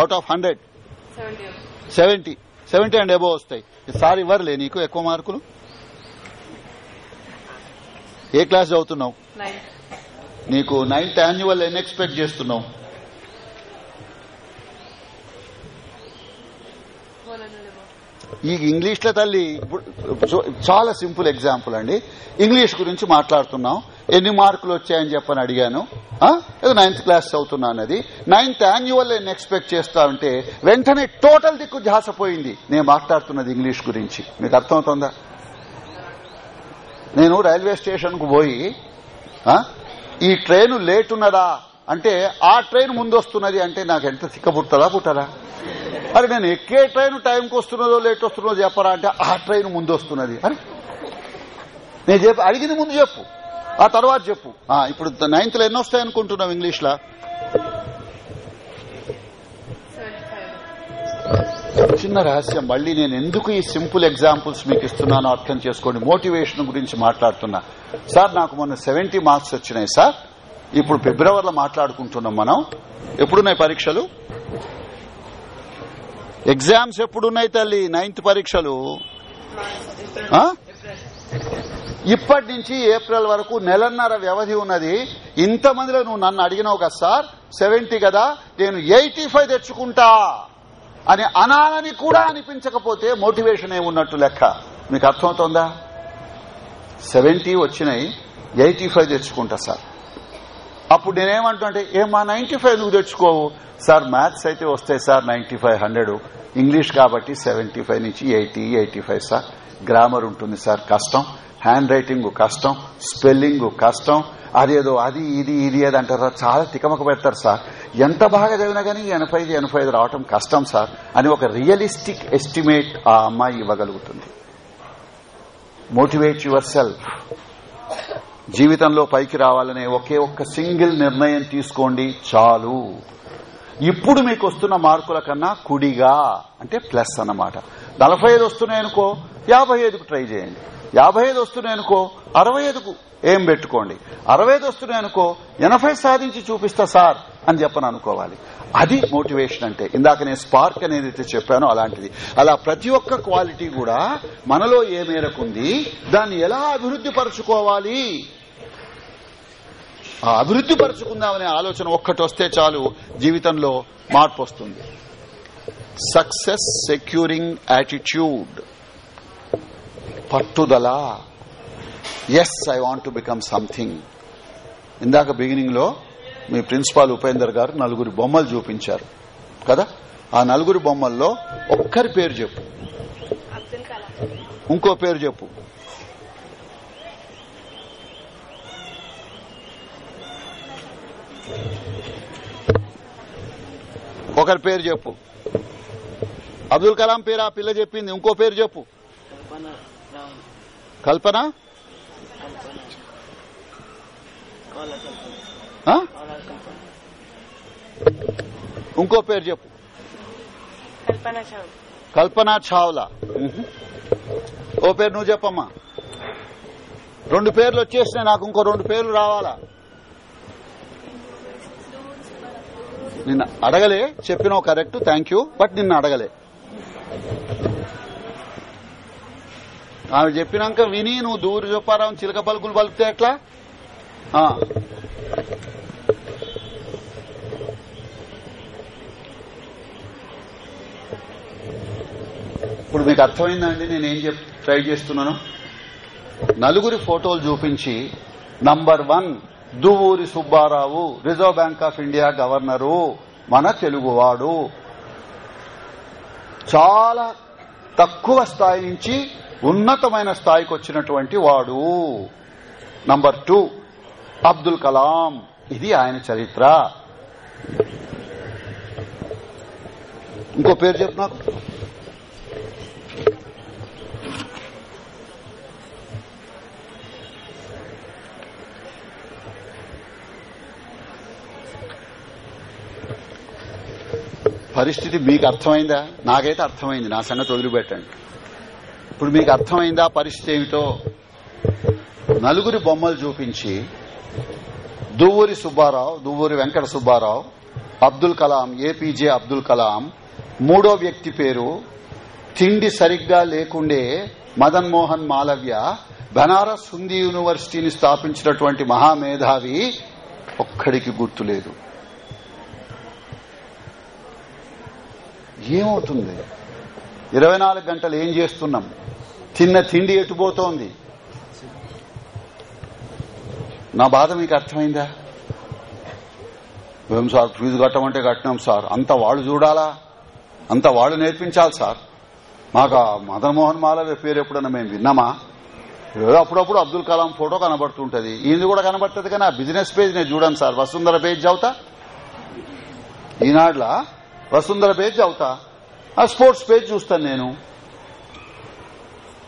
Speaker 1: out of hundred seventy seventy and above వస్తాయి సార్ ఇవ్వరులే నీకు ఎక్కువ మార్కులు ఏ క్లాస్ చదువుతున్నావు నీకు నైన్త్ యాన్యువల్ ఎన్ని ఎక్స్పెక్ట్ చేస్తున్నావు ఈ ఇంగ్లీష్ల తల్లి చాలా సింపుల్ ఎగ్జాంపుల్ అండి ఇంగ్లీష్ గురించి మాట్లాడుతున్నాం ఎన్ని మార్కులు వచ్చాయని చెప్పని అడిగాను ఏదో నైన్త్ క్లాస్ అది నైన్త్ యాన్యువల్ నేను ఎక్స్పెక్ట్ చేస్తా ఉంటే వెంటనే టోటల్ దిక్కు జాసపోయింది నేను మాట్లాడుతున్నది ఇంగ్లీష్ గురించి మీకు అర్థమవుతుందా నేను రైల్వే స్టేషన్ కు పోయి ఈ ట్రైన్ లేట్ ఉన్నదా అంటే ఆ ట్రైన్ ముందొస్తున్నది అంటే నాకు ఎంత చిక్కబుట్టదా పుట్టదా అది నేను ఎక్కే ట్రైన్ టైంకి వస్తున్నదో లేట్ వస్తున్నదో చెప్పరా అంటే ఆ ట్రైన్ ముందొస్తున్నది అని నేను చెప్పి అడిగింది ముందు చెప్పు ఆ తర్వాత చెప్పు ఇప్పుడు నైన్త్ లో ఎన్ని వస్తాయి అనుకుంటున్నావు ఇంగ్లీష్ లా చిన్న రహస్యం మళ్లీ నేను ఎందుకు ఈ సింపుల్ ఎగ్జాంపుల్స్ మీకు ఇస్తున్నానో అర్థం చేసుకోండి మోటివేషన్ గురించి మాట్లాడుతున్నా సార్ నాకు మొన్న సెవెంటీ మార్క్స్ వచ్చినాయి సార్ ఇప్పుడు ఫిబ్రవరిలో మాట్లాడుకుంటున్నాం మనం ఎప్పుడున్నాయి పరీక్షలు ఎగ్జామ్స్ ఎప్పుడున్నాయి తల్లి నైన్త్ పరీక్షలు ఇప్పటి నుంచి ఏప్రిల్ వరకు నెలన్నర వ్యవధి ఉన్నది ఇంతమందిలో నువ్వు నన్ను అడిగినావు కదా సార్ సెవెంటీ కదా నేను ఎయిటీ ఫైవ్ తెచ్చుకుంటా అని అనాలని కూడా అనిపించకపోతే మోటివేషన్ ఏమున్నట్టు లెక్క మీకు అర్థమవుతోందా సెవెంటీ వచ్చినాయి ఎయిటీ ఫైవ్ తెచ్చుకుంటా సార్ అప్పుడు నేనేమంటుంటే ఏ మా నైన్టీ ఫైవ్ నువ్వు తెచ్చుకోవు సార్ మ్యాథ్స్ అయితే వస్తాయి sir ninety five hundred English కాబట్టి సెవెంటీ ఫైవ్ నుంచి eighty eighty five sir grammar ఉంటుంది సార్ కష్టం హ్యాండ్ రైటింగ్ కష్టం స్పెల్లింగ్ కష్టం అదేదో అది ఇది ఇది ఏది అంటారు చాలా తికమక పెడతారు సార్ ఎంత బాగా చదివినా కానీ ఎనభై ఐదు ఎనభై ఐదు రావటం కష్టం సార్ అని ఒక రియలిస్టిక్ ఎస్టిమేట్ ఆ అమ్మాయి ఇవ్వగలుగుతుంది మోటివేట్ యువర్ సెల్ఫ్ జీవితంలో పైకి రావాలనే ఒకే ఒక్క సింగిల్ నిర్ణయం తీసుకోండి చాలు ఇప్పుడు మీకు వస్తున్న మార్కుల కన్నా కుడిగా అంటే ప్లస్ అన్నమాట నలభై ఐదు వస్తున్నాయనుకో యాభై ఐదుకు ట్రై చేయండి యాభై ఐదు వస్తున్నాయి అనుకో అరవై ఐదుకు ఏం పెట్టుకోండి అరవై ఐదు వస్తున్నాయి అనుకో ఎనభై సాధించి చూపిస్తా సార్ అని చెప్పని అనుకోవాలి అది మోటివేషన్ అంటే ఇందాక నేను స్పార్క్ అనేది అయితే చెప్పానో అలాంటిది అలా ప్రతి ఒక్క క్వాలిటీ కూడా మనలో ఏ మేరకు ఉంది దాన్ని ఎలా అభివృద్ధి పరుచుకోవాలి ఆ అభివృద్ధి పరుచుకుందామనే ఆలోచన ఒక్కటి వస్తే చాలు జీవితంలో మార్పు వస్తుంది సక్సెస్ సెక్యూరింగ్ యాటిట్యూడ్ పట్టుదల yes I want to become something ఇందాక బిగినింగ్ లో మీ ప్రిన్సిపాల్ ఉపేందర్ గారు నలుగురు బొమ్మలు చూపించారు కదా ఆ నలుగురు బొమ్మల్లో ఒక్కరి పేరు చెప్పు ఇంకో పేరు చెప్పు ఒకరి పేరు చెప్పు అబ్దుల్ కలాం పేరు ఆ పిల్ల చెప్పింది ఇంకో పేరు చెప్పు కల్పన ఇంకో పేరు చెప్పు కల్పన చావ్లా ఓ పేరు నువ్వు చెప్పమ్మా రెండు పేర్లు వచ్చేసినాయి నాకు ఇంకో రెండు పేర్లు రావాలా నిన్న అడగలే చెప్పినావు కరెక్ట్ థ్యాంక్ యూ బట్ నిన్న అడగలే ఆమె చెప్పినాక విని నువ్వు దూరు చెప్పారావు చిలక పలుకులు పలిపితే ఎట్లా ఇప్పుడు మీకు అర్థమైందండి నేను ఏం చెప్ ట్రై చేస్తున్నాను నలుగురి ఫోటోలు చూపించి number one Duvvuri Subbarao reserve bank of India governor మన తెలుగువాడు చాలా తక్కువ స్థాయి నుంచి ఉన్నతమైన స్థాయికి వచ్చినటువంటి వాడు నంబర్ టూ అబ్దుల్ కలాం ఇది ఆయన చరిత్ర ఇంకో పేరు చెప్పు పరిస్థితి మీకు అర్థమైందా నాకైతే అర్థమైంది నా సంగతి వదిలిపెట్టండి ఇప్పుడు మీకు అర్థమైందా పరిస్థితి ఏమిటో నలుగురి బొమ్మలు చూపించి దువ్వూరి సుబ్బారావు దువ్వూరి వెంకట సుబ్బారావు అబ్దుల్ కలాం ఏపీజే అబ్దుల్ కలాం మూడో వ్యక్తి పేరు తిండి సరిగ్గా లేకుండే మదన్ మోహన్ మాలవ్య బనారస్ హిందీ యూనివర్సిటీని స్థాపించినటువంటి మహామేధావి ఒక్కడికి గుర్తులేదు ఏమవుతుంది ఇరవై నాలుగు గంటలు ఏం చేస్తున్నాం తిన్న తిండి ఎటుపోతోంది నా బాధ మీకు అర్థమైందా మేము సార్ ఫీజు కట్టమంటే కట్టినాం సార్ అంత వాళ్ళు చూడాలా అంత వాళ్ళు నేర్పించాలి సార్ మాకు మదన్ మోహన్ మాలవ్య పేరు ఎప్పుడన్నా మేము విన్నామా అప్పుడప్పుడు అబ్దుల్ కలాం ఫోటో కనబడుతుంటది ఈ కూడా కనబడుతుంది కానీ ఆ బిజినెస్ పేజ్ నేను చూడండి సార్ వసుంధర పేజ్ అవుతా ఈనాడులా వసుంధర పేజ్ చదువుతా ఆ స్పోర్ట్స్ పేజ్ చూస్తాను నేను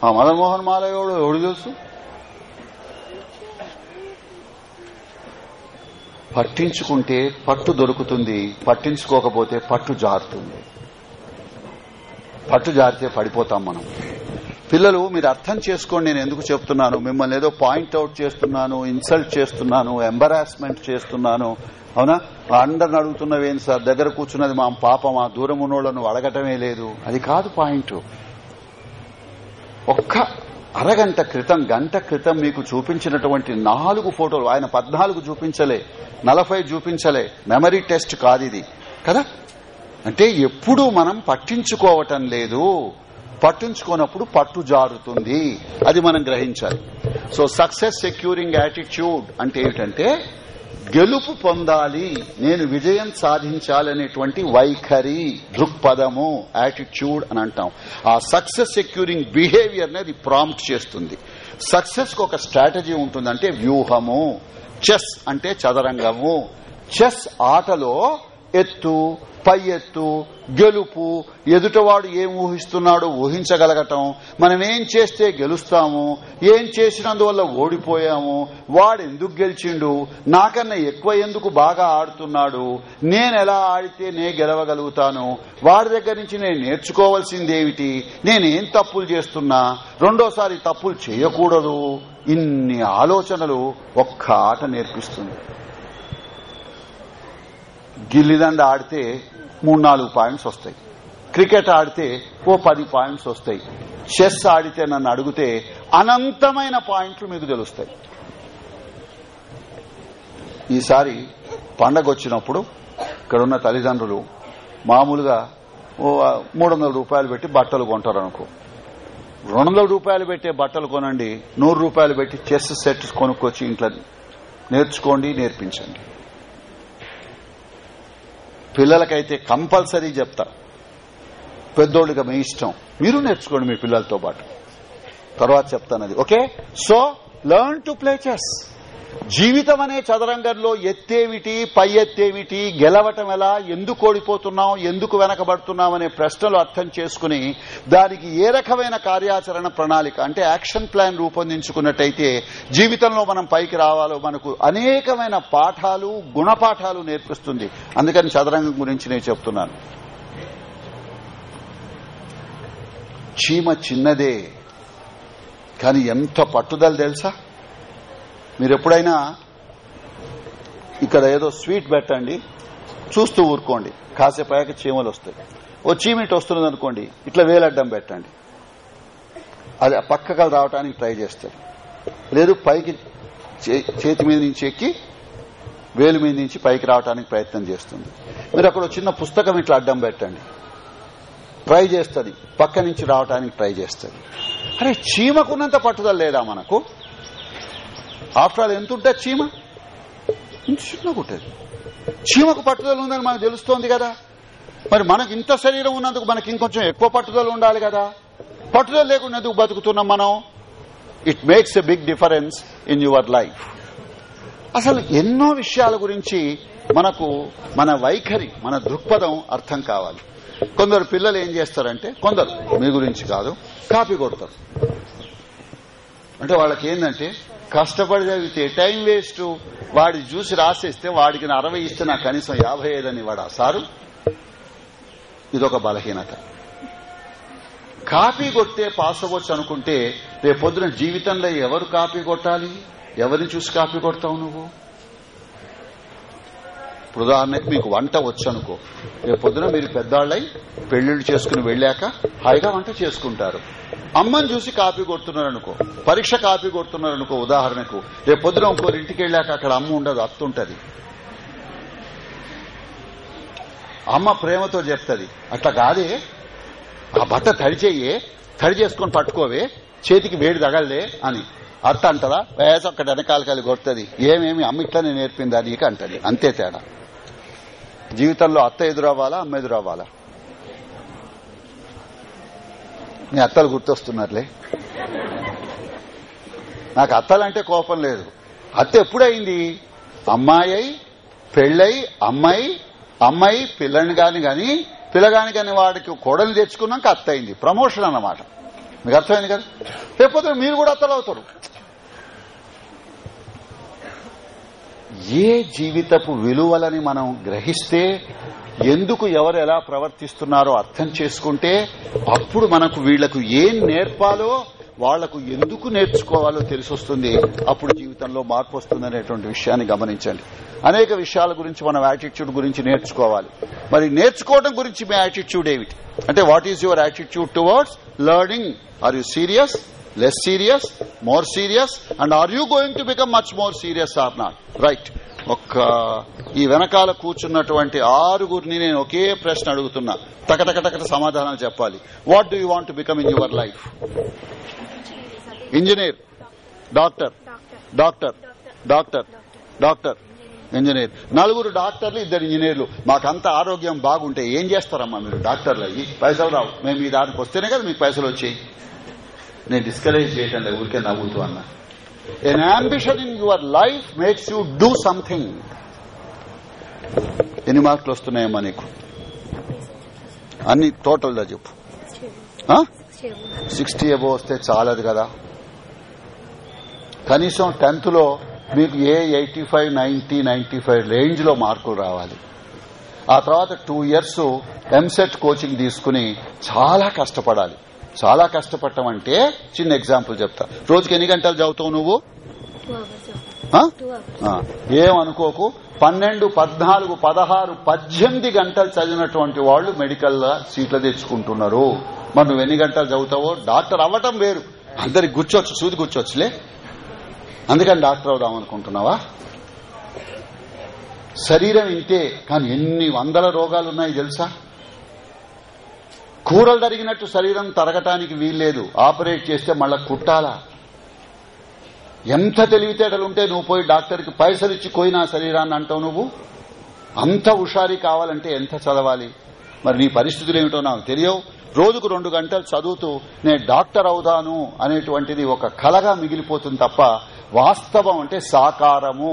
Speaker 1: ఆ మదన్మోహన్ మాలయ్యోడు ఎవడు తెలుసు పట్టించుకుంటే పట్టు దొరుకుతుంది పట్టించుకోకపోతే పట్టు జారుతుంది పట్టు జారితే పడిపోతాం మనం పిల్లలు మీరు అర్థం చేసుకోండి నేను ఎందుకు చెప్తున్నాను మిమ్మల్ని ఏదో పాయింట్ అవుట్ చేస్తున్నాను ఇన్సల్ట్ చేస్తున్నాను ఎంబరాస్మెంట్ చేస్తున్నాను అవునా అందరిని అడుగుతున్నవేం సార్ దగ్గర కూర్చున్నది మా పాప మా దూరం ఉన్నోళ్లను అడగటమే లేదు అది కాదు పాయింట్ ఒక్క అరగంట క్రితం గంట క్రితం మీకు చూపించినటువంటి నాలుగు ఫోటోలు ఆయన పద్నాలుగు చూపించలే నలభై చూపించలే మెమరీ టెస్ట్ కాదు ఇది కదా అంటే ఎప్పుడూ మనం పట్టించుకోవటం లేదు పట్టించుకోనప్పుడు పట్టు జారుతుంది అది మనం గ్రహించాలి సో సక్సెస్ సెక్యూరింగ్ యాటిట్యూడ్ అంటే ఏమిటంటే గెలుపు పొందాలి నేను విజయం సాధించాలనేటువంటి వైఖరి దృక్పథము యాటిట్యూడ్ అని అంటాం ఆ సక్సెస్ సెక్యూరింగ్ బిహేవియర్ అనేది ప్రాంప్ట్ చేస్తుంది సక్సెస్ కు ఒక స్ట్రాటజీ ఉంటుందంటే వ్యూహము చెస్ అంటే చదరంగము చెస్ ఆటలో ఎత్తు పై ఎత్తు గెలుపు ఎదుటవాడు ఏం ఊహిస్తున్నాడో ఊహించగలగటం మనం ఏం చేస్తే గెలుస్తాము ఏం చేసినందువల్ల ఓడిపోయాము వాడెందుకు గెలిచిండు నాకన్నా ఎక్కువ ఎందుకు బాగా ఆడుతున్నాడు నేను ఎలా ఆడితే నే గెలవగలుగుతాను వాడి దగ్గర నుంచి నేను నేర్చుకోవాల్సిందేమిటి నేనేం తప్పులు చేస్తున్నా రెండోసారి తప్పులు చేయకూడదు ఇన్ని ఆలోచనలు ఒక్క ఆట నేర్పిస్తుంది గిల్లిదండ ఆడితే మూడు నాలుగు పాయింట్స్ వస్తాయి క్రికెట్ ఆడితే ఓ పది పాయింట్స్ వస్తాయి చెస్ ఆడితే నన్ను అడిగితే అనంతమైన పాయింట్లు మీకు తెలుస్తాయి ఈసారి పండగ వచ్చినప్పుడు ఇక్కడున్న తల్లిదండ్రులు మామూలుగా మూడు వందల రూపాయలు పెట్టి బట్టలు కొంటారు అనుకో రెండు వందల రూపాయలు పెట్టే బట్టలు కొనండి నూరు రూపాయలు పెట్టి చెస్ సెట్స్ కొనుక్కొచ్చి ఇంట్లో నేర్చుకోండి నేర్పించండి పిల్లలకైతే కంపల్సరీ చెప్తా పెద్దోళ్ళుగా మీ ఇష్టం మీరు నేర్చుకోండి మీ పిల్లలతో పాటు తర్వాత చెప్తానది okay so learn to play chess జీవితం అనే చదరంగంలో ఎత్తేమిటి పై ఎత్తేమిటి గెలవటం ఎలా ఎందుకు ఓడిపోతున్నాం ఎందుకు వెనకబడుతున్నాం అనే ప్రశ్నలు అర్థం చేసుకుని దానికి ఏ రకమైన కార్యాచరణ ప్రణాళిక అంటే యాక్షన్ ప్లాన్ రూపొందించుకున్నట్టయితే జీవితంలో మనం పైకి రావాలో మనకు అనేకమైన పాఠాలు గుణపాఠాలు నేర్పిస్తుంది అందుకని చదరంగం గురించి నేను చెప్తున్నాను చీమ చిన్నదే కాని ఎంత పట్టుదల తెలుసా మీరు ఎప్పుడైనా ఇక్కడ ఏదో స్వీట్ పెట్టండి చూస్తూ ఊరుకోండి కాసేపాక చీమలు వస్తాయి ఓ చీమిటి వస్తున్నది అనుకోండి ఇట్లా వేలడ్డం పెట్టండి అది పక్కగా రావడానికి ట్రై చేస్తారు లేదు పైకి చేతి మీద నుంచి ఎక్కి వేలు మీద నుంచి పైకి రావడానికి ప్రయత్నం చేస్తుంది మీరు అక్కడ చిన్న పుస్తకం ఇట్లా అడ్డం పెట్టండి ట్రై చేస్తుంది పక్క నుంచి రావడానికి ట్రై చేస్తుంది అరే చీమకున్నంత పట్టుదల లేదా మనకు ఆఫ్టర్ ఆల్ ఎంత చీమ ఇంత చిన్నగా ఉంటుంది చీమకు పట్టుదల ఉందని మనకు తెలుస్తోంది కదా మరి మనకు ఇంత శరీరం ఉన్నందుకు మనకి ఇంకొంచెం ఎక్కువ పట్టుదల ఉండాలి కదా పట్టుదల లేకుండా బతుకుతున్నాం మనం it makes a big difference in your life అసలు ఎన్నో విషయాల గురించి మనకు మన వైఖరి మన దృక్పథం అర్థం కావాలి కొందరు పిల్లలు ఏం చేస్తారంటే కొందరు మీ గురించి కాదు కాపీ కొడతారు అంటే వాళ్ళకి ఏంటంటే కష్టపడి చదివితే టైం వేస్ట్ వాడి చూసి రాసేస్తే వాడికి అరవై ఇస్తే నా కనీసం యాభై ఐదని వాడు సారు ఇదొక బలహీనత కాపీ కొట్టే పాస్ అవ్వచ్చు అనుకుంటే రేపొద్దున జీవితంలో ఎవరు కాపీ కొట్టాలి ఎవరిని చూసి కాపీ కొడతావు నువ్వు ఇప్పుడు ఉదాహరణకి మీకు వంట వచ్చు అనుకో రేపు పొద్దున మీరు పెద్దాళ్ళై పెళ్లిళ్ళు చేసుకుని వెళ్ళాక హాయిగా వంట చేసుకుంటారు అమ్మని చూసి కాపీ కొడుతున్నారనుకో పరీక్ష కాపీ కొడుతున్నారనుకో ఉదాహరణకు రేపు పొద్దున ఇంటికి వెళ్ళాక అక్కడ అమ్మ ఉండదు అత్తుంటది అమ్మ ప్రేమతో చెప్తుంది అట్లా కాదే ఆ బట్ట తడిచేయే తడి చేసుకుని పట్టుకోవే చేతికి వేడి తగలలే అని అర్థ అంటారా వయసు ఒక్కటి వెనకాలకాలి కొడుతుంది ఏమేమి అమ్మ ఇట్లానే నేర్పిందా నీకు అంటది అంతే తేడా జీవితంలో అత్త ఎదురవ్వాలా అమ్మ ఎదురవ్వాలా మీ అత్తలు గుర్తొస్తున్నారులే నాకు అత్తలంటే కోపం లేదు అత్త ఎప్పుడైంది అమ్మాయి పెళ్ళై అమ్మాయి అమ్మాయి పిల్లని కాని గాని పిల్లగాని కాని వాడికి కోడలు తెచ్చుకున్నాక అత్త అయింది ప్రమోషన్ అన్నమాట మీకు అర్థమైంది కదా లేకపోతే మీరు కూడా అత్తలు అవుతారు ఏ జీవితపు విలువలని మనం గ్రహిస్తే ఎందుకు ఎవరు ఎలా ప్రవర్తిస్తున్నారో అర్థం చేసుకుంటే అప్పుడు మనకు వీళ్లకు ఏం నేర్పాలో వాళ్లకు ఎందుకు నేర్చుకోవాలో తెలిసొస్తుంది అప్పుడు జీవితంలో మార్పు వస్తుంది అనేటువంటి విషయాన్ని గమనించండి అనేక విషయాల గురించి మనం యాటిట్యూడ్ గురించి నేర్చుకోవాలి మరి నేర్చుకోవడం గురించి మీ యాటిట్యూడ్ ఏమిటి అంటే what is your attitude towards learning are you serious less serious more serious and are you going to become much more serious or not right ఒక్క ఈ వెనకాల కూర్చున్నటువంటి ఆరుగురిని నేను ఒకే ప్రశ్న అడుగుతున్నా టకటకటకట సమాధానం చెప్పాలి what do you want become in your life engineer doctor doctor doctor doctor engineer నలుగురు డాక్టర్లు ఇద్దరు ఇంజనీర్లు మాకంత ఆరోగ్యం బాగుంటే ఏం చేస్తారమ్మా మీరు డాక్టర్లు అయ్యి పైసలు రావు మేము మీ దానికి వస్తేనే కదా మీకు పైసలు వచ్చేయి నేను డిస్కరేజ్ చేయటం లేదు ఊరికే నవ్వుతూ అన్నా an ambition in your life makes you do something ఎన్ని మార్కులు వస్తున్నాయమ్మా నీకు అన్ని టోటల్గా చెప్పు సిక్స్టీ అబో వస్తే చాలదు కదా కనీసం టెన్త్ లో మీకు ఏ eighty five ninety ninety five range లో మార్కులు రావాలి ఆ తర్వాత టూ ఇయర్స్ ఎంసెట్ కోచింగ్ తీసుకుని చాలా కష్టపడాలి చాలా కష్టపడటం అంటే చిన్న ఎగ్జాంపుల్ చెప్తా రోజుకి ఎన్ని గంటలు చదువుతావు నువ్వు ఏమనుకోకు పన్నెండు పద్నాలుగు పదహారు పద్దెనిమిది గంటలు చదివినటువంటి వాళ్ళు మెడికల్ సీట్లు తెచ్చుకుంటున్నారు మరి నువ్వు ఎన్ని గంటలు చదువుతావో డాక్టర్ అవ్వటం వేరు అందరికి గుర్చొచ్చు సూది గుర్చొచ్చులే అందుకని డాక్టర్ అవుదాం అనుకుంటున్నావా శరీరం ఇంతే కానీ ఎన్ని వందల రోగాలున్నాయి తెలుసా కూరలు తరిగినట్టు శరీరం తరగటానికి వీల్లేదు ఆపరేట్ చేస్తే మళ్ళా కుట్టాలా ఎంత తెలివితేటలు ఉంటే నువ్వు పోయి డాక్టర్కి పైసలు ఇచ్చి కోయినా శరీరాన్ని అంటావు నువ్వు అంత హుషారీ కావాలంటే ఎంత చదవాలి మరి నీ పరిస్థితులు ఏమిటో నాకు తెలియవు రోజుకు రెండు గంటలు చదువుతూ నేను డాక్టర్ అవుతాను అనేటువంటిది ఒక కలగా మిగిలిపోతుంది తప్ప వాస్తవం అంటే సాకారము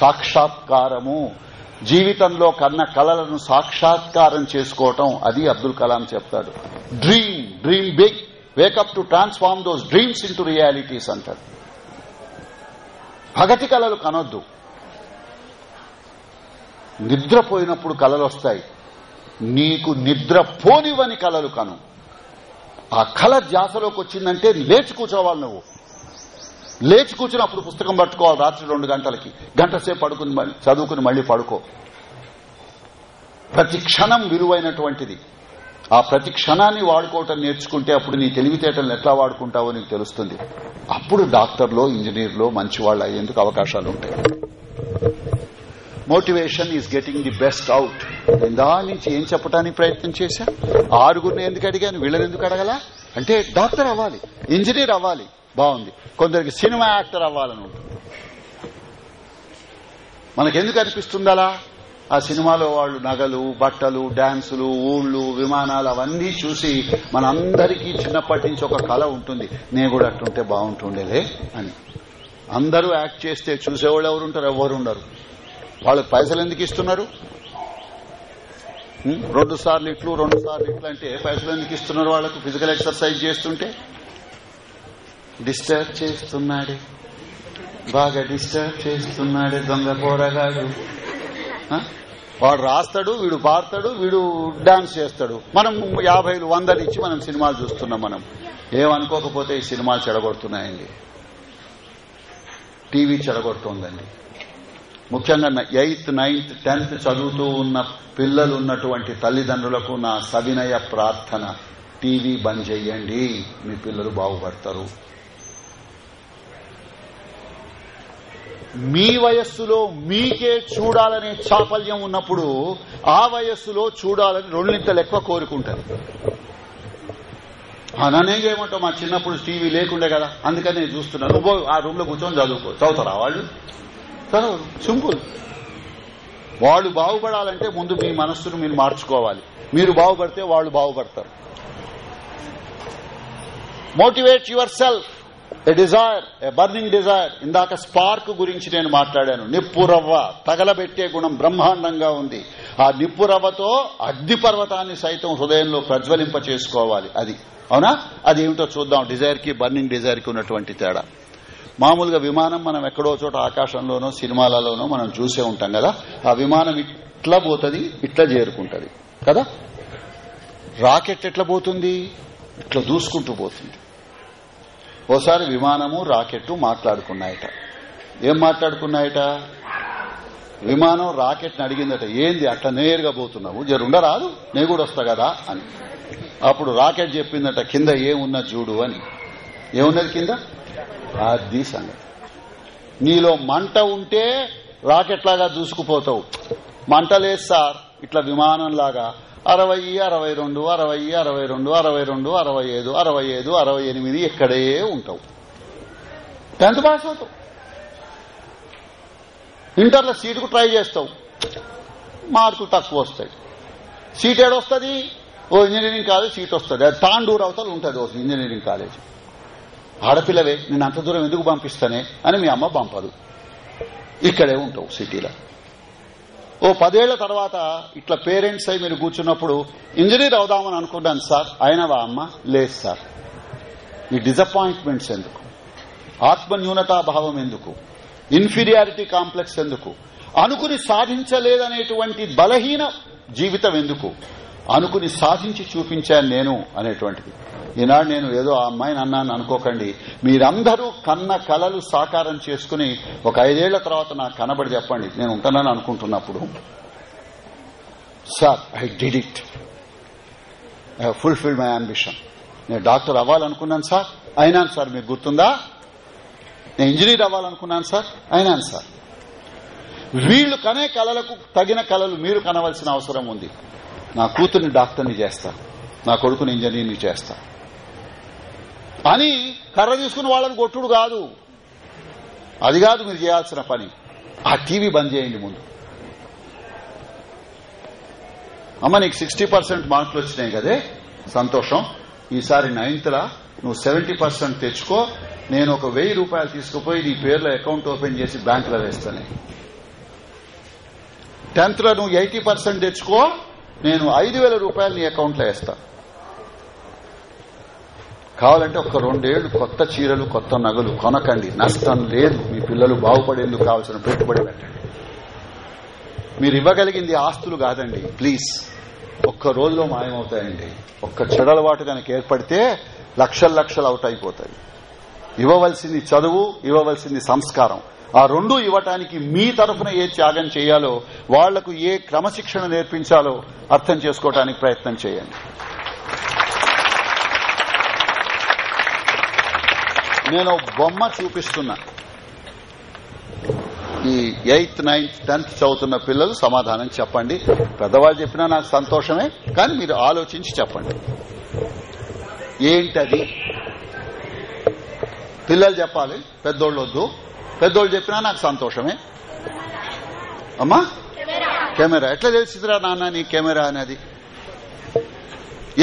Speaker 1: సాక్షాత్కారము జీవితంలో కన్న కలలను సాక్షాత్కారం చేసుకోవటం అది అబ్దుల్ కలాం చెప్తాడు dream dream big wake up to transform those dreams in realities అంటాడు భగతి కలలు కనొద్దు నిద్రపోయినప్పుడు కలలు వస్తాయి నీకు నిద్ర పోనివని కలలు కను ఆ కళ ధ్యాసలోకి వచ్చిందంటే లేచి కూర్చోవాలి నువ్వు లేచి కూర్చుని అప్పుడు పుస్తకం పట్టుకోవాలి రాత్రి రెండు గంటలకి గంట సేపు పడుకుని చదువుకుని మళ్లీ పడుకో ప్రతి క్షణం విలువైనటువంటిది ఆ ప్రతి క్షణాన్ని వాడుకోవటం నేర్చుకుంటే అప్పుడు నీ తెలివితేటలను ఎట్లా వాడుకుంటావో నీకు తెలుస్తుంది అప్పుడు డాక్టర్లో ఇంజనీర్లో మంచి వాళ్ళు అయ్యేందుకు అవకాశాలు ఉంటాయి motivation is getting the best out ఇందా నుంచి ఏం చెప్పడానికి ప్రయత్నం చేశా ఆరుగురిని ఎందుకు అడిగాను వీళ్ళని ఎందుకు అడగల అంటే డాక్టర్ అవ్వాలి ఇంజనీర్ అవ్వాలి బాగుంది కొందరికి సినిమా యాక్టర్ అవ్వాలని ఉంటుంది మనకెందుకు అనిపిస్తుంది అలా ఆ సినిమాలో వాళ్ళు నగలు బట్టలు డాన్సులు ఊళ్ళు విమానాలు అవన్నీ చూసి మనందరికీ చిన్నప్పటి నుంచి ఒక కళ ఉంటుంది నేను కూడా అట్టుంటే బాగుంటుండేలే అని అందరూ యాక్ట్ చేస్తే చూసేవాళ్ళు ఎవరుంటారు ఎవరుండరు వాళ్ళకి పైసలు ఎందుకు ఇస్తున్నారు రెండు సార్లు ఇట్లు రెండు సార్లు ఇట్లు అంటే పైసలు ఎందుకు ఇస్తున్నారు వాళ్ళకు ఫిజికల్ ఎక్సర్సైజ్ చేస్తుంటే డిస్టర్బ్ చేస్తున్నాడే బాగా డిస్టర్బ్ చేస్తున్నాడే దొంగ పోరగాడు వాడు రాస్తాడు వీడు పాడతాడు వీడు డాన్స్ చేస్తాడు మనం యాభైలు వందలు ఇచ్చి మనం సినిమాలు చూస్తున్నాం మనం ఏమనుకోకపోతే ఈ సినిమాలు చెడగొడుతున్నాయండి టీవీ చెడగొడుతోందండి ముఖ్యంగా ఎయిత్ నైన్త్ టెన్త్ చదువుతూ ఉన్న పిల్లలు ఉన్నటువంటి తల్లిదండ్రులకు నా సవినయ ప్రార్థన టీవీ బంద్ చేయండి మీ పిల్లలు బాగుపడతారు మీ వయస్సులో మీకే చూడాలనే చాపల్యం ఉన్నప్పుడు ఆ వయస్సులో చూడాలని రెండింతలు ఎక్కువ కోరుకుంటారు అననే చేయమంటావు మా చిన్నప్పుడు టీవీ లేకుండే కదా అందుకని నేను చూస్తున్నాను నువ్వు ఆ రూమ్ లో కూర్చొని చదువుకో చదువుతారా వాళ్ళు చదువు సింపుల్ వాళ్ళు బాగుపడాలంటే ముందు మీ మనస్సును మీరు మార్చుకోవాలి మీరు బాగుపడితే వాళ్ళు బాగుపడతారు motivate yourself a desire a burning desire ఇందాక స్పార్క్ గురించి నేను మాట్లాడాను నిప్పురవ్వ తగలబెట్టే గుణం బ్రహ్మాండంగా ఉంది ఆ నిప్పురవ్వతో అగ్నిపర్వతాన్ని సైతం హృదయంలో ప్రజ్వలింప చేసుకోవాలి అది అవునా అది ఏమిటో చూద్దాం డిజైర్ కి బర్నింగ్ డిజైర్ కి ఉన్నటువంటి తేడా మామూలుగా విమానం మనం ఎక్కడో చోట ఆకాశంలోనో సినిమాలలోనో మనం చూసే ఉంటాం కదా ఆ విమానం ఇట్లా పోతుంది ఇట్లా చేరుకుంటది కదా రాకెట్ ఎట్లా పోతుంది ఇట్లా దూసుకుంటూ పోతుంది ఓసారి విమానము రాకెట్ మాట్లాడుకున్నాయట ఏం మాట్లాడుకున్నాయట విమానం రాకెట్ ని అడిగిందట ఏంది అట్లా నేరుగా పోతున్నావు జరుండ రాదు నే కూడా వస్తా కదా అని అప్పుడు రాకెట్ చెప్పిందట కింద ఏమున్నా చూడు అని ఏమున్నది కింద అది సంగతి నీలో మంట ఉంటే రాకెట్ లాగా దూసుకుపోతావు మంట లేదు సార్ ఇట్లా విమానం లాగా అరవై అరవై రెండు అరవై అరవై రెండు అరవై రెండు అరవై ఐదు అరవై ఐదు అరవై ఎనిమిది ఇక్కడే ఉంటావు టెన్త్ పాస్ అవుతావు ఇంటర్లో సీటుకు ట్రై చేస్తావు మార్కులు తక్కువ వస్తాయి సీట్ ఏడొస్తుంది ఓ ఇంజనీరింగ్ కాలేజ్ సీట్ వస్తుంది అది తాండూరు అవతలు ఉంటుంది ఓ ఇంజనీరింగ్ కాలేజ్ ఆడపిల్లవే నేను అంత దూరం ఎందుకు పంపిస్తానే అని మీ అమ్మ పంపదు ఇక్కడే ఉంటావు సిటీలో ఓ పదేళ్ల తర్వాత ఇట్లా పేరెంట్స్ అయి మీరు కూర్చున్నప్పుడు ఇంజనీర్ అవుదామని అనుకున్నాను సార్ అయినవా అమ్మ లేదు సార్ ఈ డిసప్పాయింట్మెంట్స్ ఎందుకు న్యూనతాభావం ఎందుకు ఇన్ఫీరియారిటీ కాంప్లెక్స్ ఎందుకు అనుకుని సాధించలేదనేటువంటి బలహీన జీవితం ఎందుకు అనుకుని సాధించి చూపించాను నేను అనేటువంటిది ఈనాడు నేను ఏదో ఆ అమ్మాయిని అన్నాను అనుకోకండి మీరందరూ కన్న కలలు సాకారం చేసుకుని ఒక ఐదేళ్ల తర్వాత నాకు కనబడి చెప్పండి నేను ఉంటానని అనుకుంటున్నప్పుడు sir I did it I fulfil my ambition నేను డాక్టర్ అవ్వాలనుకున్నాను సార్ అయినాను సార్ మీకు గుర్తుందా నేను ఇంజనీర్ అవ్వాలనుకున్నాను సార్ అయినాను సార్ వీళ్లు కనే కళలకు తగిన కళలు మీరు కనవలసిన అవసరం ఉంది నా కూతుర్ని డాక్టర్ని చేస్తా నా కొడుకుని ఇంజనీర్ని చేస్తా అని కర్ర తీసుకుని వాళ్ళని కొట్టుడు కాదు అది కాదు మీరు చేయాల్సిన పని ఆ టీవీ బంద్ చేయండి ముందు అమ్మ నీకు సిక్స్టీ పర్సెంట్ మార్కులు వచ్చినాయి కదే సంతోషం ఈసారి లా నువ్వు సెవెంటీ పర్సెంట్ తెచ్చుకో నేను ఒక వెయ్యి రూపాయలు తీసుకుపోయి నీ పేర్లో అకౌంట్ ఓపెన్ చేసి బ్యాంకులో వేస్తాను టెన్త్ లో నువ్వు ఎయిటీ పర్సెంట్ తెచ్చుకో నేను ఐదు రూపాయలు నీ అకౌంట్లో వేస్తాను కావాలంటే ఒక రెండేళ్లు కొత్త చీరలు కొత్త నగలు కొనకండి నష్టం లేదు మీ పిల్లలు బాగుపడేందుకు కావాల్సిన పెట్టుబడి పెట్టండి మీరు ఇవ్వగలిగింది ఆస్తులు కాదండి ప్లీజ్ ఒక్క రోజులో మాయమవుతాయండి ఒక్క చెడలవాటు కనుక ఏర్పడితే లక్షల లక్షలు అవుట్ అయిపోతాయి ఇవ్వవలసింది చదువు ఇవ్వవలసింది సంస్కారం ఆ రెండు ఇవ్వటానికి మీ తరఫున ఏ త్యాగం చేయాలో వాళ్లకు ఏ క్రమశిక్షణ నేర్పించాలో అర్థం చేసుకోవడానికి ప్రయత్నం చేయండి నేను బొమ్మ చూపిస్తున్నా ఈ ఎయిత్ నైన్త్ టెన్త్ చదువుతున్న పిల్లలు సమాధానం చెప్పండి పెద్దవాళ్ళు చెప్పినా నాకు సంతోషమే కానీ మీరు ఆలోచించి చెప్పండి ఏంటది పిల్లలు చెప్పాలి పెద్దోళ్ళు వద్దు పెద్దోళ్ళు చెప్పినా నాకు సంతోషమే అమ్మా కెమెరా ఎట్లా తెలిసిందిరా నాన్న నీ కెమెరా అనేది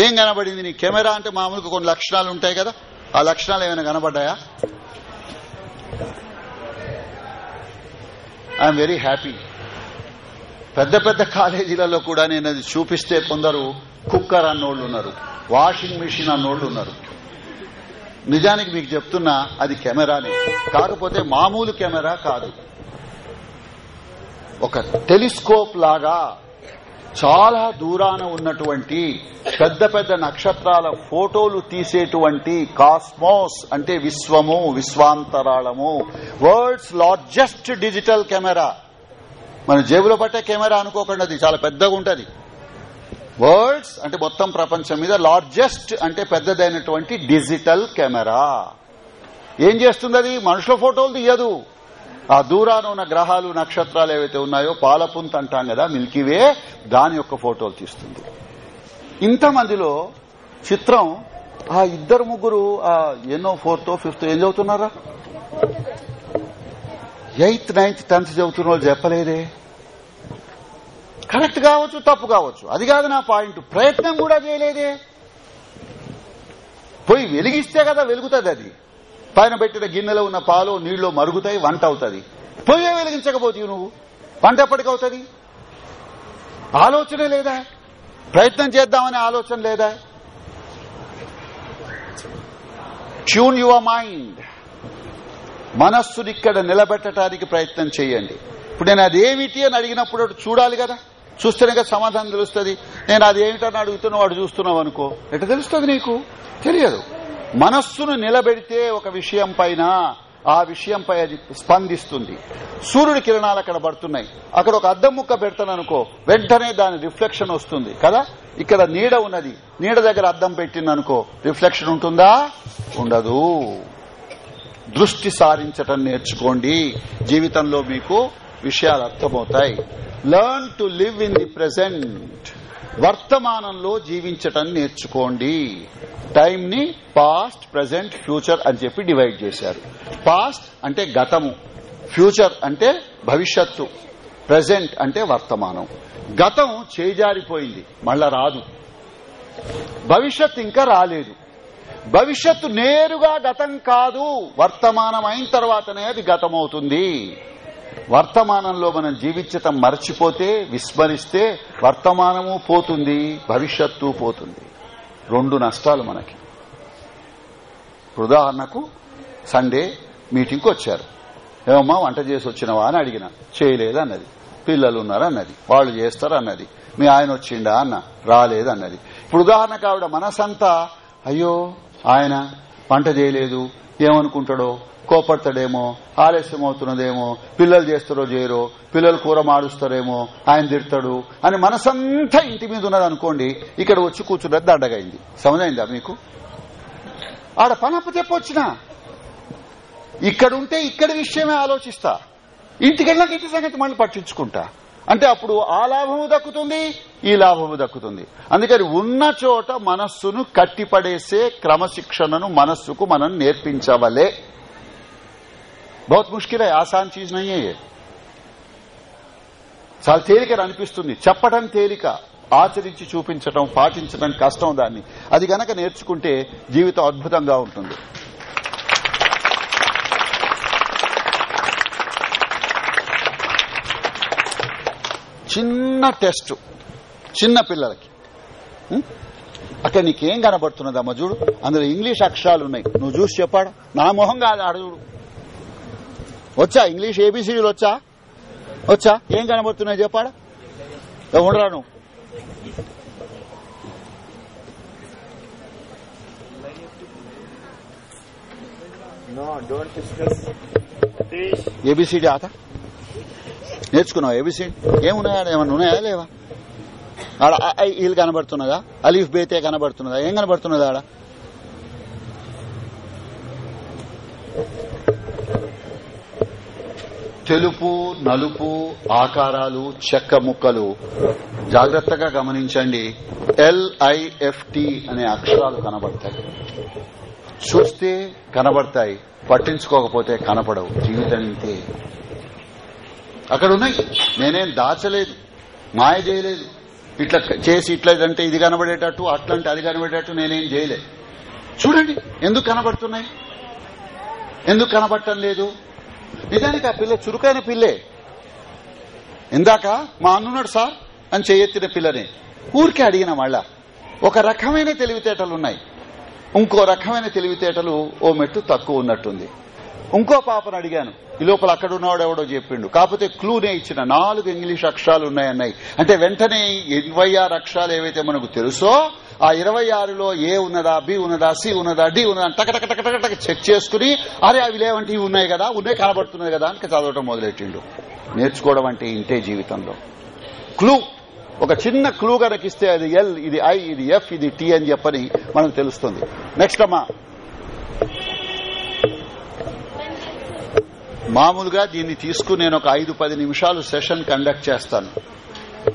Speaker 1: ఏం కనబడింది నీ కెమెరా అంటే మామూలుగా కొన్ని లక్షణాలు ఉంటాయి కదా ఆ లక్షణాలు ఏమైనా కనబడ్డాయా ఐఎమ్ వెరీ హ్యాపీ పెద్ద పెద్ద కాలేజీలలో కూడా నేను అది చూపిస్తే కొందరు కుక్కర్ అన్నోళ్లు ఉన్నారు వాషింగ్ మిషన్ అన్నోళ్లు ఉన్నారు నిజానికి మీకు చెప్తున్నా అది కెమెరానే కాకపోతే మామూలు కెమెరా కాదు ఒక టెలిస్కోప్ లాగా చాలా దూరాన ఉన్నటువంటి పెద్ద పెద్ద నక్షత్రాల ఫోటోలు తీసేటువంటి కాస్మోస్ అంటే విశ్వము విశ్వాంతరాళము వరల్డ్స్ లార్జెస్ట్ డిజిటల్ కెమెరా మన జేబులో పట్టే కెమెరా అనుకోకుండా అది చాలా పెద్దగా ఉంటుంది వరల్డ్స్ అంటే మొత్తం ప్రపంచం మీద లార్జెస్ట్ అంటే పెద్దదైనటువంటి డిజిటల్ కెమెరా ఏం చేస్తుంది అది మనుషుల ఫోటోలు తీయదు ఆ దూరాన ఉన్న గ్రహాలు నక్షత్రాలు ఏవైతే ఉన్నాయో పాలపుంత అంటాం కదా మిల్కీవే దాని యొక్క ఫోటోలు తీస్తుంది ఇంతమందిలో చిత్రం ఆ ఇద్దరు ముగ్గురు ఆ ఎన్నో ఫోర్త్ ఫిఫ్త్ ఏం చదువుతున్నారా ఎయిత్ నైన్త్ టెన్త్ చదువుతున్న వాళ్ళు చెప్పలేదే కరెక్ట్ కావచ్చు తప్పు కావచ్చు అది కాదు నా పాయింట్ ప్రయత్నం కూడా చేయలేదే పోయి వెలిగిస్తే కదా వెలుగుతుంది అది పైన పెట్టిన గిన్నెలో ఉన్న పాలు నీళ్లు మరుగుతాయి వంట అవుతుంది పొయ్యి వెలిగించకపోతే నువ్వు వంట ఎప్పటికవుతుంది ఆలోచనే లేదా ప్రయత్నం చేద్దామనే ఆలోచన లేదా ట్యూన్ యువర్ మైండ్ మనస్సును ఇక్కడ నిలబెట్టడానికి ప్రయత్నం చేయండి ఇప్పుడు నేను అదేమిటి అని అడిగినప్పుడు చూడాలి కదా చూస్తేనే కదా సమాధానం తెలుస్తుంది నేను అదేమిటని అడుగుతున్నా వాడు చూస్తున్నావు అనుకో ఎట్లా తెలుస్తుంది నీకు తెలియదు మనస్సును నిలబెడితే ఒక విషయం పైన ఆ విషయంపై అది స్పందిస్తుంది సూర్యుడి కిరణాలు అక్కడ పడుతున్నాయి అక్కడ ఒక అద్దం ముక్క పెడతాననుకో వెంటనే దాని రిఫ్లెక్షన్ వస్తుంది కదా ఇక్కడ నీడ ఉన్నది నీడ దగ్గర అద్దం అనుకో రిఫ్లెక్షన్ ఉంటుందా ఉండదు దృష్టి సారించటం నేర్చుకోండి జీవితంలో మీకు విషయాలు అర్థమవుతాయి learn to live in the present వర్తమానంలో జీవించటం నేర్చుకోండి టైం ని పాస్ట్ ప్రజెంట్ ఫ్యూచర్ అని చెప్పి డివైడ్ చేశారు పాస్ట్ అంటే గతము ఫ్యూచర్ అంటే భవిష్యత్తు ప్రజెంట్ అంటే వర్తమానం గతం చేజారిపోయింది మళ్ళా రాదు భవిష్యత్ ఇంకా రాలేదు భవిష్యత్తు నేరుగా గతం కాదు వర్తమానం అయిన తర్వాతనే అది గతమవుతుంది వర్తమానంలో మనం జీవించటం మర్చిపోతే విస్మరిస్తే వర్తమానము పోతుంది భవిష్యత్తు పోతుంది రెండు నష్టాలు మనకి ఉదాహరణకు సండే మీటింగ్కి వచ్చారు ఏమమ్మా వంట చేసి వచ్చినవా అని అడిగిన చేయలేదు అన్నది పిల్లలు ఉన్నారు అన్నది వాళ్ళు చేస్తారు అన్నది మీ ఆయన వచ్చిండా అన్న రాలేదు అన్నది ఇప్పుడు ఉదాహరణ ఆవిడ మనసంతా అయ్యో ఆయన వంట చేయలేదు ఏమనుకుంటాడో కోపడతాడేమో ఆలస్యం అవుతున్నదేమో పిల్లలు చేస్తారో చేయరో పిల్లలు కూర మారుస్తారేమో ఆయన తిడతాడు అని మనసంతా ఇంటి మీద ఉన్నది అనుకోండి ఇక్కడ వచ్చి కూర్చున్నది దండగైంది సమజైందా మీకు ఆడ పని అప్పచెప్పొచ్చిన ఇక్కడుంటే ఇక్కడ విషయమే ఆలోచిస్తా ఇంటికెళ్ళాక ఇంటి సంగతి మళ్ళీ పట్టించుకుంటా అంటే అప్పుడు ఆ లాభము దక్కుతుంది ఈ లాభము దక్కుతుంది అందుకని ఉన్న చోట మనస్సును కట్టిపడేసే క్రమశిక్షణను మనస్సుకు మనం నేర్పించవలే బహుత్ मुश्किल है చీజ్ चीज చాలా తేలిక అనిపిస్తుంది చెప్పడం తేలిక ఆచరించి చూపించడం పాటించడం కష్టం దాన్ని అది గనక నేర్చుకుంటే జీవితం అద్భుతంగా ఉంటుంది చిన్న టెస్ట్ చిన్న పిల్లలకి అక్కడ నీకేం అమ్మ చూడు అందులో ఇంగ్లీష్ అక్షరాలు ఉన్నాయి నువ్వు చూసి చెప్పాడు నా మొహం కాదు అడుగుడు వచ్చా ఇంగ్లీష్ ఏబీసీలు వచ్చా వచ్చా ఏం కనబడుతున్నాయి చెప్పాడా ఉండరా నువ్వు ఏబిసిడి ఆట నేర్చుకున్నావు ఏబిసిడి ఏమున్నాయా ఏమన్నా ఉన్నాయా లేవా ఆడ వీళ్ళు కనబడుతున్నదా అలీఫ్ బేతే కనబడుతున్నదా ఏం కనబడుతున్నదా ఆడ తెలుపు నలుపు ఆకారాలు చెక్క ముక్కలు జాగ్రత్తగా గమనించండి ఎల్ఐఎఫ్టి అనే అక్షరాలు కనబడతాయి చూస్తే కనబడతాయి పట్టించుకోకపోతే కనపడవు జీవితం ఇంతే అక్కడ ఉన్నాయి నేనేం దాచలేదు మాయ చేయలేదు ఇట్లా చేసి ఇట్లేదంటే ఇది కనబడేటట్టు అట్లంటే అది కనబడేటట్టు నేనేం చేయలేదు చూడండి ఎందుకు కనబడుతున్నాయి ఎందుకు కనబడటం లేదు నిజానికి ఆ పిల్ల చురుకైన పిల్లే ఇందాక మా అన్నున్నాడు సార్ అని చేయెత్తిన పిల్లని ఊరికే అడిగిన మళ్ళా ఒక రకమైన తెలివితేటలు ఉన్నాయి ఇంకో రకమైన తెలివితేటలు ఓ మెట్టు తక్కువ ఉన్నట్టుంది ఇంకో పాపను అడిగాను ఈ లోపల అక్కడ ఉన్నవాడు ఎవడో చెప్పిండు కాకపోతే క్లూనే ఇచ్చిన నాలుగు ఇంగ్లీష్ అక్షరాలు ఉన్నాయన్నాయి అంటే వెంటనే ఇరవై ఆరు అక్షరాలు ఏవైతే మనకు తెలుసో ఆ ఇరవై ఆరులో ఏ ఉన్నదా బి ఉన్నదా సి ఉన్నదా డి ఉన్నదా టక టక టక టక టక చెక్ చేసుకుని అరే అవి లేవంటే ఇవి ఉన్నాయి కదా ఉన్నాయి కనబడుతున్నాయి కదా అని చదవటం మొదలెట్టిండు నేర్చుకోవడం అంటే ఇంటే జీవితంలో క్లూ ఒక చిన్న క్లూ కనుక ఇస్తే అది ఎల్ ఇది ఐ ఇది ఎఫ్ ఇది టి అని చెప్పని మనకు తెలుస్తుంది నెక్స్ట్ అమ్మా మామూలుగా దీన్ని తీసుకుని నేను ఒక ఐదు పది నిమిషాలు సెషన్ కండక్ట్ చేస్తాను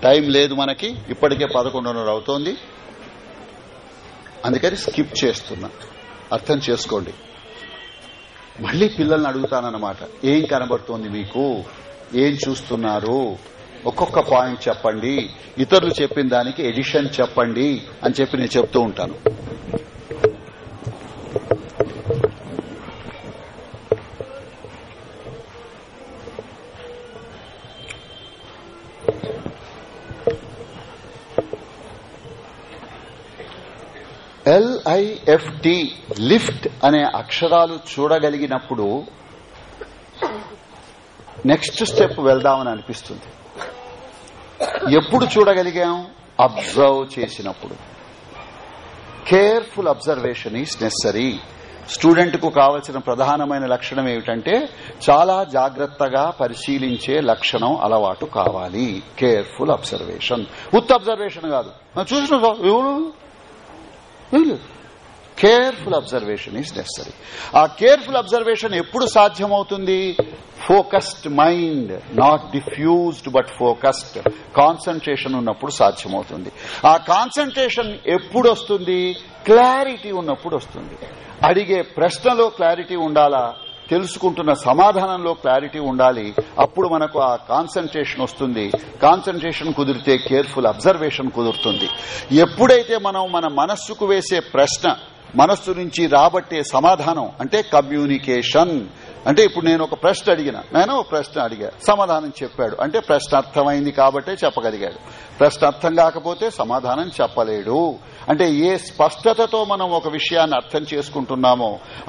Speaker 1: టైం లేదు మనకి ఇప్పటికే పదకొండున్నర అవుతోంది అందుకని స్కిప్ చేస్తున్నా అర్థం చేసుకోండి మళ్లీ పిల్లల్ని అడుగుతానన్నమాట ఏం కనబడుతోంది మీకు ఏం చూస్తున్నారు ఒక్కొక్క పాయింట్ చెప్పండి ఇతరులు చెప్పిన దానికి ఎడిషన్ చెప్పండి అని చెప్పి నేను చెప్తూ ఉంటాను ఎల్ఐఎఫ్టి లిఫ్ట్ అనే అక్షరాలు చూడగలిగినప్పుడు నెక్స్ట్ స్టెప్ వెళ్దామని అనిపిస్తుంది ఎప్పుడు చూడగలిగాం అబ్జర్వ్ చేసినప్పుడు careful observation is necessary student కు కావలసిన ప్రధానమైన లక్షణం ఏమిటంటే చాలా జాగ్రత్తగా పరిశీలించే లక్షణం అలవాటు కావాలి కేర్ఫుల్ అబ్జర్వేషన్ ఉత్త అబ్జర్వేషన్ కాదు చూసిన కేర్ఫుల్ అబ్జర్వేషన్ ఈజ్ నెసరీ ఆ కేర్ఫుల్ అబ్జర్వేషన్ ఎప్పుడు సాధ్యమవుతుంది focused mind not diffused but focused concentration ఉన్నప్పుడు సాధ్యమవుతుంది ఆ కాన్సన్ట్రేషన్ ఎప్పుడు వస్తుంది క్లారిటీ ఉన్నప్పుడు వస్తుంది అడిగే ప్రశ్నలో క్లారిటీ ఉండాలా తెలుసుకుంటున్న సమాధానంలో క్లారిటీ ఉండాలి అప్పుడు మనకు ఆ కాన్సన్ట్రేషన్ వస్తుంది కాన్సన్ట్రేషన్ కుదిరితే కేర్ఫుల్ అబ్జర్వేషన్ కుదురుతుంది ఎప్పుడైతే మనం మన మనస్సుకు వేసే ప్రశ్న మనస్సు నుంచి రాబట్టే సమాధానం అంటే కమ్యూనికేషన్ అంటే ఇప్పుడు నేను ఒక ప్రశ్న అడిగిన నేను ఒక ప్రశ్న అడిగా సమాధానం చెప్పాడు అంటే ప్రశ్న అర్థమైంది కాబట్టే చెప్పగలిగాడు ప్రశ్న అర్థం కాకపోతే సమాధానం చెప్పలేడు అంటే ఏ స్పష్టతతో మనం ఒక విషయాన్ని అర్థం చేసుకుంటున్నామో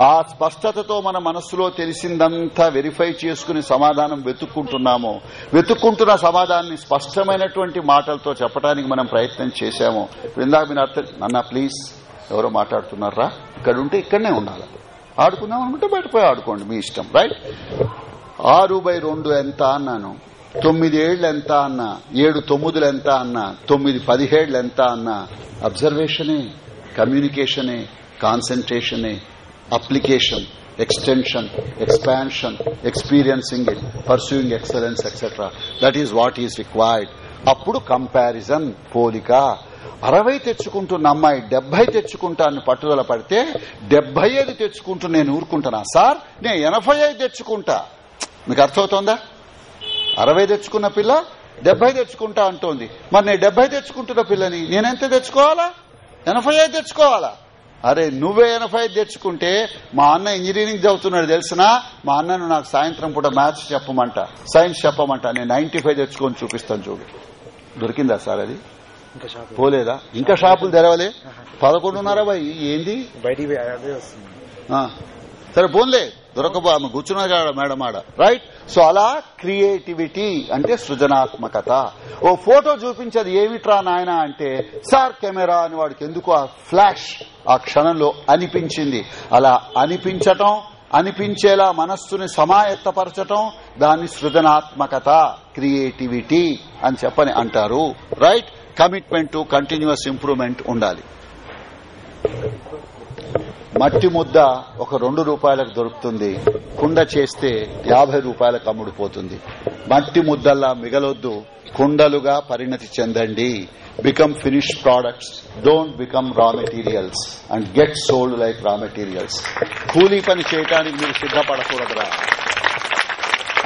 Speaker 1: ఆ స్పష్టతతో మన మనస్సులో తెలిసిందంతా వెరిఫై చేసుకుని సమాధానం వెతుక్కుంటున్నామో వెతుక్కుంటున్న సమాధానాన్ని స్పష్టమైనటువంటి మాటలతో చెప్పడానికి మనం ప్రయత్నం చేశామో ఇందాక మీరు అర్థం అన్నా ప్లీజ్ ఎవరో మాట్లాడుతున్నారా ఇక్కడ ఉంటే ఇక్కడనే ఉండాలి ఆడుకుందాం అనుకుంటే బయటపోయి ఆడుకోండి మీ ఇష్టం రైట్ ఆరు బై రెండు ఎంత అన్నాను తొమ్మిదేళ్లు ఎంత అన్నా ఏడు తొమ్మిదిలు ఎంత అన్నా తొమ్మిది పదిహేళ్లు ఎంత అన్నా అబ్జర్వేషనే కమ్యూనికేషనే కాన్సన్ట్రేషనే application extension expansion experiencing it pursuing excellence etcetera that is what is required అప్పుడు కంపారిజన్ పోలిక అరవై తెచ్చుకుంటున్న అమ్మాయి డెబ్బై తెచ్చుకుంటాను పట్టుదల పడితే డెబ్బై ఐదు తెచ్చుకుంటూ నేను ఊరుకుంటున్నా సార్ నేను ఎనభై ఐదు తెచ్చుకుంటా మీకు అర్థమవుతోందా అరవై తెచ్చుకున్న పిల్ల డెబ్బై తెచ్చుకుంటా అంటోంది మరి నేను డెబ్బై తెచ్చుకుంటున్న పిల్లని నేనెంత తెచ్చుకోవాలా ఎనభై ఐదు తెచ్చుకోవాలా అరే నువ్వే ఎనభై ఐదు తెచ్చుకుంటే మా అన్న ఇంజనీరింగ్ చదువుతున్నాడు తెలిసినా మా అన్నను నాకు సాయంత్రం పూట మ్యాథ్స్ చెప్పమంట సైన్స్ చెప్పమంట నేను నైన్టీ ఫైవ్ తెచ్చుకొని చూపిస్తాను చూడు దొరికిందా సార్ అది పోలేదా ఇంకా షాపులు తెరవలే పదకొండున్నర ఏంది సరే పోన్లే దొరకబో ఆమె కూర్చున్నాడు మేడం ఆడ రైట్ సో అలా క్రియేటివిటీ అంటే సృజనాత్మకత ఓ ఫోటో చూపించేది ఏమిట్రా నాయన అంటే సార్ కెమెరా అని వాడికి ఎందుకు ఆ ఫ్లాష్ ఆ క్షణంలో అనిపించింది అలా అనిపించటం అనిపించేలా మనస్సుని సమాయత్తపరచటం దాన్ని సృజనాత్మకత క్రియేటివిటీ అని చెప్పని అంటారు right commitment to continuous improvement ఉండాలి మట్టి ముద్ద ఒక రెండు రూపాయలకు దొరుకుతుంది కుండ చేస్తే యాభై రూపాయలకు అమ్ముడుపోతుంది మట్టి ముద్దల్లా మిగలొద్దు కుండలుగా పరిణతి చెందండి become finish products don't become raw materials and get sold like raw materials కూలీ పని చేయడానికి మీరు సిద్ధపడకూడదురా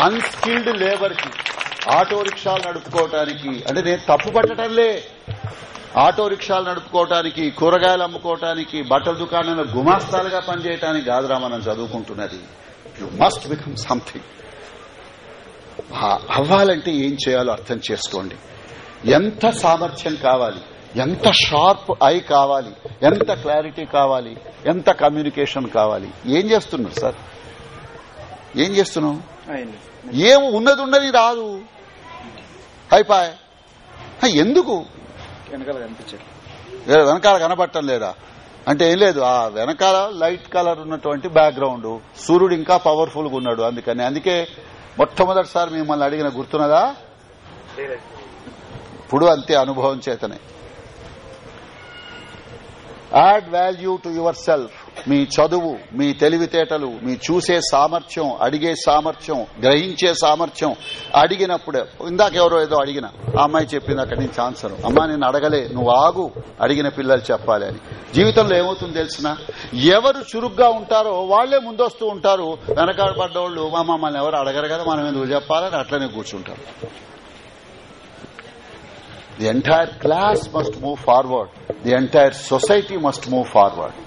Speaker 1: అన్స్కిల్డ్ లేబర్ కి ఆటో రిక్షాలు నడుపుకోవటానికి అంటే నేను తప్పు పట్టడంలే ఆటో రిక్షాలు నడుపుకోవటానికి కూరగాయలు అమ్ముకోవటానికి బట్టల దుకాణంలో గుమాస్తాలుగా పనిచేయటానికి కాదురా మనం చదువుకుంటున్నది యు మస్ట్ బికమ్ సంథింగ్ అవ్వాలంటే ఏం చేయాలో అర్థం చేసుకోండి ఎంత సామర్థ్యం కావాలి ఎంత షార్ప్ ఐ కావాలి ఎంత క్లారిటీ కావాలి ఎంత కమ్యూనికేషన్ కావాలి ఏం చేస్తున్నారు సార్ ఏం చేస్తున్నావు ఏం ఉన్నది ఉన్నది రాదు అయిపోయా ఎందుకు వెనకాల కనిపించట్లేదు వెనకాల కనబట్టం లేదా అంటే ఏం లేదు ఆ వెనకాల లైట్ కలర్ ఉన్నటువంటి బ్యాక్గ్రౌండ్ సూర్యుడు ఇంకా పవర్ఫుల్ గా ఉన్నాడు అందుకని అందుకే మొట్టమొదటిసారి మిమ్మల్ని అడిగిన గుర్తున్నదా ఇప్పుడు అంతే అనుభవం చేతనే add value to yourself మీ చదువు మీ తెలివితేటలు మీ చూసే సామర్థ్యం అడిగే సామర్థ్యం గ్రహించే సామర్థ్యం అడిగినప్పుడే ఇందాక ఎవరో ఏదో అడిగిన ఆ అమ్మాయి చెప్పింది అక్కడి నుంచి ఆన్సర్ అమ్మా నేను అడగలే నువ్వు ఆగు అడిగిన పిల్లలు చెప్పాలి అని జీవితంలో ఏమవుతుంది తెలిసిన ఎవరు చురుగ్గా ఉంటారో వాళ్లే ముందొస్తూ ఉంటారు వెనకాడబడ్డవాళ్ళు మా మమ్మల్ని ఎవరు అడగరు కదా మనం ఎందుకు చెప్పాలని అట్లనే కూర్చుంటారు the entire class must move forward the entire society must move forward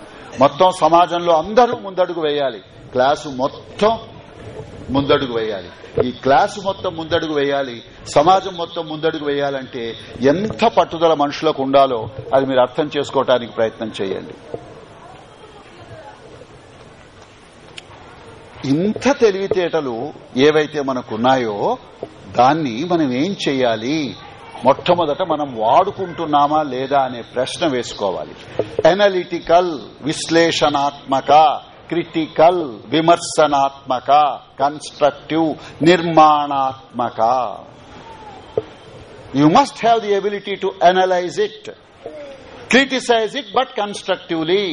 Speaker 1: మొత్తం సమాజంలో అందరూ ముందడుగు వేయాలి క్లాసు మొత్తం ముందడుగు వేయాలి ఈ క్లాసు మొత్తం ముందడుగు వేయాలి సమాజం మొత్తం ముందడుగు వేయాలంటే ఎంత పట్టుదల మనుషులకు ఉండాలో అది మీరు అర్థం చేసుకోవటానికి ప్రయత్నం చేయండి ఇంత తెలివితేటలు ఏవైతే మనకున్నాయో దాన్ని మనం ఏం చేయాలి మొట్టమొదట మనం వాడుకుంటున్నామా లేదా అనే ప్రశ్న వేసుకోవాలి ఎనలిటికల్ విశ్లేషణాత్మక క్రిటికల్ విమర్శనాత్మక కన్స్ట్రక్టివ్ నిర్మాణాత్మక you must have the ability to analyse it criticise it but constructively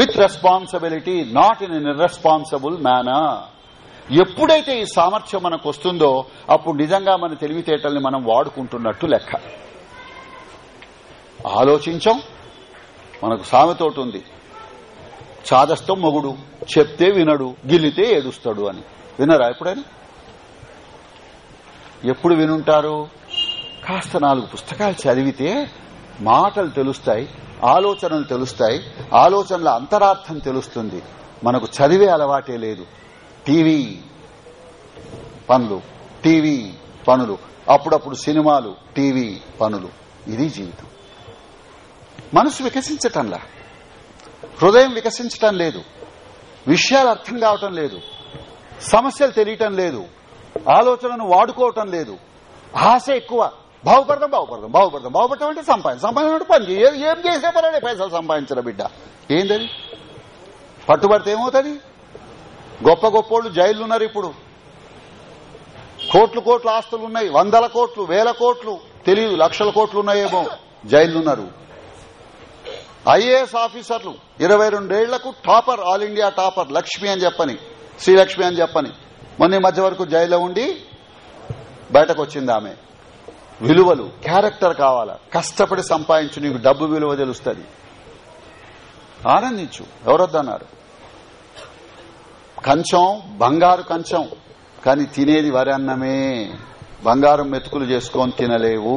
Speaker 1: with responsibility not in an responsible manner ఎప్పుడైతే ఈ సామర్థ్యం మనకు వస్తుందో అప్పుడు నిజంగా మన తెలివితేటల్ని మనం వాడుకుంటున్నట్టు లెక్క ఆలోచించం మనకు సామెతోటి ఉంది చాదస్తం మొగుడు చెప్తే వినడు గిల్లితే ఏడుస్తాడు అని వినరా ఎప్పుడైనా ఎప్పుడు వినుంటారు కాస్త నాలుగు పుస్తకాలు చదివితే మాటలు తెలుస్తాయి ఆలోచనలు తెలుస్తాయి ఆలోచనల అంతరార్థం తెలుస్తుంది మనకు చదివే అలవాటే లేదు టీవీ పనులు టీవీ పనులు అప్పుడప్పుడు సినిమాలు టీవీ పనులు ఇది జీవితం మనసు వికసించటంలా హృదయం వికసించటం లేదు విషయాలు అర్థం కావటం లేదు సమస్యలు తెలియటం లేదు ఆలోచనను వాడుకోవటం లేదు ఆశ ఎక్కువ బాగుపడదాం బాగుపడదాం బాగుపడదాం బాగుపడటం అంటే సంపాదన సంపాదన పని ఏం చేసే పర్వాలేదు పైసలు సంపాదించిన బిడ్డ ఏందది పట్టుబడితే ఏమవుతుంది గొప్ప గొప్పోళ్లు ఉన్నారు ఇప్పుడు కోట్లు కోట్ల ఆస్తులు ఉన్నాయి వందల కోట్లు వేల కోట్లు తెలియదు లక్షల కోట్లు ఉన్నాయేమో జైళ్లున్నారు ఐఏఎస్ ఆఫీసర్లు ఇరవై రెండేళ్లకు topper all India topper Lakshmi అని చెప్పని శ్రీలక్ష్మి అని చెప్పని మొన్న మధ్య వరకు జైల్లో ఉండి బయటకు వచ్చింది ఆమె విలువలు క్యారెక్టర్ కావాలా కష్టపడి సంపాదించు నీకు డబ్బు విలువ తెలుస్తుంది ఆనందించు ఎవరొద్దన్నారు కంచం బంగారు కంచం కాని తినేది వరి అన్నమే బంగారం మెతుకులు చేసుకొని తినలేవు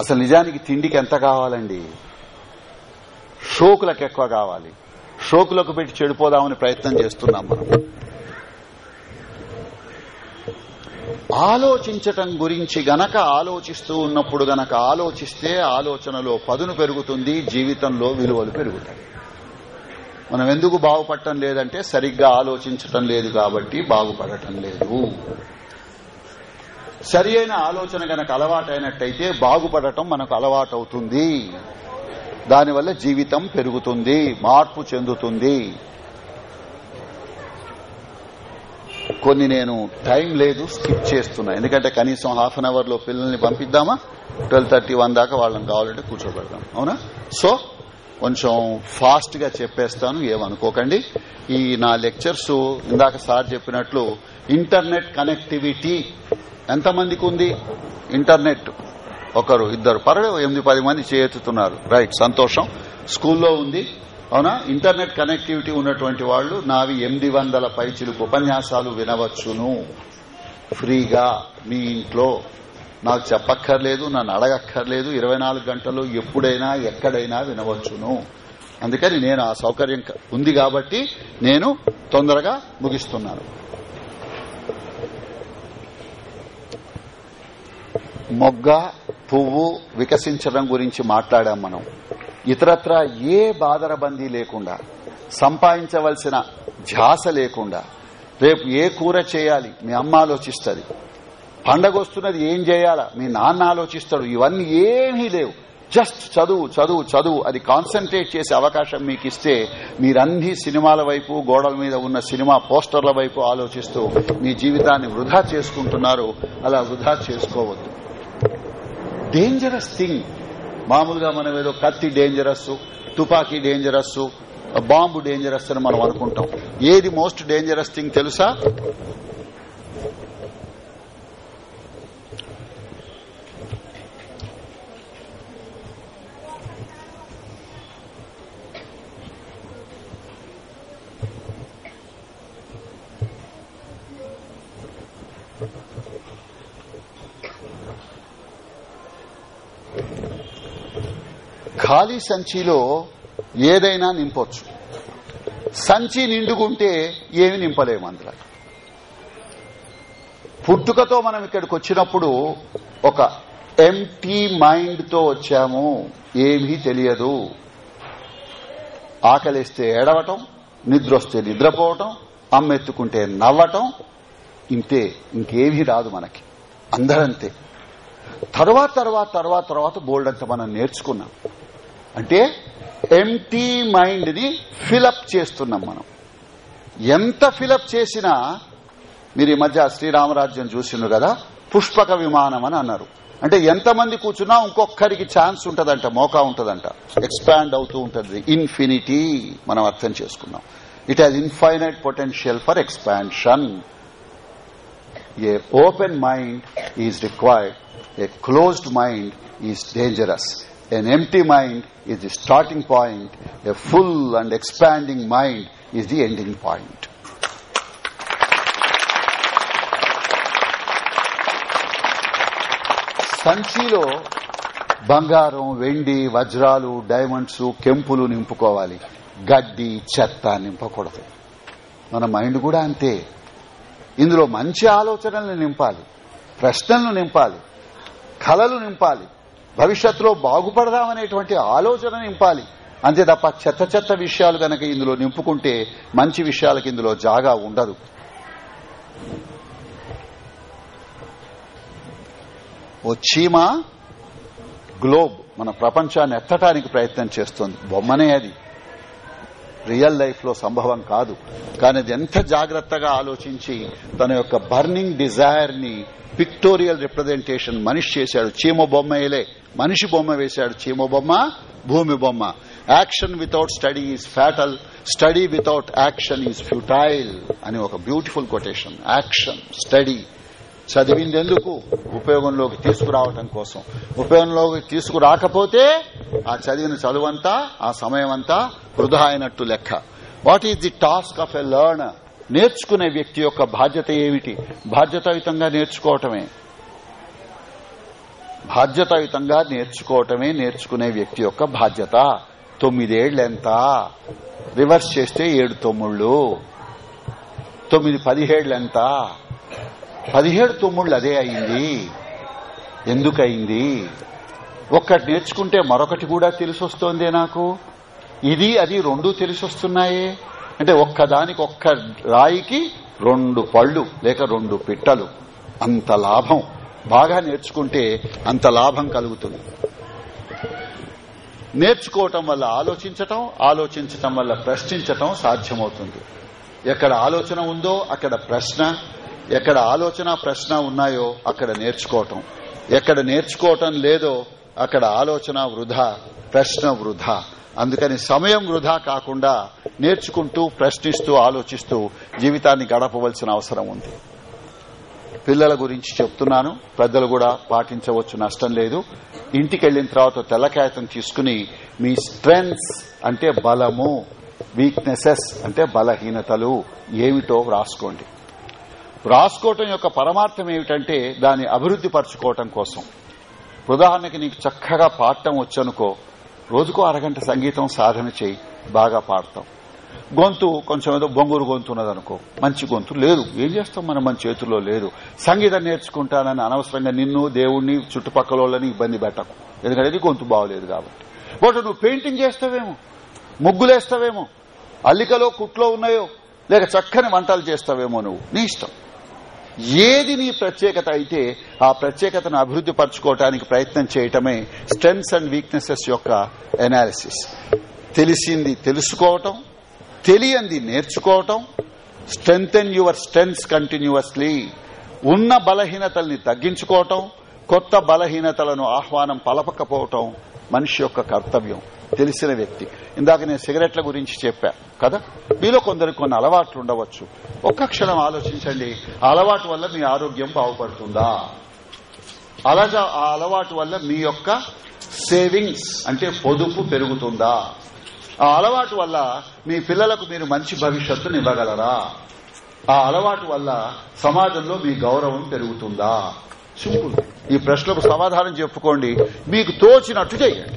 Speaker 1: అసలు నిజానికి తిండికి ఎంత కావాలండి షోకులకు ఎక్కువ కావాలి షోకులకు పెట్టి చెడిపోదామని ప్రయత్నం చేస్తున్నాం మనం ఆలోచించటం గురించి గనక ఆలోచిస్తూ ఉన్నప్పుడు గనక ఆలోచిస్తే ఆలోచనలో పదును పెరుగుతుంది జీవితంలో విలువలు పెరుగుతాయి మనం ఎందుకు బాగుపడటం లేదంటే సరిగ్గా ఆలోచించటం లేదు కాబట్టి బాగుపడటం లేదు సరి అయిన ఆలోచన గనక అలవాటైనట్టయితే బాగుపడటం మనకు అలవాటవుతుంది దానివల్ల జీవితం పెరుగుతుంది మార్పు చెందుతుంది కొన్ని నేను టైం లేదు స్కిప్ చేస్తున్నా ఎందుకంటే కనీసం హాఫ్ అన్ అవర్ లో పిల్లల్ని పంపిద్దామా ట్వెల్వ్ థర్టీ వన్ దాకా వాళ్ళని కావాలంటే కూర్చోబెడదాం అవునా సో కొంచెం ఫాస్ట్ గా చెప్పేస్తాను ఏమనుకోకండి ఈ నా లెక్చర్స్ ఇందాక సార్ చెప్పినట్లు ఇంటర్నెట్ కనెక్టివిటీ ఎంతమందికి ఉంది ఇంటర్నెట్ ఒకరు ఇద్దరు పర్వాలేదు ఎనిమిది పది మంది చేతున్నారు రైట్ సంతోషం స్కూల్లో ఉంది అవునా ఇంటర్నెట్ కనెక్టివిటీ ఉన్నటువంటి వాళ్లు నావి ఎనిమిది వందల పైచిలకు ఉపన్యాసాలు వినవచ్చును ఫ్రీగా మీ ఇంట్లో నాకు చెప్పక్కర్లేదు నన్ను అడగక్కర్లేదు ఇరవై గంటలు ఎప్పుడైనా ఎక్కడైనా వినవచ్చును అందుకని నేను ఆ సౌకర్యం ఉంది కాబట్టి నేను తొందరగా ముగిస్తున్నాను మొగ్గ పువ్వు వికసించడం గురించి మాట్లాడాం మనం ఇతరత్ర ఏ బాదరబందీ లేకుండా సంపాదించవలసిన ధ్యాస లేకుండా రేపు ఏ కూర చేయాలి మీ అమ్మ ఆలోచిస్తుంది పండగ వస్తున్నది ఏం చేయాలా మీ నాన్న ఆలోచిస్తాడు ఇవన్నీ ఏమీ లేవు జస్ట్ చదువు చదువు చదువు అది కాన్సన్ట్రేట్ చేసే అవకాశం మీకు ఇస్తే మీరన్ని సినిమాల వైపు గోడల మీద ఉన్న సినిమా పోస్టర్ల వైపు ఆలోచిస్తూ మీ జీవితాన్ని వృధా చేసుకుంటున్నారు అలా వృధా చేసుకోవద్దు డేంజరస్ థింగ్ మామూలుగా మనం ఏదో కత్తి డేంజరస్ తుపాకీ డేంజరస్ బాంబు డేంజరస్ అని మనం అనుకుంటాం ఏది మోస్ట్ డేంజరస్ థింగ్ తెలుసా ఖాళీ సంచిలో ఏదైనా నింపొచ్చు సంచి నిండుకుంటే ఏమి నింపలేము అందులో పుట్టుకతో మనం ఇక్కడికి వచ్చినప్పుడు ఒక ఎంటీ మైండ్ తో వచ్చాము ఏమీ తెలియదు ఆకలిస్తే ఏడవటం నిద్రొస్తే నిద్రపోవటం అమ్మెత్తుకుంటే నవ్వటం ఇంతే ఇంకేమీ రాదు మనకి అందరంతే తర్వాత తర్వాత తర్వాత తర్వాత బోల్డ్ అంత మనం నేర్చుకున్నాం అంటే ఎంటీ మైండ్ ని ఫిలప్ చేస్తున్నాం మనం ఎంత ఫిలప్ చేసినా మీరు ఈ మధ్య శ్రీరామరాజ్యం చూసిండు కదా పుష్పక విమానం అని అన్నారు అంటే ఎంతమంది కూర్చున్నా ఇంకొకరికి ఛాన్స్ ఉంటదంట మోకా ఉంటదంట ఎక్స్పాండ్ అవుతూ ఉంటది ఇన్ఫినిటీ మనం అర్థం చేసుకున్నాం it has infinite potential for expansion a open mind is required a closed mind is dangerous an empty mind is the starting point a full and expanding mind is the ending point సంచిలో బంగారం వెండి వజ్రాలు diamonds కెంపులు నింపుకోవాలి గడ్డి చెత్త నింపకూడదు మన mind కూడా అంతే ఇందులో మంచి ఆలోచనలను నింపాలి ప్రశ్నలను నింపాలి కళలు నింపాలి భవిష్యత్తులో బాగుపడదామనేటువంటి ఆలోచన నింపాలి అంతే తప్ప చెత్త చెత్త విషయాలు గనక ఇందులో నింపుకుంటే మంచి విషయాలకు ఇందులో జాగా ఉండదు ఓ చీమ గ్లోబ్ మన ప్రపంచాన్ని ఎత్తటానికి ప్రయత్నం చేస్తుంది బొమ్మనే అది రియల్ లైఫ్ లో సంభవం కాదు కానీ అది ఎంత జాగ్రత్తగా ఆలోచించి తన యొక్క బర్నింగ్ డిజైర్ ని పిక్టోరియల్ రిప్రజెంటేషన్ మనిషి చేశాడు చీమ బొమ్మ వేలే మనిషి బొమ్మ వేశాడు చీమ బొమ్మ భూమి బొమ్మ action without study is fatal study without action is futile అని ఒక బ్యూటిఫుల్ కొటేషన్ యాక్షన్ స్టడీ చదివిందెందుకు ఉపయోగంలోకి తీసుకురావటం కోసం ఉపయోగంలోకి తీసుకురాకపోతే ఆ చదివిన చదువంతా ఆ సమయం అంతా వృధా అయినట్టు లెక్క what is the task of a learner నేర్చుకునే వ్యక్తి యొక్క బాధ్యత ఏమిటి బాధ్యతాయుతంగా నేర్చుకోవటమే బాధ్యతాయుతంగా నేర్చుకోవటమే నేర్చుకునే వ్యక్తి యొక్క బాధ్యత తొమ్మిదేళ్లెంత రివర్స్ చేస్తే ఏడు తొమ్ముళ్ళు తొమ్మిది పదిహేళ్లెంత పదిహేడు తొమ్ముళ్ళు అదే అయింది ఎందుకయింది ఒక్కటి నేర్చుకుంటే మరొకటి కూడా తెలిసొస్తోందే నాకు ఇది అది రెండూ తెలిసొస్తున్నాయే అంటే ఒక్కదానికి ఒక్క రాయికి రెండు పళ్ళు లేక రెండు పిట్టలు అంత లాభం బాగా నేర్చుకుంటే అంత లాభం కలుగుతుంది నేర్చుకోవటం వల్ల ఆలోచించటం ఆలోచించటం వల్ల ప్రశ్నించటం సాధ్యమవుతుంది ఎక్కడ ఆలోచన ఉందో అక్కడ ప్రశ్న ఎక్కడ ఆలోచన ప్రశ్న ఉన్నాయో అక్కడ నేర్చుకోవటం ఎక్కడ నేర్చుకోవటం లేదో అక్కడ ఆలోచన వృధా ప్రశ్న వృధా అందుకని సమయం వృధా కాకుండా నేర్చుకుంటూ ప్రశ్నిస్తూ ఆలోచిస్తూ జీవితాన్ని గడపవలసిన అవసరం ఉంది పిల్లల గురించి చెప్తున్నాను పెద్దలు కూడా పాటించవచ్చు నష్టం లేదు ఇంటికి వెళ్లిన తర్వాత తెల్లకాయతం తీసుకుని మీ స్ట్రెంగ్స్ అంటే బలము వీక్నెసెస్ అంటే బలహీనతలు ఏమిటో వ్రాసుకోండి వ్రాసుకోవటం యొక్క పరమార్థం ఏమిటంటే దాన్ని అభివృద్ది పరచుకోవటం కోసం ఉదాహరణకి నీకు చక్కగా పాడటం వచ్చనుకో రోజుకో అరగంట సంగీతం సాధన చేయి బాగా పాడతాం గొంతు కొంచెం ఏదో బొంగురు గొంతు ఉన్నదనుకో మంచి గొంతు లేదు ఏం చేస్తాం మనం మన చేతుల్లో లేదు సంగీతం నేర్చుకుంటానని అనవసరంగా నిన్ను దేవుణ్ణి చుట్టుపక్కల వాళ్ళని ఇబ్బంది పెట్టకు ఎందుకంటే గొంతు బాగోలేదు కాబట్టి బట్ నువ్వు పెయింటింగ్ చేస్తావేమో ముగ్గులేస్తావేమో అల్లికలో కుట్లో ఉన్నాయో లేక చక్కని వంటలు చేస్తావేమో నువ్వు నీ ఇష్టం ఏది నీ ప్రత్యేకత అయితే ఆ ప్రత్యేకతను అభివృద్ధి పరచుకోవటానికి ప్రయత్నం చేయటమే స్ట్రెంగ్స్ అండ్ వీక్నెసెస్ యొక్క ఎనాలిసిస్ తెలిసింది తెలుసుకోవటం తెలియంది నేర్చుకోవటం అండ్ యువర్ స్ట్రెంగ్స్ కంటిన్యూస్లీ ఉన్న బలహీనతల్ని తగ్గించుకోవటం కొత్త బలహీనతలను ఆహ్వానం పలపకపోవటం మనిషి యొక్క కర్తవ్యం తెలిసిన వ్యక్తి ఇందాక నేను సిగరెట్ల గురించి చెప్పా కదా మీలో కొందరికి కొన్ని అలవాట్లు ఉండవచ్చు ఒక్క క్షణం ఆలోచించండి ఆ అలవాటు వల్ల మీ ఆరోగ్యం బాగుపడుతుందా అలాగా ఆ అలవాటు వల్ల మీ యొక్క సేవింగ్స్ అంటే పొదుపు పెరుగుతుందా ఆ అలవాటు వల్ల మీ పిల్లలకు మీరు మంచి భవిష్యత్తును ఇవ్వగలరా ఆ అలవాటు వల్ల సమాజంలో మీ గౌరవం పెరుగుతుందా సింపుల్ ఈ ప్రశ్నకు సమాధానం చెప్పుకోండి మీకు తోచినట్టు చేయండి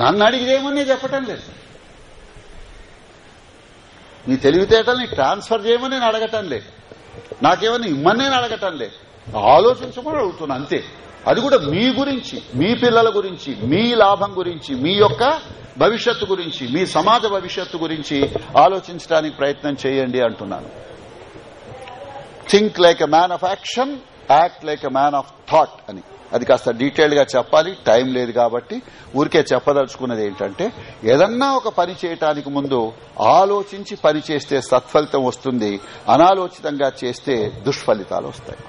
Speaker 1: నన్ను అడిగి చేయమని చెప్పటం లేదు నీ తెలివితేటల్ని ట్రాన్స్ఫర్ చేయమని నేను అడగటం లేదు నాకేమని ఇమ్మని నేను అడగటం లేదు ఆలోచించమని అడుగుతున్నా అంతే అది కూడా మీ గురించి మీ పిల్లల గురించి మీ లాభం గురించి మీ యొక్క భవిష్యత్తు గురించి మీ సమాజ భవిష్యత్తు గురించి ఆలోచించడానికి ప్రయత్నం చేయండి అంటున్నాను think like a man of action act like a man of thought అని అది కాస్త డీటెయిల్డ్ గా చెప్పాలి టైం లేదు కాబట్టి ఊరికే చెప్పదలుచుకున్నది ఏంటంటే ఏదన్నా ఒక పని చేయటానికి ముందు ఆలోచించి పని చేస్తే సత్ఫలితం వస్తుంది అనాలోచితంగా చేస్తే దుష్ఫలితాలు వస్తాయి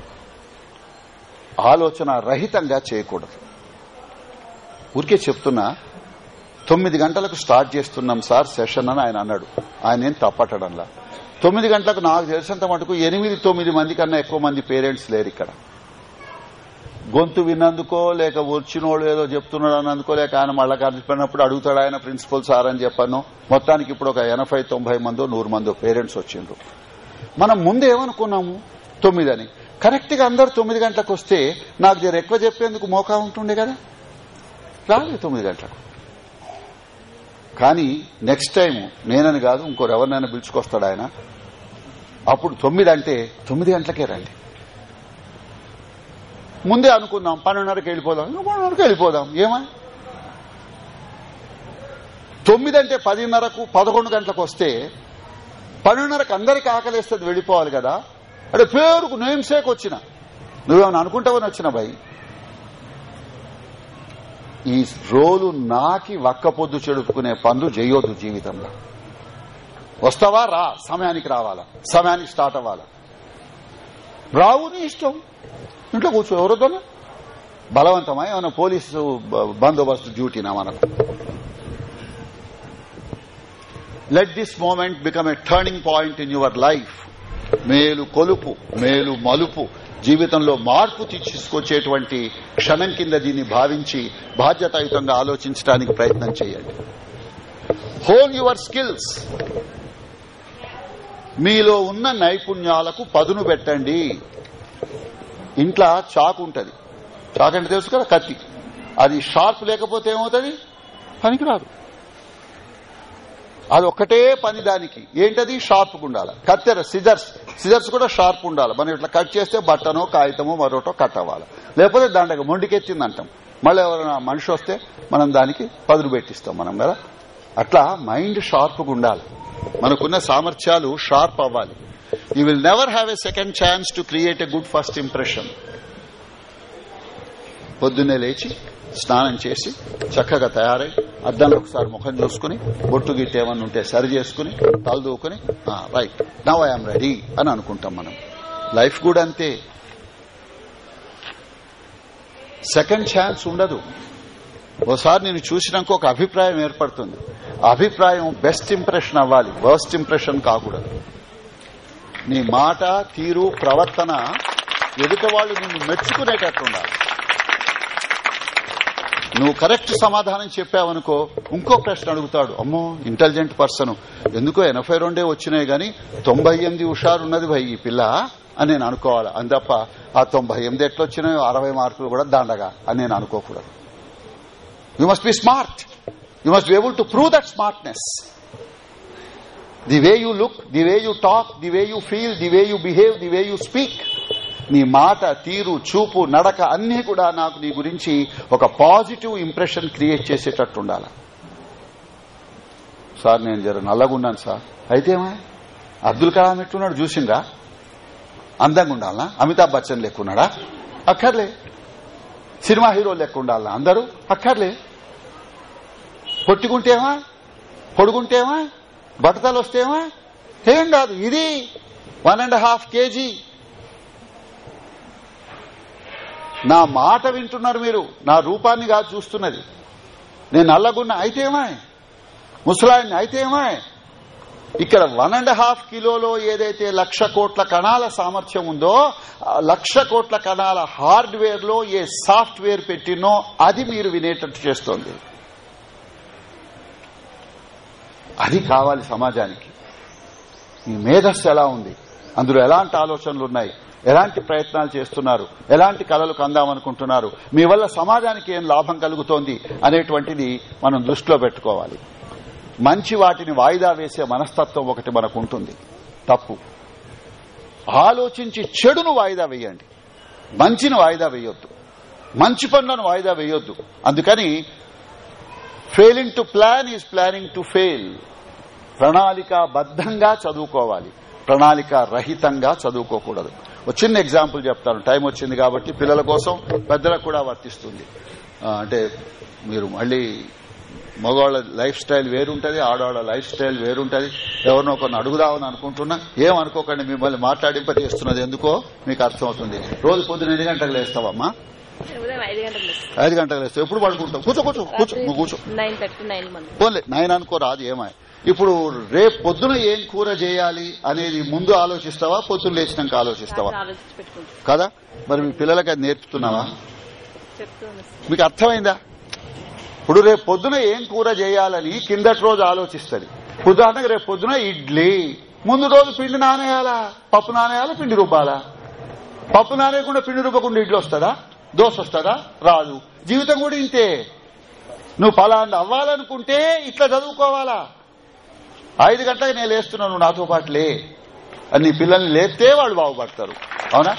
Speaker 1: ఆలోచన రహితంగా చేయకూడదు ఊరికే చెప్తున్నా తొమ్మిది గంటలకు స్టార్ట్ చేస్తున్నాం సార్ సెషన్ అని ఆయన అన్నాడు ఆయన ఏం తప్పటడంలా తొమ్మిది గంటలకు నాకు తెలిసినంత మటుకు ఎనిమిది తొమ్మిది మంది కన్నా ఎక్కువ మంది పేరెంట్స్ లేరు ఇక్కడ గొంతు విన్నందుకో లేక వచ్చిన వాళ్ళు ఏదో చెప్తున్నాడు అన్నందుకో లేక ఆయన మళ్ళా కలిపినప్పుడు అడుగుతాడు ఆయన ప్రిన్సిపల్ సార్ అని చెప్పాను మొత్తానికి ఇప్పుడు ఒక ఎనభై తొంభై మందో నూరు మందో పేరెంట్స్ వచ్చిండ్రు మనం ముందేమనుకున్నాము తొమ్మిదని కరెక్ట్ గా అందరు తొమ్మిది గంటలకు వస్తే నాకు నేను ఎక్కువ చెప్పేందుకు మోకా ఉంటుండే కదా రాలేదు తొమ్మిది గంటలకు కానీ నెక్స్ట్ టైం నేనని కాదు ఎవరినైనా పిలుచుకొస్తాడు ఆయన అప్పుడు తొమ్మిది అంటే తొమ్మిది గంటలకే రండి ముందే అనుకుందాం పన్నెండున్నరకు వెళ్ళిపోదాం పన్నెండున్నరకు వెళ్ళిపోదాం ఏమా తొమ్మిదంటే పదిన్నరకు పదకొండు గంటలకు వస్తే పన్నెండున్నరకు అందరికి ఆకలిస్తుంది వెళ్ళిపోవాలి కదా అంటే పేరుకు నేమ్సేక్ వచ్చిన నువ్వేమన్నా అనుకుంటావని వచ్చిన భయ్ ఈ రోలు నాకి వక్కపొద్దు చెడుపుకునే పనులు చేయొద్దు జీవితంలో వస్తావా రా సమయానికి రావాలా సమయానికి స్టార్ట్ అవ్వాలా రావు నీ ఇష్టం ఇంట్లో కూర్చో ఎవరితో బలవంతమై ఏమైనా పోలీసు బందోబస్తు డ్యూటీనా మనకు let this moment become a turning point in your life మేలు కొలుపు మేలు మలుపు జీవితంలో మార్పు తీసుకొచ్చేటువంటి క్షణం కింద దీన్ని భావించి బాధ్యతాయుతంగా ఆలోచించడానికి ప్రయత్నం చేయండి హోమ్ యువర్ స్కిల్స్ మీలో ఉన్న నైపుణ్యాలకు పదును పెట్టండి ఇంట్లో చాకు ఉంటుంది చాకు అంటే తెలుసు కదా కత్తి అది షార్ప్ లేకపోతే ఏమవుతుంది పనికిరాదు అది ఒక్కటే పని దానికి ఏంటది షార్ప్ ఉండాలి కత్తెర సిజర్స్ సిజర్స్ కూడా షార్ప్ ఉండాలి మనం ఇట్లా కట్ చేస్తే బట్టనో కాగితమో మరోటో కట్ అవ్వాలి లేకపోతే దాంట్లో మొండికెత్తింది అంటాం మళ్ళీ ఎవరైనా మనిషి వస్తే మనం దానికి పదురు పెట్టిస్తాం మనం కదా అట్లా మైండ్ షార్ప్గా ఉండాలి మనకున్న సామర్థ్యాలు షార్ప్ అవ్వాలి you will never have a second chance to create a good first impression పొద్దున్నే లేచి స్నానం చేసి చక్కగా తయారై అద్దంలో ఒకసారి ముఖం చూసుకుని బొట్టు గిట్ట ఏమన్నా ఉంటే సరి చేసుకుని తలదూకుని రైట్ నవ్ ఐఎమ్ రెడీ అని అనుకుంటాం మనం లైఫ్ కూడా అంతే సెకండ్ ఛాన్స్ ఉండదు ఓసారి నేను చూసినాక ఒక అభిప్రాయం ఏర్పడుతుంది అభిప్రాయం బెస్ట్ ఇంప్రెషన్ అవ్వాలి వర్స్ట్ ఇంప్రెషన్ కాకూడదు నీ మాట తీరు ప్రవర్తన ఎదుట వాళ్ళు నిన్ను మెచ్చుకునేటట్టుండాలి నువ్వు కరెక్ట్ సమాధానం చెప్పావనుకో ఇంకో ప్రశ్న అడుగుతాడు అమ్మో ఇంటెలిజెంట్ పర్సన్ ఎందుకో ఎనభై రెండే వచ్చినాయి గాని తొంభై ఎనిమిది హుషారున్నది భయ్ ఈ పిల్ల అని నేను అనుకోవాలి అందప్ప ఆ తొంభై ఎనిమిది ఎట్లొచ్చినాయో అరవై మార్కులు కూడా దండగా అని నేను అనుకోకూడదు you must be smart you must be able to prove that smartness the way you look the way you talk the way you feel the way you behave the way you speak నీ మాట తీరు చూపు నడక అన్ని కూడా నాకు నీ గురించి ఒక పాజిటివ్ ఇంప్రెషన్ క్రియేట్ చేసేటట్టు ఉండాలి సార్ నేను జర నల్లగున్నాను సార్ అయితేమా అబ్దుల్ కలాం ఎట్టున్నాడు చూసిందా అందంగా ఉండాలనా అమితాబ్ బచ్చన్ లెక్కున్నాడా అక్కర్లే సినిమా హీరో లెక్క ఉండాలనా అందరూ అక్కర్లే పొట్టుకుంటేమా పొడుగుంటేమా బట్టతలు వస్తేమా ఏం కాదు ఇది వన్ అండ్ హాఫ్ కేజీ నా మాట వింటున్నారు మీరు నా రూపాన్ని కాదు చూస్తున్నది నేను నల్లగున్న అయితేమా ముసలాయిని ఏమా ఇక్కడ వన్ అండ్ హాఫ్ కిలోలో ఏదైతే లక్ష కోట్ల కణాల సామర్థ్యం ఉందో లక్ష కోట్ల కణాల హార్డ్వేర్ లో ఏ సాఫ్ట్వేర్ పెట్టినో అది మీరు వినేటట్టు చేస్తోంది అది కావాలి సమాజానికి మీ మేధస్సు ఎలా ఉంది అందులో ఎలాంటి ఆలోచనలు ఉన్నాయి ఎలాంటి ప్రయత్నాలు చేస్తున్నారు ఎలాంటి కళలు కందామనుకుంటున్నారు మీ వల్ల సమాజానికి ఏం లాభం కలుగుతోంది అనేటువంటిది మనం దృష్టిలో పెట్టుకోవాలి మంచి వాటిని వాయిదా వేసే మనస్తత్వం ఒకటి మనకు ఉంటుంది తప్పు ఆలోచించి చెడును వాయిదా వేయండి మంచిని వాయిదా వేయొద్దు మంచి పనులను వాయిదా వేయొద్దు అందుకని failing to plan is planning to fail ప్రణాళికాబద్దంగా చదువుకోవాలి ప్రణాళిక రహితంగా చదువుకోకూడదు ఒక చిన్న ఎగ్జాంపుల్ చెప్తాను టైం వచ్చింది కాబట్టి పిల్లల కోసం పెద్దలకు కూడా వర్తిస్తుంది అంటే మీరు మళ్ళీ మగవాళ్ళ లైఫ్ స్టైల్ వేరుంటది ఆడవాళ్ళ లైఫ్ స్టైల్ వేరుంటది ఎవరినో ఒకరిని అడుగుదామని అనుకుంటున్నా ఏమనుకోకండి మిమ్మల్ని మాట్లాడింప చేస్తున్నది ఎందుకో మీకు అర్థమవుతుంది రోజు పొద్దున ఎన్ని గంటలకు లేస్తావమ్మా ఐదు గంటలకు లేస్తావు ఎప్పుడు పడుకుంటావు కూర్చో కూర్చో కూర్చో నువ్వు కూర్చో నైన్ థర్టీ నైన్ పోన్లే నైన్ అనుకో రాదు ఏమా ఇప్పుడు రేపు పొద్దున ఏం కూర చేయాలి అనేది ముందు ఆలోచిస్తావా పొద్దున లేచినాక ఆలోచిస్తావా కదా మరి మీ పిల్లలకి అది నేర్పుతున్నావా మీకు అర్థమైందా ఇప్పుడు రేపు పొద్దున ఏం కూర చేయాలని కిందటి రోజు ఆలోచిస్తుంది ఉదాహరణకు రేపు పొద్దున ఇడ్లీ ముందు రోజు పిండి నానేయాలా పప్పు నానేయాలా పిండి రుబ్బాలా పప్పు నానేయకుండా పిండి రుబ్బకుండా ఇడ్లీ వస్తుందా దోశ వస్తుందా రాదు జీవితం కూడా ఇంతే నువ్వు ఫలాంటి అవ్వాలనుకుంటే ఇట్లా చదువుకోవాలా ఐదు గంటలకు నేను లేస్తున్నాను నువ్వు నాతో పాటు లే అని పిల్లల్ని లేస్తే వాళ్ళు బాగుపడతారు అవునా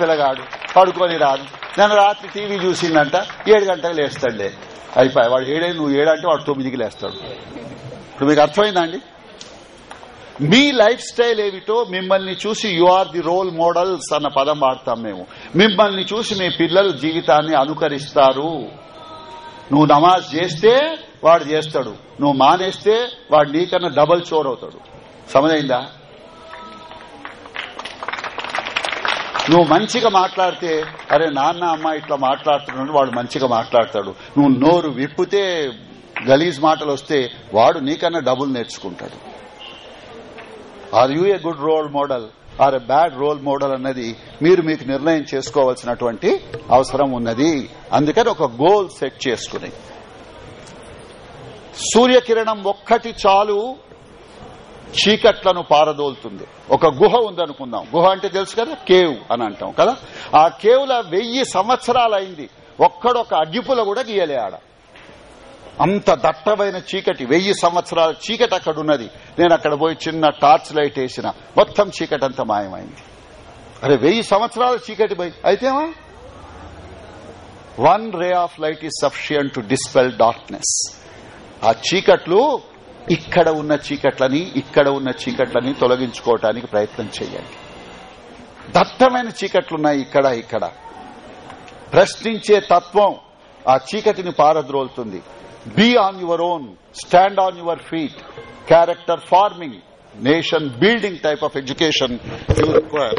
Speaker 1: పిల్లగాడు పడుకొని రాదు నేను రాత్రి టీవీ చూసిందంట ఏడు గంటలకు లేస్తాడులే అయిపోయి వాడు ఏడై నువ్వు ఏడంటే వాడు తొమ్మిదికి లేస్తాడు ఇప్పుడు మీకు అర్థమైందండి మీ లైఫ్ స్టైల్ ఏమిటో మిమ్మల్ని చూసి you are the role models అన్న పదం వాడతాం మేము మిమ్మల్ని చూసి మీ పిల్లలు జీవితాన్ని అనుకరిస్తారు నువ్వు నమాజ్ చేస్తే వాడు చేస్తాడు నువ్వు మానేస్తే వాడు నీకన్నా డబల్ చోర్ అవుతాడు సమదైందా నువ్వు మంచిగా మాట్లాడితే అరే నాన్న అమ్మ ఇట్లా మాట్లాడుతున్నాడు వాడు మంచిగా మాట్లాడతాడు నువ్వు నోరు విప్పితే గలీజ్ మాటలు వస్తే వాడు నీకన్నా డబుల్ నేర్చుకుంటాడు are you a good role model or a bad role model అన్నది మీరు మీకు నిర్ణయం చేసుకోవాల్సినటువంటి అవసరం ఉన్నది అందుకని ఒక గోల్ సెట్ చేసుకుని సూర్యకిరణం ఒక్కటి చాలు చీకట్లను పారదోలుతుంది ఒక గుహ ఉందనుకుందాం గుహ అంటే తెలుసు కదా కేవ్ అని అంటాం కదా ఆ కేవ్ల వెయ్యి సంవత్సరాలైంది ఒక్కడొక అగ్గిపుల కూడా గీయలే ఆడ అంత దట్టమైన చీకటి వెయ్యి సంవత్సరాల చీకటి అక్కడ ఉన్నది నేను అక్కడ పోయి చిన్న టార్చ్ లైట్ వేసిన మొత్తం చీకటి అంతా మాయమైంది అరే వెయ్యి సంవత్సరాల చీకటి పోయి అయితేమా one ray of light is sufficient to dispel darkness ఆ చీకట్లు ఇక్కడ ఉన్న చీకట్లని ఇక్కడ ఉన్న చీకట్లని తొలగించుకోవటానికి ప్రయత్నం చేయండి దట్టమైన చీకట్లున్నాయి ఇక్కడ ఇక్కడ ప్రశ్నించే తత్వం ఆ చీకటిని పారద్రోలుతుంది Be on your own. Stand on your feet. Character forming, nation building type of education you require.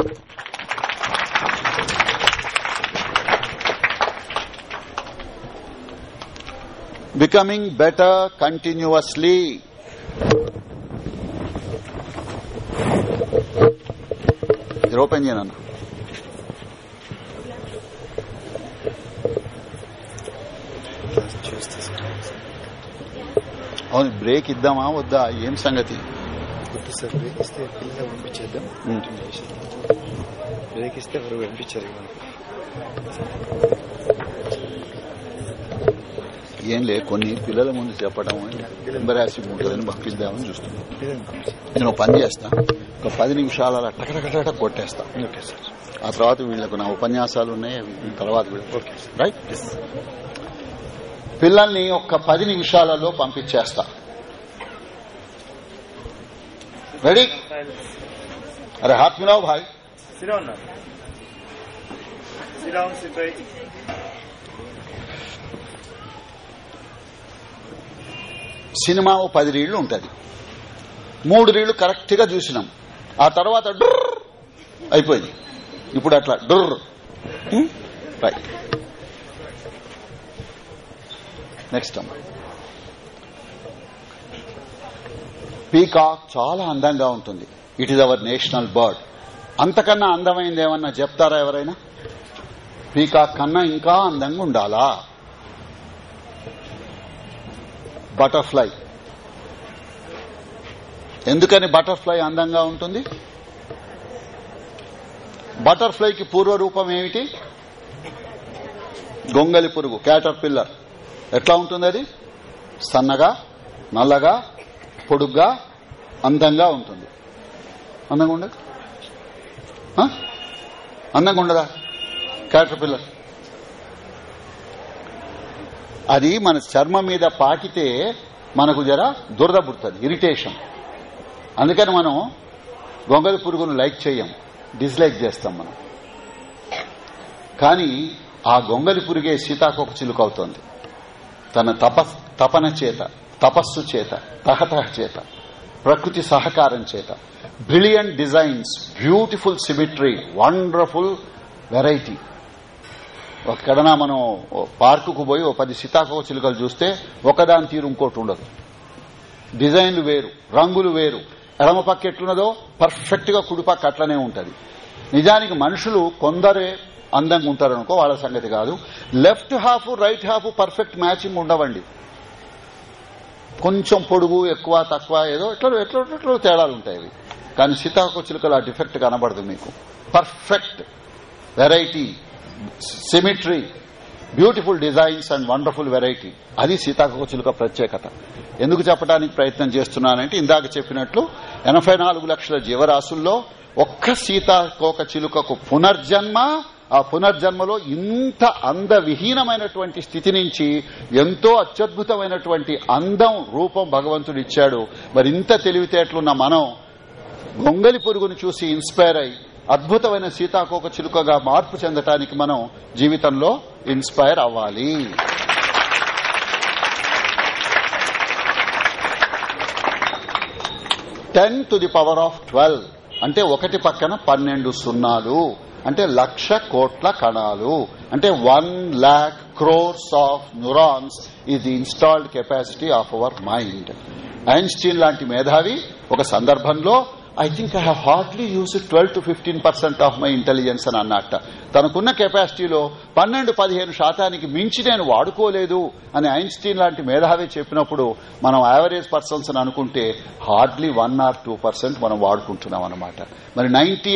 Speaker 1: Becoming better continuously. Your opinion, Anna. అవును బ్రేక్ ఇద్దామా వద్దా ఏం సంగతి బ్రేక్ ఇస్తే పంపించేద్దాం బ్రేక్ ఇస్తే ఎవరు పంపించారు ఏం లే కొన్ని పిల్లల ముందు చెప్పడం ఎంబరాసి ఉంటుందని పంపిద్దామని చూస్తున్నాం నేను పని చేస్తా ఒక పది నిమిషాల అలా టకటకట కొట్టేస్తా ఆ తర్వాత వీళ్ళకు నా ఉపన్యాసాలు ఉన్నాయి తర్వాత రైట్ పిల్లల్ని ఒక్క పది నిమిషాలలో పంపించేస్తా రెడీ అరే హాత్ మిలావు భాయ్ సినిమా ఓ పది రీళ్లు ఉంటుంది మూడు రీళ్లు కరెక్ట్ గా చూసినాం ఆ తర్వాత డుర్ర్ అయిపోయింది ఇప్పుడు అట్లా డుర్ర్ రైట్ నెక్స్ట్ పీకాక్ చాలా అందంగా ఉంటుంది it is our national bird అంతకన్నా అందమైంది ఏమన్నా చెప్తారా ఎవరైనా పీకాక్ కన్నా ఇంకా అందంగా ఉండాలా బటర్ఫ్లై ఎందుకని బటర్ఫ్లై అందంగా ఉంటుంది బటర్ఫ్లైకి పూర్వరూపం ఏమిటి గొంగలి పురుగు క్యాటర్ పిల్లర్ ఎట్లా ఉంటుంది అది సన్నగా నల్లగా పొడుగ్గా అందంగా ఉంటుంది అందంగా ఉండదు అందంగా ఉండదా క్యాటర్ పిల్లర్ అది మన చర్మం మీద పాకితే మనకు జర దురద పుడుతుంది ఇరిటేషన్ అందుకని మనం గొంగలి పురుగును లైక్ చేయం డిస్లైక్ చేస్తాం మనం కానీ ఆ గొంగలి పురుగే సీతాకొక చిలుకవుతోంది తన తపస్ తపన చేత తపస్సు చేత తహతహ చేత ప్రకృతి సహకారం చేత brilliant designs beautiful symmetry wonderful variety ఒక్కడనా మనం పార్కుకు పోయి ఓ పది సీతాకో చిలుకలు చూస్తే ఒకదాని తీరు ఇంకోటి ఉండదు డిజైన్లు వేరు రంగులు వేరు ఎడమ పక్క ఎట్లున్నదో పర్ఫెక్ట్ గా కుడిపక్క అట్లనే ఉంటది నిజానికి మనుషులు కొందరే అందంగా ఉంటారనుకో వాళ్ళ సంగతి కాదు left half right half perfect matching ఉండవండి కొంచెం పొడుగు ఎక్కువ తక్కువ ఏదో ఎట్లా ఎట్లా తేడాలు ఉంటాయి కానీ సీతాకోచిలకలు ఆ డిఫెక్ట్ కనబడదు మీకు perfect variety symmetry beautiful designs and wonderful variety అది సీతాకోచిలుక ప్రత్యేకత ఎందుకు చెప్పడానికి ప్రయత్నం చేస్తున్నానంటే ఇందాక చెప్పినట్లు ఎనభై లక్షల జీవరాశుల్లో ఒక్క సీతాకోక చిలుకకు పునర్జన్మ ఆ పునర్జన్మలో ఇంత అందవిహీనమైనటువంటి స్థితి నుంచి ఎంతో అత్యద్భుతమైనటువంటి అందం రూపం భగవంతుడు ఇచ్చాడు మరి ఇంత తెలివితేటలున్న మనం గొంగలి పురుగును చూసి ఇన్స్పైర్ అయి అద్భుతమైన సీతాకోక చిలుకగా మార్పు చెందటానికి మనం జీవితంలో ఇన్స్పైర్ అవ్వాలి ten to the power of twelve అంటే ఒకటి పక్కన పన్నెండు సున్నాలు అంటే లక్ష కోట్ల కణాలు అంటే one lakh crores of neurons ఇది the installed capacity of our mind Einstein లాంటి మేధావి ఒక సందర్భంలో I think I hardly use twelve to fifteen percent of my intelligence అని అన్నట్ట తనకున్న కెపాసిటీలో పన్నెండు పదిహేను శాతానికి మించి నేను వాడుకోలేదు అని ఐన్స్టీన్ లాంటి మేధావి చెప్పినప్పుడు మనం యావరేజ్ పర్సన్స్ అని అనుకుంటే hardly one or two percent మనం వాడుకుంటున్నాం అనమాట మరి నైన్టీ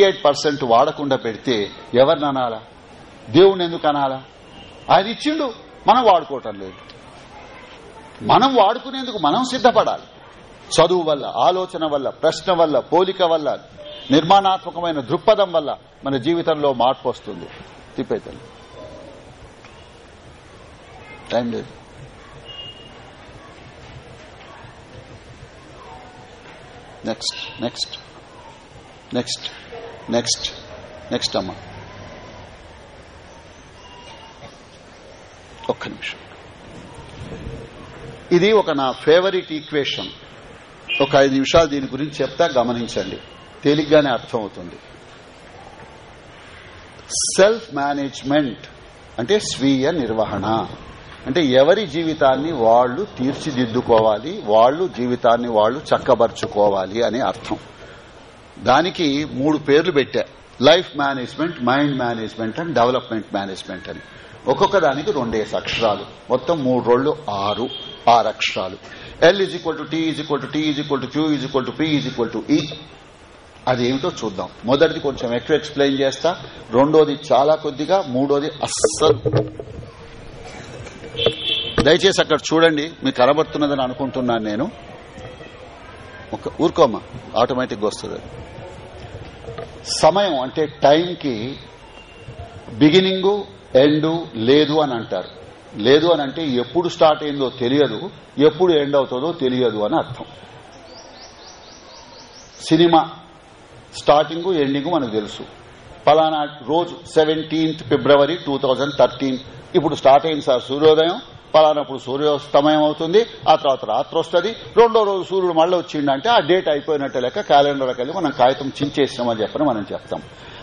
Speaker 1: వాడకుండా పెడితే ఎవరిని అనాలా దేవుణ్ణి ఎందుకు అనాలా ఆయన ఇచ్చిండు మనం వాడుకోవటం లేదు మనం వాడుకునేందుకు మనం సిద్ధపడాలి చదువు వల్ల ఆలోచన వల్ల ప్రశ్న వల్ల పోలిక వల్ల నిర్మాణాత్మకమైన దృక్పథం వల్ల మన జీవితంలో మార్పు వస్తుంది తిప్పైతే టైం లేదు next next next next next అమ్మా ఒక్క నిమిషం ఇది ఒక నా ఫేవరెట్ ఈక్వేషన్ ఒక ఐదు నిమిషాలు దీని గురించి చెప్తా గమనించండి తేలిగ్గానే అర్థమవుతుంది సెల్ఫ్ మేనేజ్మెంట్ అంటే స్వీయ నిర్వహణ అంటే ఎవరి జీవితాన్ని వాళ్లు తీర్చిదిద్దుకోవాలి వాళ్లు జీవితాన్ని వాళ్లు చక్కబరుచుకోవాలి అనే అర్థం దానికి మూడు పేర్లు పెట్టా life management mind management and development management అని ఒక్కొక్క దానికి రెండేసి అక్షరాలు మొత్తం మూడు రోళ్లు ఆరు ఆరు అక్షరాలు L is equal to T is equal to T is equal to Q is equal to P is equal to E అది ఏమిటో చూద్దాం మొదటిది కొంచెం ఎక్కువ ఎక్స్ప్లెయిన్ చేస్తా రెండోది చాలా కొద్దిగా మూడోది అస్సలు దయచేసి అక్కడ చూడండి మీకు కనబడుతున్నదని అనుకుంటున్నాను నేను ఒక ఊరుకోమా ఆటోమేటిక్గా వస్తుంది సమయం అంటే టైంకి బిగినింగు ఎండు లేదు అని అంటారు లేదు అని అంటే ఎప్పుడు స్టార్ట్ అయిందో తెలియదు ఎప్పుడు ఎండ్ అవుతుందో తెలియదు అని అర్థం సినిమా స్టార్టింగ్ ఎండింగ్ మనకు తెలుసు పలానా రోజు సెవెంటీన్త్ ఫిబ్రవరి టూ ఇప్పుడు స్టార్ట్ అయింది సార్ సూర్యోదయం పలానప్పుడు సూర్యోస్తమయం అవుతుంది ఆ తర్వాత రాత్రి వస్తుంది రెండో రోజు సూర్యుడు మళ్ళీ వచ్చిండంటే ఆ డేట్ అయిపోయినట్టు లెక్క క్యాలెండర్ వెళ్ళి మనం కాగితం చించేసినామని చెప్పని మనం చెప్తాం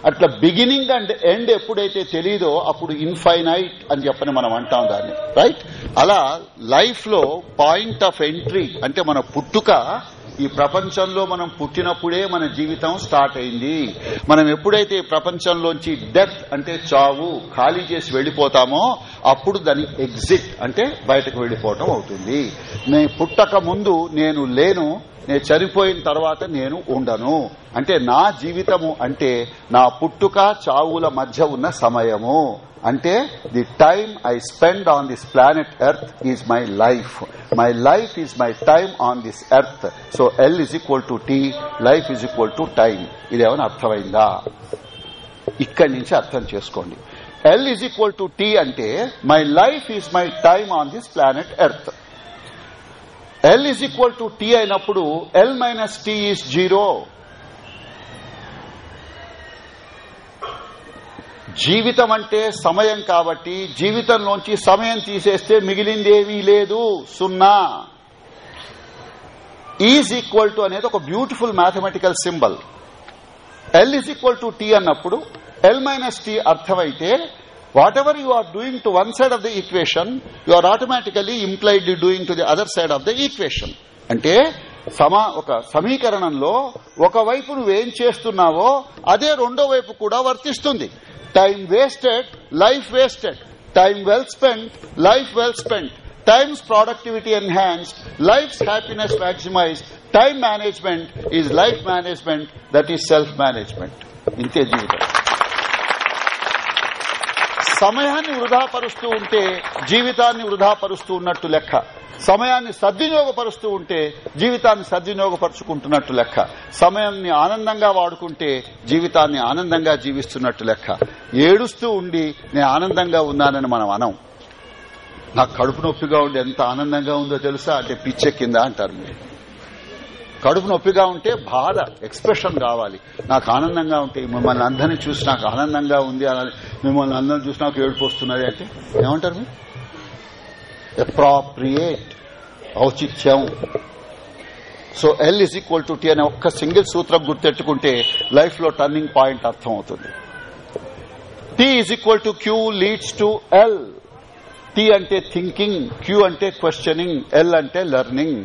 Speaker 1: అట్లా బిగినింగ్ అండ్ ఎండ్ ఎప్పుడైతే తెలియదో అప్పుడు ఇన్ఫైనైట్ అని చెప్పని మనం అంటాం దాన్ని రైట్ అలా లైఫ్ లో పాయింట్ ఆఫ్ ఎంట్రీ అంటే మన పుట్టుక ఈ ప్రపంచంలో మనం పుట్టినప్పుడే మన జీవితం స్టార్ట్ అయింది మనం ఎప్పుడైతే ప్రపంచంలోంచి డెత్ అంటే చావు ఖాళీ చేసి వెళ్లిపోతామో అప్పుడు దాని ఎగ్జిట్ అంటే బయటకు వెళ్లిపోవటం అవుతుంది నేను పుట్టక ముందు నేను లేను నేను చనిపోయిన తర్వాత నేను ఉండను అంటే నా జీవితము అంటే నా పుట్టుక చావుల మధ్య ఉన్న సమయము అంటే the time I spend on this planet earth is my life my life is my time on this earth so L is equal to T life is equal to time ఏమైనా అర్థమైందా ఇక్కడి నుంచి అర్థం చేసుకోండి L is equal to T అంటే my life is my time on this planet earth L is equal to T అయినప్పుడు L minus T is zero జీవితం అంటే సమయం కాబట్టి జీవితంలోంచి సమయం తీసేస్తే మిగిలిందేమీ లేదు సున్నా ఈజ్ ఈక్వల్ టు అనేది ఒక beautiful mathematical symbol L is equal to T అన్నప్పుడు ఎల్ మైనస్ టీ అర్థమైతే whatever you are doing to one side of the equation you are automatically impliedly doing to the other side of the equation అంటే సమా ఒక సమీకరణంలో ఒకవైపు నువ్వేం చేస్తున్నావో అదే రెండో వైపు కూడా వర్తిస్తుంది time wasted life wasted time well spend life well spend time's productivity enhanced life's happiness maximize time management is life management that is self management ఇంతే జీవితం సమయాన్ని వృధాపరుస్తూ ఉంటే జీవితాన్ని వృధాపరుస్తూ ఉన్నట్టు లెక్క సమయాన్ని సద్వినియోగపరుస్తూ ఉంటే జీవితాన్ని సద్వినియోగపరుచుకుంటున్నట్టు లెక్క సమయాన్ని ఆనందంగా వాడుకుంటే జీవితాన్ని ఆనందంగా జీవిస్తున్నట్టు లెక్క ఏడుస్తూ ఉండి నేను ఆనందంగా ఉన్నానని మనం అనం నాకు కడుపు నొప్పిగా ఉండి ఎంత ఆనందంగా ఉందో తెలుసా అంటే పిచ్చెక్కిందా అంటారు మీరు కడుపు నొప్పిగా ఉంటే బాధ ఎక్స్ప్రెషన్ కావాలి నాకు ఆనందంగా ఉంటే మిమ్మల్ని అందరినీ చూసి నాకు ఆనందంగా ఉంది అనాలి మిమ్మల్ని అందరిని చూసి నాకు ఏడుపు వస్తున్నది అంటే ఏమంటారు మీరు అప్రాప్రియేట్ ఔచిత్యం so L is equal to T అనే ఒక్క సింగిల్ సూత్రం గుర్తెట్టుకుంటే లైఫ్ లో టర్నింగ్ పాయింట్ అర్థం అవుతుంది T is equal to Q leads to L T అంటే థింకింగ్ క్యూ అంటే క్వశ్చనింగ్ ఎల్ అంటే learning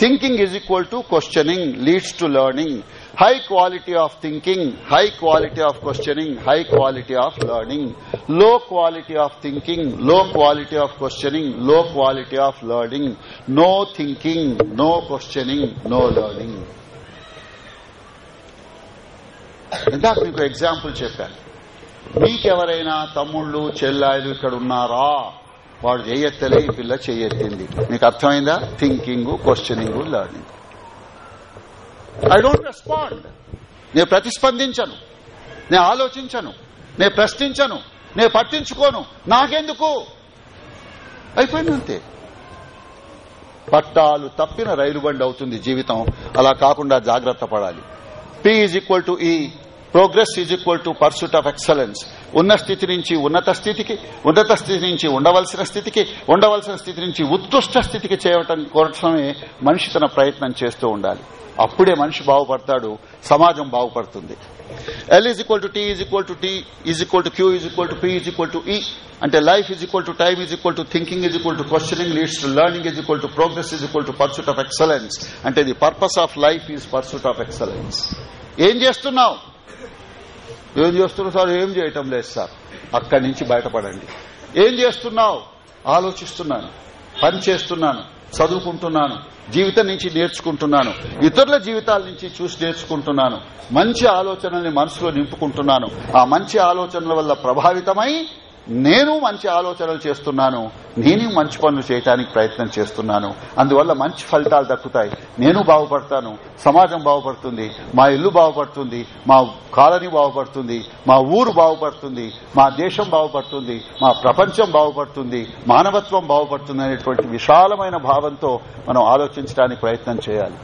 Speaker 1: thinking is equal to questioning leads to learning high quality of thinking high quality of questioning high quality of learning low quality of thinking low quality of questioning low quality of learning no thinking no questioning no learning ఇందాక మీకు example చెప్పాను మీకెవరైనా తమ్ముళ్ళు చెల్లాయిలు ఇక్కడ ఉన్నారా వాడు చేయెత్తలే ఈ పిల్ల చేయెత్తింది నీకు అర్థమైందా thinking questioning learning I don't respond నేను ప్రతిస్పందించను నేను ఆలోచించను నేను ప్రశ్నించను నేను పట్టించుకోను నాకెందుకు అయిపోయింది అంతే పట్టాలు తప్పిన రైలు బండి అవుతుంది జీవితం అలా కాకుండా జాగ్రత్త పడాలి P equal to E progress is equal to pursuit of excellence ఉన్న స్థితి నుంచి ఉన్నత స్థితికి ఉన్నత స్థితి నుంచి ఉండవలసిన స్థితికి ఉండవలసిన స్థితి నుంచి ఉత్కృష్ట స్థితికి చేయటం కోసమే మనిషి తన ప్రయత్నం చేస్తూ ఉండాలి అప్పుడే మనిషి బాగుపడతాడు సమాజం బాగుపడుతుంది L is equal to T is equal to T is equal to Q is equal to P is equal to E అంటే life is equal to time is equal to thinking is equal to questioning leads to learning is equal to progress is equal to pursuit of excellence అంటే the purpose of life is pursuit of excellence ఏం చేస్తున్నావు ఏం చేస్తున్నావు sir ఏం చేయటం లేదు sir అక్కడి నుంచి బయటపడండి ఏం చేస్తున్నావు ఆలోచిస్తున్నాను పని చేస్తున్నాను చదువుకుంటున్నాను జీవితం నుంచి నేర్చుకుంటున్నాను ఇతరుల జీవితాల నుంచి చూసి నేర్చుకుంటున్నాను మంచి ఆలోచనల్ని మనసులో నింపుకుంటున్నాను ఆ మంచి ఆలోచనల వల్ల ప్రభావితమై నేను మంచి ఆలోచనలు చేస్తున్నాను నేను మంచి పనులు చేయడానికి ప్రయత్నం చేస్తున్నాను అందువల్ల మంచి ఫలితాలు దక్కుతాయి నేను బాగుపడతాను సమాజం బాగుపడుతుంది మా ఇల్లు బాగుపడుతుంది మా కాలనీ బాగుపడుతుంది మా ఊరు బాగుపడుతుంది మా దేశం బాగుపడుతుంది మా ప్రపంచం బాగుపడుతుంది మానవత్వం బాగుపడుతుంది అనేటువంటి విశాలమైన భావంతో మనం ఆలోచించడానికి ప్రయత్నం చేయాలి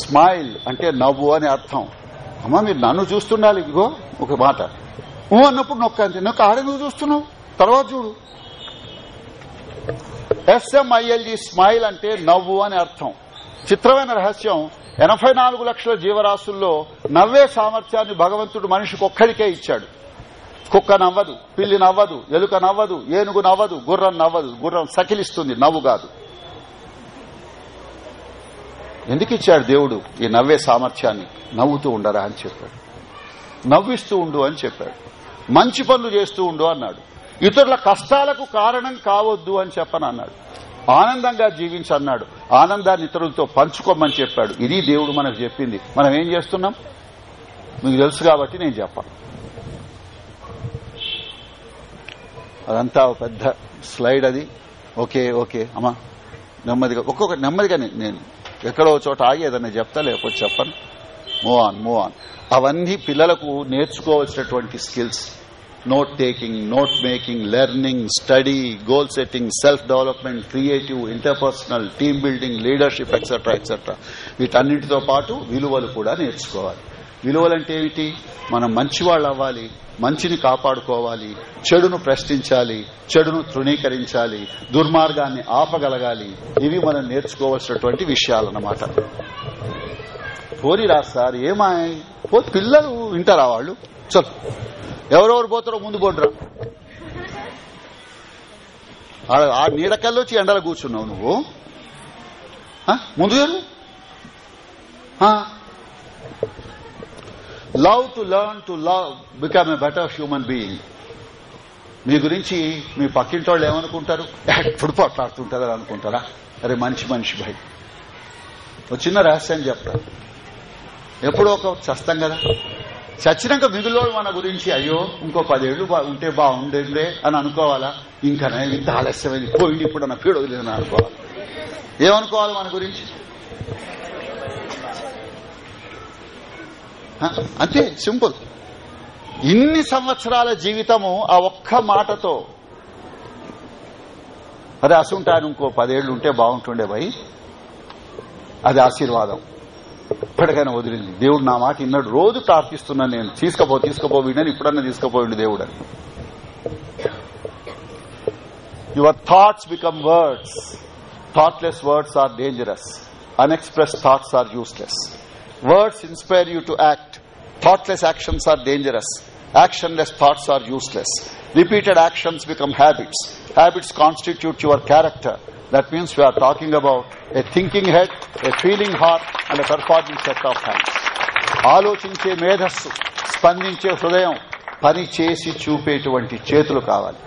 Speaker 1: స్మైల్ అంటే నవ్వు అని అర్థం అమ్మ మీరు నన్ను చూస్తుండాలి ఇదిగో ఒక మాట ఊ అన్నప్పుడు నొక్క అంతే నొక్క ఆడే నువ్వు చూస్తున్నావు తర్వాత చూడు ఎస్ఎంఐఎల్ఈ స్మైల్ అంటే నవ్వు అని అర్థం చిత్రమైన రహస్యం ఎనభై నాలుగు లక్షల జీవరాశుల్లో నవ్వే సామర్థ్యాన్ని భగవంతుడు మనిషికి ఒక్కడికే ఇచ్చాడు కుక్క నవ్వదు పిల్లి నవ్వదు ఎలుక నవ్వదు ఏనుగు నవ్వదు గుర్రం నవ్వదు గుర్రం సకిలిస్తుంది నవ్వు కాదు ఎందుకు ఇచ్చాడు దేవుడు ఈ నవ్వే సామర్థ్యాన్ని నవ్వుతూ ఉండరా అని చెప్పాడు నవ్విస్తూ ఉండు అని చెప్పాడు మంచి పనులు చేస్తూ ఉండు అన్నాడు ఇతరుల కష్టాలకు కారణం కావద్దు అని అన్నాడు ఆనందంగా జీవించన్నాడు ఆనందాన్ని ఇతరులతో పంచుకోమని చెప్పాడు ఇది దేవుడు మనకు చెప్పింది మనం ఏం చేస్తున్నాం మీకు తెలుసు కాబట్టి నేను చెప్పాను అదంతా పెద్ద స్లైడ్ అది ఓకే ఓకే అమ్మా నెమ్మదిగా ఒక్కొక్క నెమ్మదిగా నేను ఎక్కడో చోట ఆగి ఏదన్నా చెప్తా లేకపోతే చెప్పను మూవ్ ఆన్ మూవ్ ఆన్ అవన్నీ పిల్లలకు నేర్చుకోవాల్సినటువంటి skills note taking note making learning study goal setting self development creative interpersonal team building leadership etcetera etcetera వీటన్నిటితో పాటు విలువలు కూడా నేర్చుకోవాలి విలువలంటే ఏమిటి మనం మంచివాళ్ళు అవ్వాలి మంచిని కాపాడుకోవాలి చెడును ప్రశ్నించాలి చెడును తృణీకరించాలి దుర్మార్గాన్ని ఆపగలగాలి ఇవి మనం నేర్చుకోవాల్సినటువంటి విషయాలన్నమాట పోరిరా సార్ ఏమాయ్ పో పిల్లలు వింటారా వాళ్ళు చల్ ఎవరెవరు పోతారో ముందు పోండ్రా ఆ నీడకల్లో వచ్చి ఎండలు కూర్చున్నావు నువ్వు ముందు love to learn to love become a better human being మీ గురించి మీ పక్కింటి వాళ్ళు ఏమనుకుంటారు ఎప్పుడు పోట్లాడుతుంటారు అనుకుంటారా అరే మంచి మనిషి భయ్ ఒక చిన్న రహస్యం చెప్తారు ఎప్పుడో ఒక చస్తాం కదా చచ్చినాక మిగిలిన మన గురించి అయ్యో ఇంకో పదేళ్లు ఉంటే బాగుండేలే అని అనుకోవాలా ఇంకా ఇంత ఆలస్యమైంది పోయింది ఇప్పుడు అన్న పీడ వదిలేదని అనుకోవాలి ఏమనుకోవాలి మన గురించి అంతే సింపుల్ ఇన్ని సంవత్సరాల జీవితము ఆ ఒక్క మాటతో అది అసుంటాను ఇంకో పదేళ్లు ఉంటే బాగుంటుండే భయ్ అది ఆశీర్వాదం ఇప్పటికైనా వదిలింది దేవుడు నా మాట ఇన్నాడు రోజు ప్రార్థిస్తున్నాను నేను తీసుకపో తీసుకపో వీడని ఇప్పుడన్నా తీసుకపోయిండు దేవుడు అని your thoughts become words thoughtless words are dangerous unexpressed thoughts are useless words inspire you to act thoughtless actions are dangerous actionless thoughts are useless repeated actions become habits habits constitute your character That means we are talking about a thinking head, a feeling heart, and a performing set of hands. ఆలోచించే మేధస్సు స్పందించే హృదయం పని చేసి చూపేటువంటి చేతులు కావాలి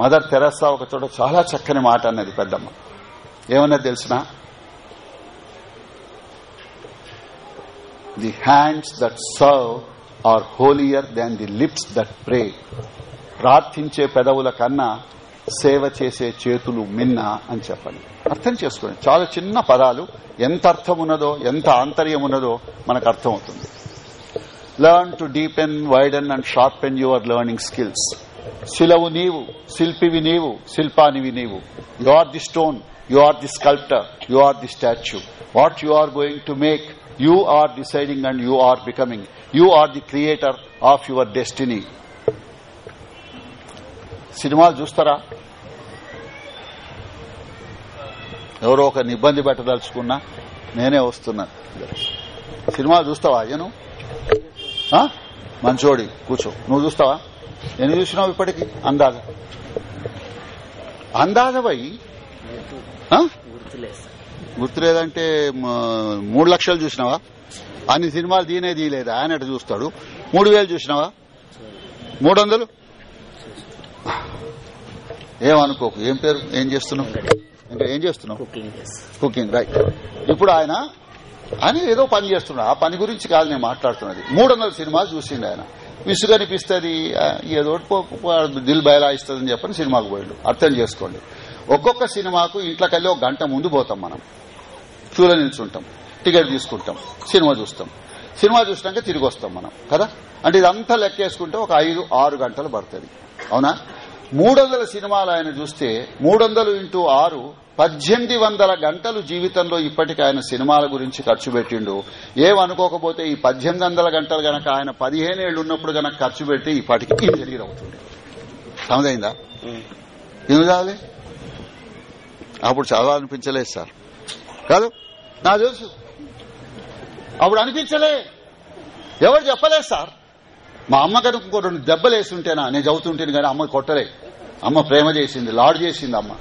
Speaker 1: mother Teresa ఒక చోట చాలా చక్కని మాట అన్నది పెద్దమ్మ ఏమన్నా తెలిసిన the hands that serve are holier than the lips that pray ప్రార్థించే పెదవుల కన్నా సేవ చేసే చేతులు మిన్న అని చెప్పండి అర్థం చేసుకోండి చాలా చిన్న పదాలు ఎంత అర్థం ఉన్నదో ఎంత ఆంతర్యం ఉన్నదో మనకు అర్థమవుతుంది learn to deepen widen and sharpen your learning skills శిలవు నీవు శిల్పివి నీవు శిల్పానివి నీవు you are the stone you are the sculptor you are the statue what you are going to make you are deciding and you are becoming you are the creator of your destiny సినిమాలు చూస్తారా ఎవరో ఒకరిని ఇబ్బంది పెట్టదలుచుకున్నా నేనే వస్తున్నా సినిమాలు చూస్తావా అయ్యను మంచోడి కూర్చో నువ్వు చూస్తావా ఎన్ని చూసినావు ఇప్పటికి అందాజ అందాజపై గుర్తులేదంటే మూడు లక్షలు చూసినావా అన్ని సినిమాలు దీనే తీయలేదు ఆయన చూస్తాడు మూడు వేలు చూసినావా మూడు వందలు ఏమనుకోకు ఏం పేరు ఏం చేస్తున్నావు ఇంకా ఏం చేస్తున్నావు కుకింగ్ రైట్ ఇప్పుడు ఆయన అని ఏదో పని చేస్తున్నాడు ఆ పని గురించి కాదు నేను మాట్లాడుతున్నది మూడు వందల సినిమాలు చూసింది ఆయన విసుగనిపిస్తుంది ఏదో దిల్ బయలాయిస్తుంది అని చెప్పని సినిమాకు పోయిండు అర్థం చేసుకోండి ఒక్కొక్క సినిమాకు ఇంట్లోకెళ్ళి ఒక గంట ముందు పోతాం మనం క్యూలో నిల్చుంటాం టికెట్ తీసుకుంటాం సినిమా చూస్తాం సినిమా చూసినాక తిరిగి వస్తాం మనం కదా అంటే ఇదంతా లెక్కేసుకుంటే ఒక ఐదు ఆరు గంటలు పడుతుంది అవునా మూడు సినిమాలు ఆయన చూస్తే మూడు వందలు ఇంటూ ఆరు పద్దెనిమిది వందల గంటలు జీవితంలో ఇప్పటికీ ఆయన సినిమాల గురించి ఖర్చు పెట్టిండు ఏమనుకోకపోతే ఈ పద్దెనిమిది వందల గంటలు గనక ఆయన పదిహేను ఏళ్ళు ఉన్నప్పుడు గనక ఖర్చు పెడితే ఇప్పటికీ ఇంజనీర్ అవుతుంది సమదైందా hmm. ఎందుకు చదవాలి అప్పుడు చదవాలనిపించలేదు సార్ కాదు నా తెలుసు అప్పుడు అనిపించలే ఎవరు చెప్పలేదు సార్ మా అమ్మ కనుక ఇంకో రెండు దెబ్బలు వేస్తుంటేనా నేను చదువుతుంటేను కానీ అమ్మ కొట్టలే అమ్మ ప్రేమ చేసింది లాడ్ చేసింది అమ్మ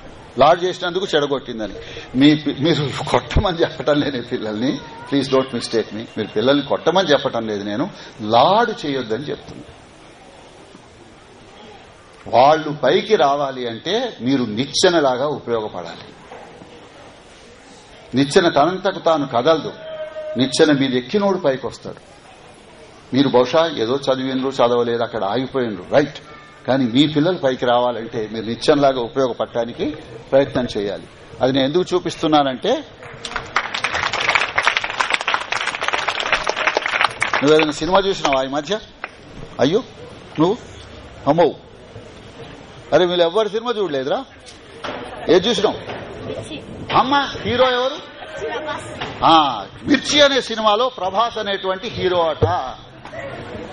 Speaker 1: లాడ్ చేసినందుకు చెడగొట్టిందని మీ మీరు కొట్టమని చెప్పటం లేదు పిల్లల్ని ప్లీజ్ డోంట్ మిస్టేక్ మీ మీరు పిల్లల్ని కొట్టమని చెప్పటం లేదు నేను లాడ్ చేయొద్దని చెప్తున్నా వాళ్ళు పైకి రావాలి అంటే మీరు నిచ్చెనలాగా ఉపయోగపడాలి నిచ్చెన తనంతకు తాను కదలదు నిచ్చెన మీద ఎక్కినోడు పైకి వస్తాడు మీరు బహుశా ఏదో చదివినరు చదవలేదు అక్కడ ఆగిపోయినరు రైట్ కానీ మీ పిల్లలు పైకి రావాలంటే మీరు నిత్యంలాగా ఉపయోగపడటానికి ప్రయత్నం చేయాలి అది నేను ఎందుకు చూపిస్తున్నానంటే నువ్వేదైనా సినిమా చూసినావా ఈ మధ్య అయ్యో నువ్వు అమ్మో అరే వీళ్ళు ఎవ్వరు సినిమా చూడలేదురా ఏది చూసినావు
Speaker 2: అమ్మా హీరో ఎవరు
Speaker 1: మిర్చి అనే సినిమాలో ప్రభాస్ అనేటువంటి హీరో అట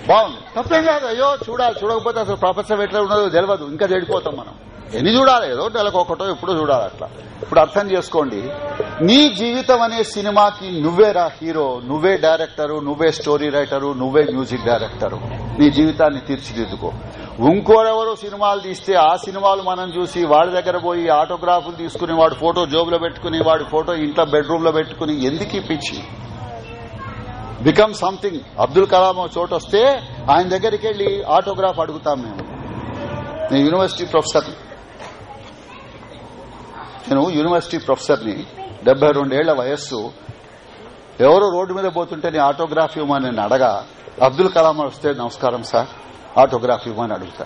Speaker 1: బాగుంది తప్పేం కాదు అయ్యో చూడాలి చూడకపోతే అసలు ప్రొఫెసర్ ఎట్లా ఉన్నదో తెలియదు ఇంకా చెడిపోతాం మనం ఎన్ని చూడాలి ఏదో నెలకు ఒకటో ఎప్పుడో చూడాలి అట్లా ఇప్పుడు అర్థం చేసుకోండి నీ జీవితం అనే సినిమాకి నువ్వే రా హీరో నువ్వే డైరెక్టరు నువ్వే స్టోరీ రైటరు నువ్వే మ్యూజిక్ డైరెక్టరు నీ జీవితాన్ని తీర్చిదిద్దుకో ఇంకోరెవరో సినిమాలు తీస్తే ఆ సినిమాలు మనం చూసి వాడి దగ్గర పోయి ఆటోగ్రాఫ్లు తీసుకుని వాడి ఫోటో జోబులో పెట్టుకుని వాడి ఫోటో ఇంట్లో బెడ్రూమ్ లో పెట్టుకుని ఎందుకు ఇప్పించి బికమ్ సంథింగ్ అబ్దుల్ కలాం చోటు వస్తే ఆయన దగ్గరికి వెళ్లి ఆటోగ్రాఫ్ అడుగుతాం మేము నేను యూనివర్సిటీ ప్రొఫెసర్ని నేను యూనివర్సిటీ ప్రొఫెసర్ని డెబ్బై రెండేళ్ల వయస్సు ఎవరో రోడ్డు మీద పోతుంటే నీ ఆటోగ్రాఫ్ ఇవ్వమని నేను అడగా అబ్దుల్ కలాం వస్తే నమస్కారం సార్ ఆటోగ్రాఫ్ ఇవ్వమని అడుగుతా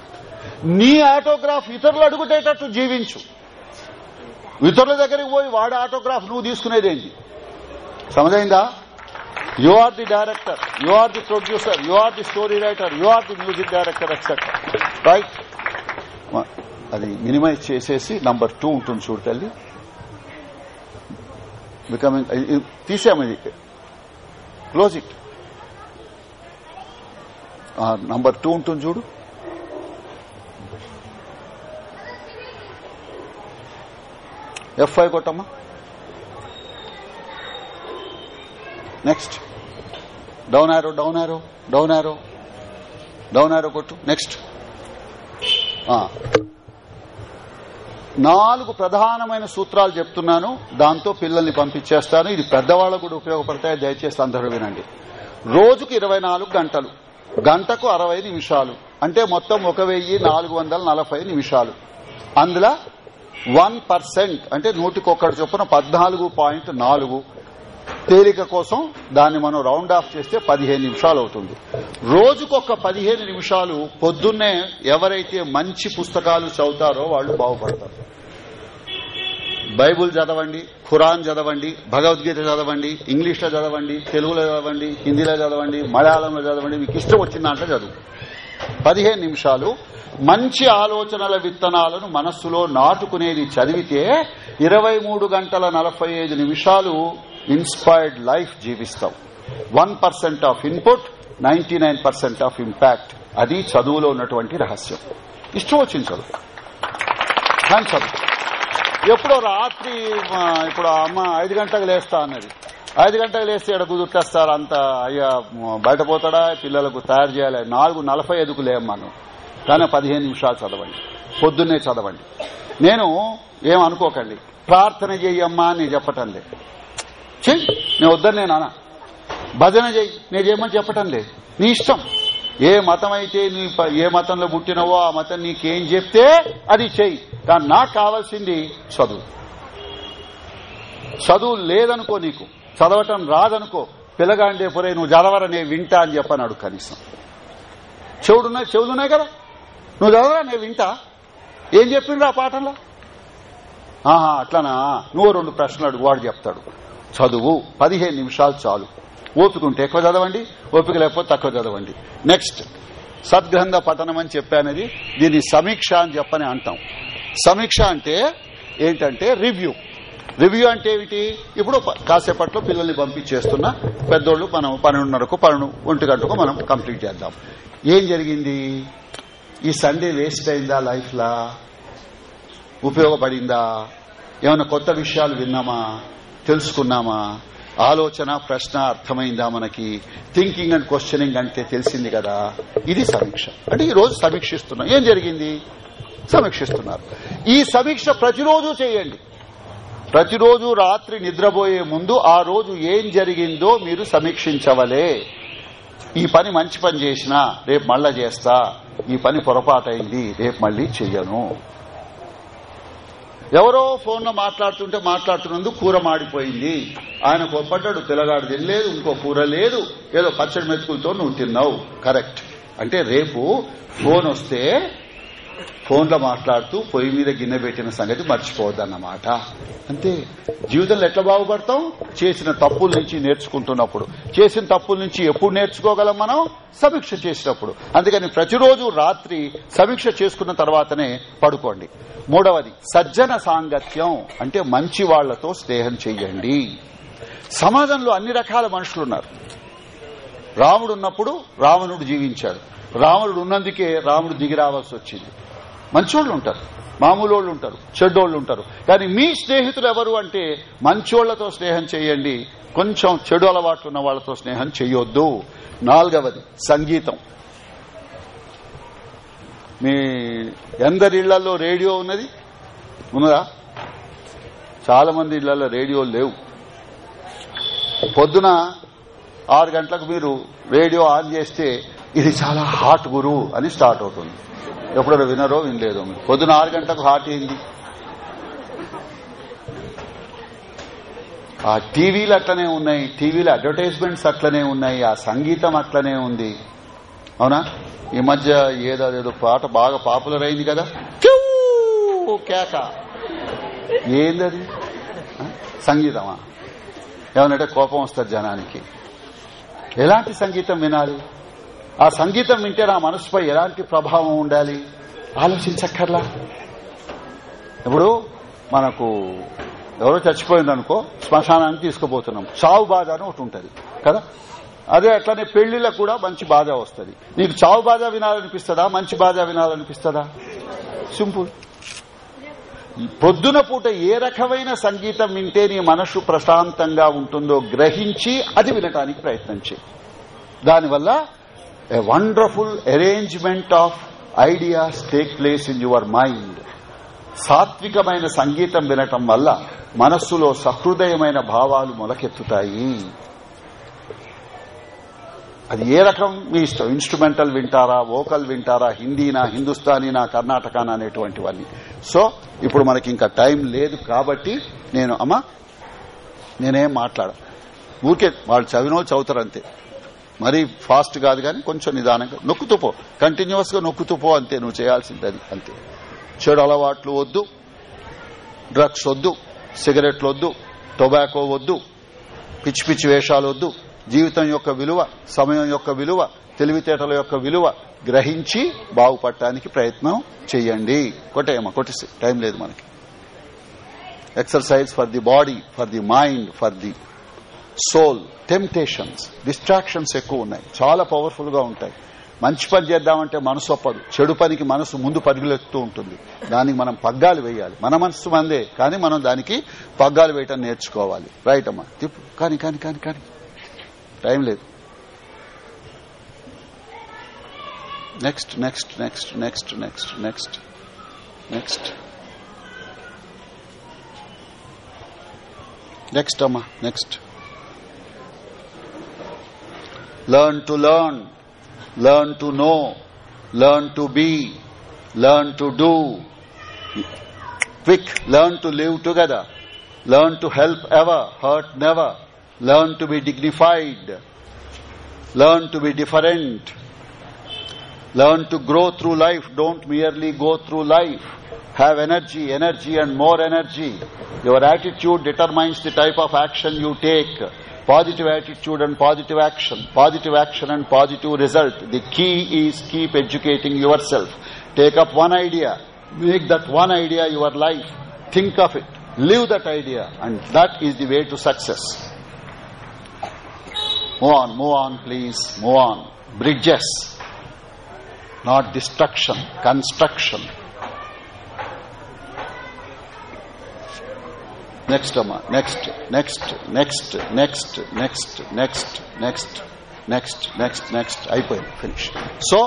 Speaker 1: నీ ఆటోగ్రాఫ్ ఇతరులు అడుగుటేటట్టు జీవించు ఇతరుల దగ్గరికి పోయి వాడే ఆటోగ్రాఫ్ నువ్వు తీసుకునేదేంటి సమదైందా you are the director you are the producer you are the story writer you are the music director etc right అది మినిమైజ్ చేసేసి నంబర్ టూ ఉంటుంది చూడు తల్లి బికమింగ్ తీసాము ఇది క్లోజ్ ఇట్ నంబర్ టూ ఉంటుంది చూడు ఎఫ్ ఐ కొట్టమ్మా next down arrow down arrow down arrow down arrow కొట్టు నెక్స్ట్ ah. నాలుగు ప్రధానమైన సూత్రాలు చెప్తున్నాను దాంతో పిల్లల్ని పంపించేస్తాను ఇది పెద్దవాళ్ళకు కూడా ఉపయోగపడతాయి దయచేసి అందరూ వినండి రోజుకు ఇరవై గంటలు గంటకు అరవై నిమిషాలు అంటే మొత్తం ఒక నిమిషాలు అందులో వన్ పర్సెంట్ అంటే నూటికొక్కటి చొప్పున పద్నాలుగు పాయింట్ నాలుగు తేలిక కోసం దాన్ని మనం రౌండ్ ఆఫ్ చేస్తే పదిహేను నిమిషాలు అవుతుంది రోజుకొక పదిహేను నిమిషాలు పొద్దున్నే ఎవరైతే మంచి పుస్తకాలు చదువుతారో వాళ్ళు బాగుపడతారు బైబుల్ చదవండి ఖురాన్ చదవండి భగవద్గీత చదవండి ఇంగ్లీష్లో చదవండి తెలుగులో చదవండి హిందీలో చదవండి మలయాళంలో చదవండి మీకు ఇష్టం వచ్చిన దాంట్లో చదువు పదిహేను నిమిషాలు మంచి ఆలోచనల విత్తనాలను మనస్సులో నాటుకునేది చదివితే ఇరవై గంటల నలభై నిమిషాలు ఇన్స్పైర్డ్ లైఫ్ జీవిస్తావు one percent of input ninety of impact అది చదువులో ఉన్నటువంటి రహస్యం ఇష్టం వచ్చింది చదువు దాని చదువు ఎప్పుడో రాత్రి ఇప్పుడు అమ్మ ఐదు గంటలకు లేస్తా అన్నది ఐదు గంటలకు లేస్తే ఇక్కడ కుదుర్తేస్తారు అంత అయ్యా బయట పోతాడా పిల్లలకు తయారు చేయాలి నాలుగు నలభై ఐదుకు లేమ్మను కానీ పదిహేను నిమిషాలు చదవండి పొద్దున్నే చదవండి నేను ఏమనుకోకండి ప్రార్థన చెయ్యమ్మా అని చెప్పటం లేదు చెయ్యి నేను వద్దని నేను అనా భజన చెయ్యి నేను చేయమని చెప్పటం లేదు నీ ఇష్టం ఏ మతం అయితే నీ ఏ మతంలో పుట్టినవో ఆ మతం నీకేం చెప్తే అది చెయ్యి కానీ నాకు కావాల్సింది చదువు చదువు లేదనుకో నీకు చదవటం రాదనుకో పిల్లగాండే పొరే నువ్వు చదవరా నేను వింటా అని చెప్పన్నాడు కనీసం చెవుడున్నా చెవులున్నాయి కదా నువ్వు చదవరా నేను వింటా ఏం చెప్పిండ్రు ఆ పాఠంలో ఆహా అట్లానా నువ్వు రెండు ప్రశ్నలు అడుగు వాడు చెప్తాడు చదువు పదిహేను నిమిషాలు చాలు ఓపుకుంటే ఎక్కువ చదవండి ఓపిక లేకపోతే తక్కువ చదవండి నెక్స్ట్ సద్గ్రంథ పఠనం అని చెప్పానది దీన్ని సమీక్ష అని చెప్పని అంటాం సమీక్ష అంటే ఏంటంటే రివ్యూ రివ్యూ అంటే ఏమిటి ఇప్పుడు కాసేపట్లో పిల్లల్ని పంపించేస్తున్నా పెద్దోళ్ళు మనం పన్నెండున్నరకు పన్నెండు ఒంటి గంటకు మనం కంప్లీట్ చేద్దాం ఏం జరిగింది ఈ సండే వేస్ట్ అయిందా లైఫ్లా ఉపయోగపడిందా ఏమైనా కొత్త విషయాలు విన్నామా తెలుసుకున్నామా ఆలోచన ప్రశ్న అర్థమైందా మనకి థింకింగ్ అండ్ క్వశ్చనింగ్ అంటే తెలిసింది కదా ఇది సమీక్ష అంటే ఈ రోజు సమీక్షిస్తున్నాం ఏం జరిగింది సమీక్షిస్తున్నారు ఈ సమీక్ష ప్రతిరోజు చేయండి ప్రతిరోజు రాత్రి నిద్రపోయే ముందు ఆ రోజు ఏం జరిగిందో మీరు సమీక్షించవలే ఈ పని మంచి పని చేసినా రేపు మళ్ళా చేస్తా ఈ పని పొరపాటైంది రేపు మళ్ళీ చెయ్యను ఎవరో ఫోన్ లో మాట్లాడుతుంటే మాట్లాడుతున్నందు కూర మాడిపోయింది ఆయన కోపడ్డాడు పిల్లగాడు తినలేదు ఇంకో కూర లేదు ఏదో పచ్చడి మెతుకులతో నువ్వు తిన్నావు కరెక్ట్ అంటే రేపు ఫోన్ వస్తే ఫోన్లో మాట్లాడుతూ పొయ్యి మీద గిన్నె పెట్టిన సంగతి మర్చిపోవద్దన్నమాట అంతే జీవితంలో ఎట్లా బాగుపడతాం చేసిన తప్పుల నుంచి నేర్చుకుంటున్నప్పుడు చేసిన తప్పుల నుంచి ఎప్పుడు నేర్చుకోగలం మనం సమీక్ష చేసినప్పుడు అందుకని ప్రతిరోజు రాత్రి సమీక్ష చేసుకున్న తర్వాతనే పడుకోండి మూడవది సజ్జన సాంగత్యం అంటే మంచి వాళ్లతో స్నేహం చెయ్యండి సమాజంలో అన్ని రకాల మనుషులున్నారు రాముడున్నప్పుడు రావణుడు జీవించాడు రాముడు ఉన్నందుకే రాముడు దిగిరావాల్సి వచ్చింది మంచోళ్ళు ఉంటారు మామూలు ఉంటారు చెడ్డోళ్ళు ఉంటారు కానీ మీ స్నేహితులు ఎవరు అంటే మంచోళ్లతో స్నేహం చేయండి కొంచెం చెడు అలవాట్లు ఉన్న వాళ్లతో స్నేహం చేయొద్దు నాలుగవది సంగీతం మీ ఎందరి ఇళ్లలో రేడియో ఉన్నది ఉన్నదా చాలా మంది ఇళ్లలో రేడియో లేవు పొద్దున ఆరు గంటలకు మీరు రేడియో ఆన్ చేస్తే ఇది చాలా హాట్ గురు అని స్టార్ట్ అవుతుంది ఎప్పుడో వినరో వినలేదో పొద్దున ఆరు గంటలకు హాట్ ఏంది ఆ టీవీలు అట్లనే ఉన్నాయి టీవీలు అడ్వర్టైజ్మెంట్స్ అట్లనే ఉన్నాయి ఆ సంగీతం అట్లనే ఉంది అవునా ఈ మధ్య ఏదో ఏదో పాట బాగా పాపులర్ అయింది కదా కేక ఏందది సంగీతమా ఏమన్నా కోపం వస్తుంది జనానికి ఎలాంటి సంగీతం వినాలి ఆ సంగీతం వింటే నా మనసుపై ఎలాంటి ప్రభావం ఉండాలి ఆలోచించక్కర్లా ఇప్పుడు మనకు ఎవరో చచ్చిపోయిందనుకో శ్మశానాన్ని తీసుకుపోతున్నాం చావు బాధ అని ఒకటి ఉంటుంది కదా అదే అట్లనే పెళ్లిళ్ళకు కూడా మంచి బాధ వస్తుంది నీకు చావు బాధ వినాలనిపిస్తుందా మంచి బాధ వినాలనిపిస్తుందా సింపుల్ పొద్దున పూట ఏ రకమైన సంగీతం వింటే నీ మనసు ప్రశాంతంగా ఉంటుందో గ్రహించి అది వినటానికి ప్రయత్నం చేయి దానివల్ల a wonderful arrangement of ideas take place in your mind సాత్వికమైన సంగీతం వినటం వల్ల మనస్సులో సహృదయమైన భావాలు మొలకెత్తుతాయి అది ఏ రకం మీ ఇష్టం ఇన్స్ట్రుమెంటల్ వింటారా వోకల్ వింటారా హిందీనా హిందుస్థానీనా కర్ణాటకనా అనేటువంటివన్నీ సో ఇప్పుడు మనకి ఇంకా టైం లేదు కాబట్టి నేను అమ్మా నేనేం మాట్లాడ ఊరికే వాళ్ళు చదివినో చదువుతారంతే మరీ ఫాస్ట్ కాదు కానీ కొంచెం నిదానంగా నొక్కుతూ పో కంటిన్యూస్ గా నొక్కుతూ పో అంతే నువ్వు చేయాల్సింది అది అంతే చెడు అలవాట్లు వద్దు డ్రగ్స్ వద్దు సిగరెట్లు వద్దు టొబాకో వద్దు పిచ్చి పిచ్చి వేషాలు వద్దు జీవితం యొక్క విలువ సమయం యొక్క విలువ తెలివితేటల యొక్క విలువ గ్రహించి బాగుపడటానికి ప్రయత్నం చేయండి కొట్టేయమ్మా కొట్టేసి టైం లేదు మనకి exercise for the body for the mind for the soul temptations distractions ఎక్కువ ఉన్నాయి చాలా పవర్ఫుల్ గా ఉంటాయి మంచి పని చేద్దామంటే మనసు ఒప్పదు చెడు పనికి మనసు ముందు పరుగులెత్తూ ఉంటుంది దానికి మనం పగ్గాలు వేయాలి మన మనసు మందే కానీ మనం దానికి పగ్గాలు వేయటం నేర్చుకోవాలి రైట్ అమ్మా తిప్పు కానీ కానీ కానీ కానీ టైం లేదు next next next next next next next next అమ్మా next Learn to learn, learn to know, learn to be, learn to do. Quick, learn to live together, learn to help ever, hurt never, learn to be dignified, learn to be different, learn to grow through life, don't merely go through life. Have energy, energy and more energy. Your attitude determines the type of action you take positive attitude and positive action, positive action and positive result. The key is keep educating yourself. Take up one idea, make that one idea your life, think of it, live that idea, and that is the way to success. Move on, move on, please, move on. Bridges, not destruction, construction. Next అమ్మా next next next next next next next next next next అయిపోయింది finish so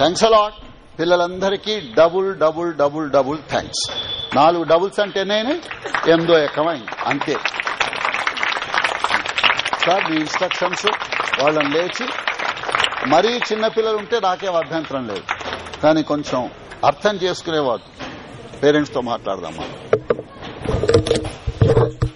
Speaker 1: thanks a lot పిల్లలందరికీ double double double double thanks నాలుగు doubles అంటే నేను ఎందో ఎక్కమైంది అంతే sir మీ instructions వాళ్ళని లేచి మరీ చిన్నపిల్లలు ఉంటే నాకేం అభ్యంతరం లేదు కానీ కొంచెం అర్థం చేసుకునేవాడు పేరెంట్స్తో మాట్లాడదాం మనం Thank you.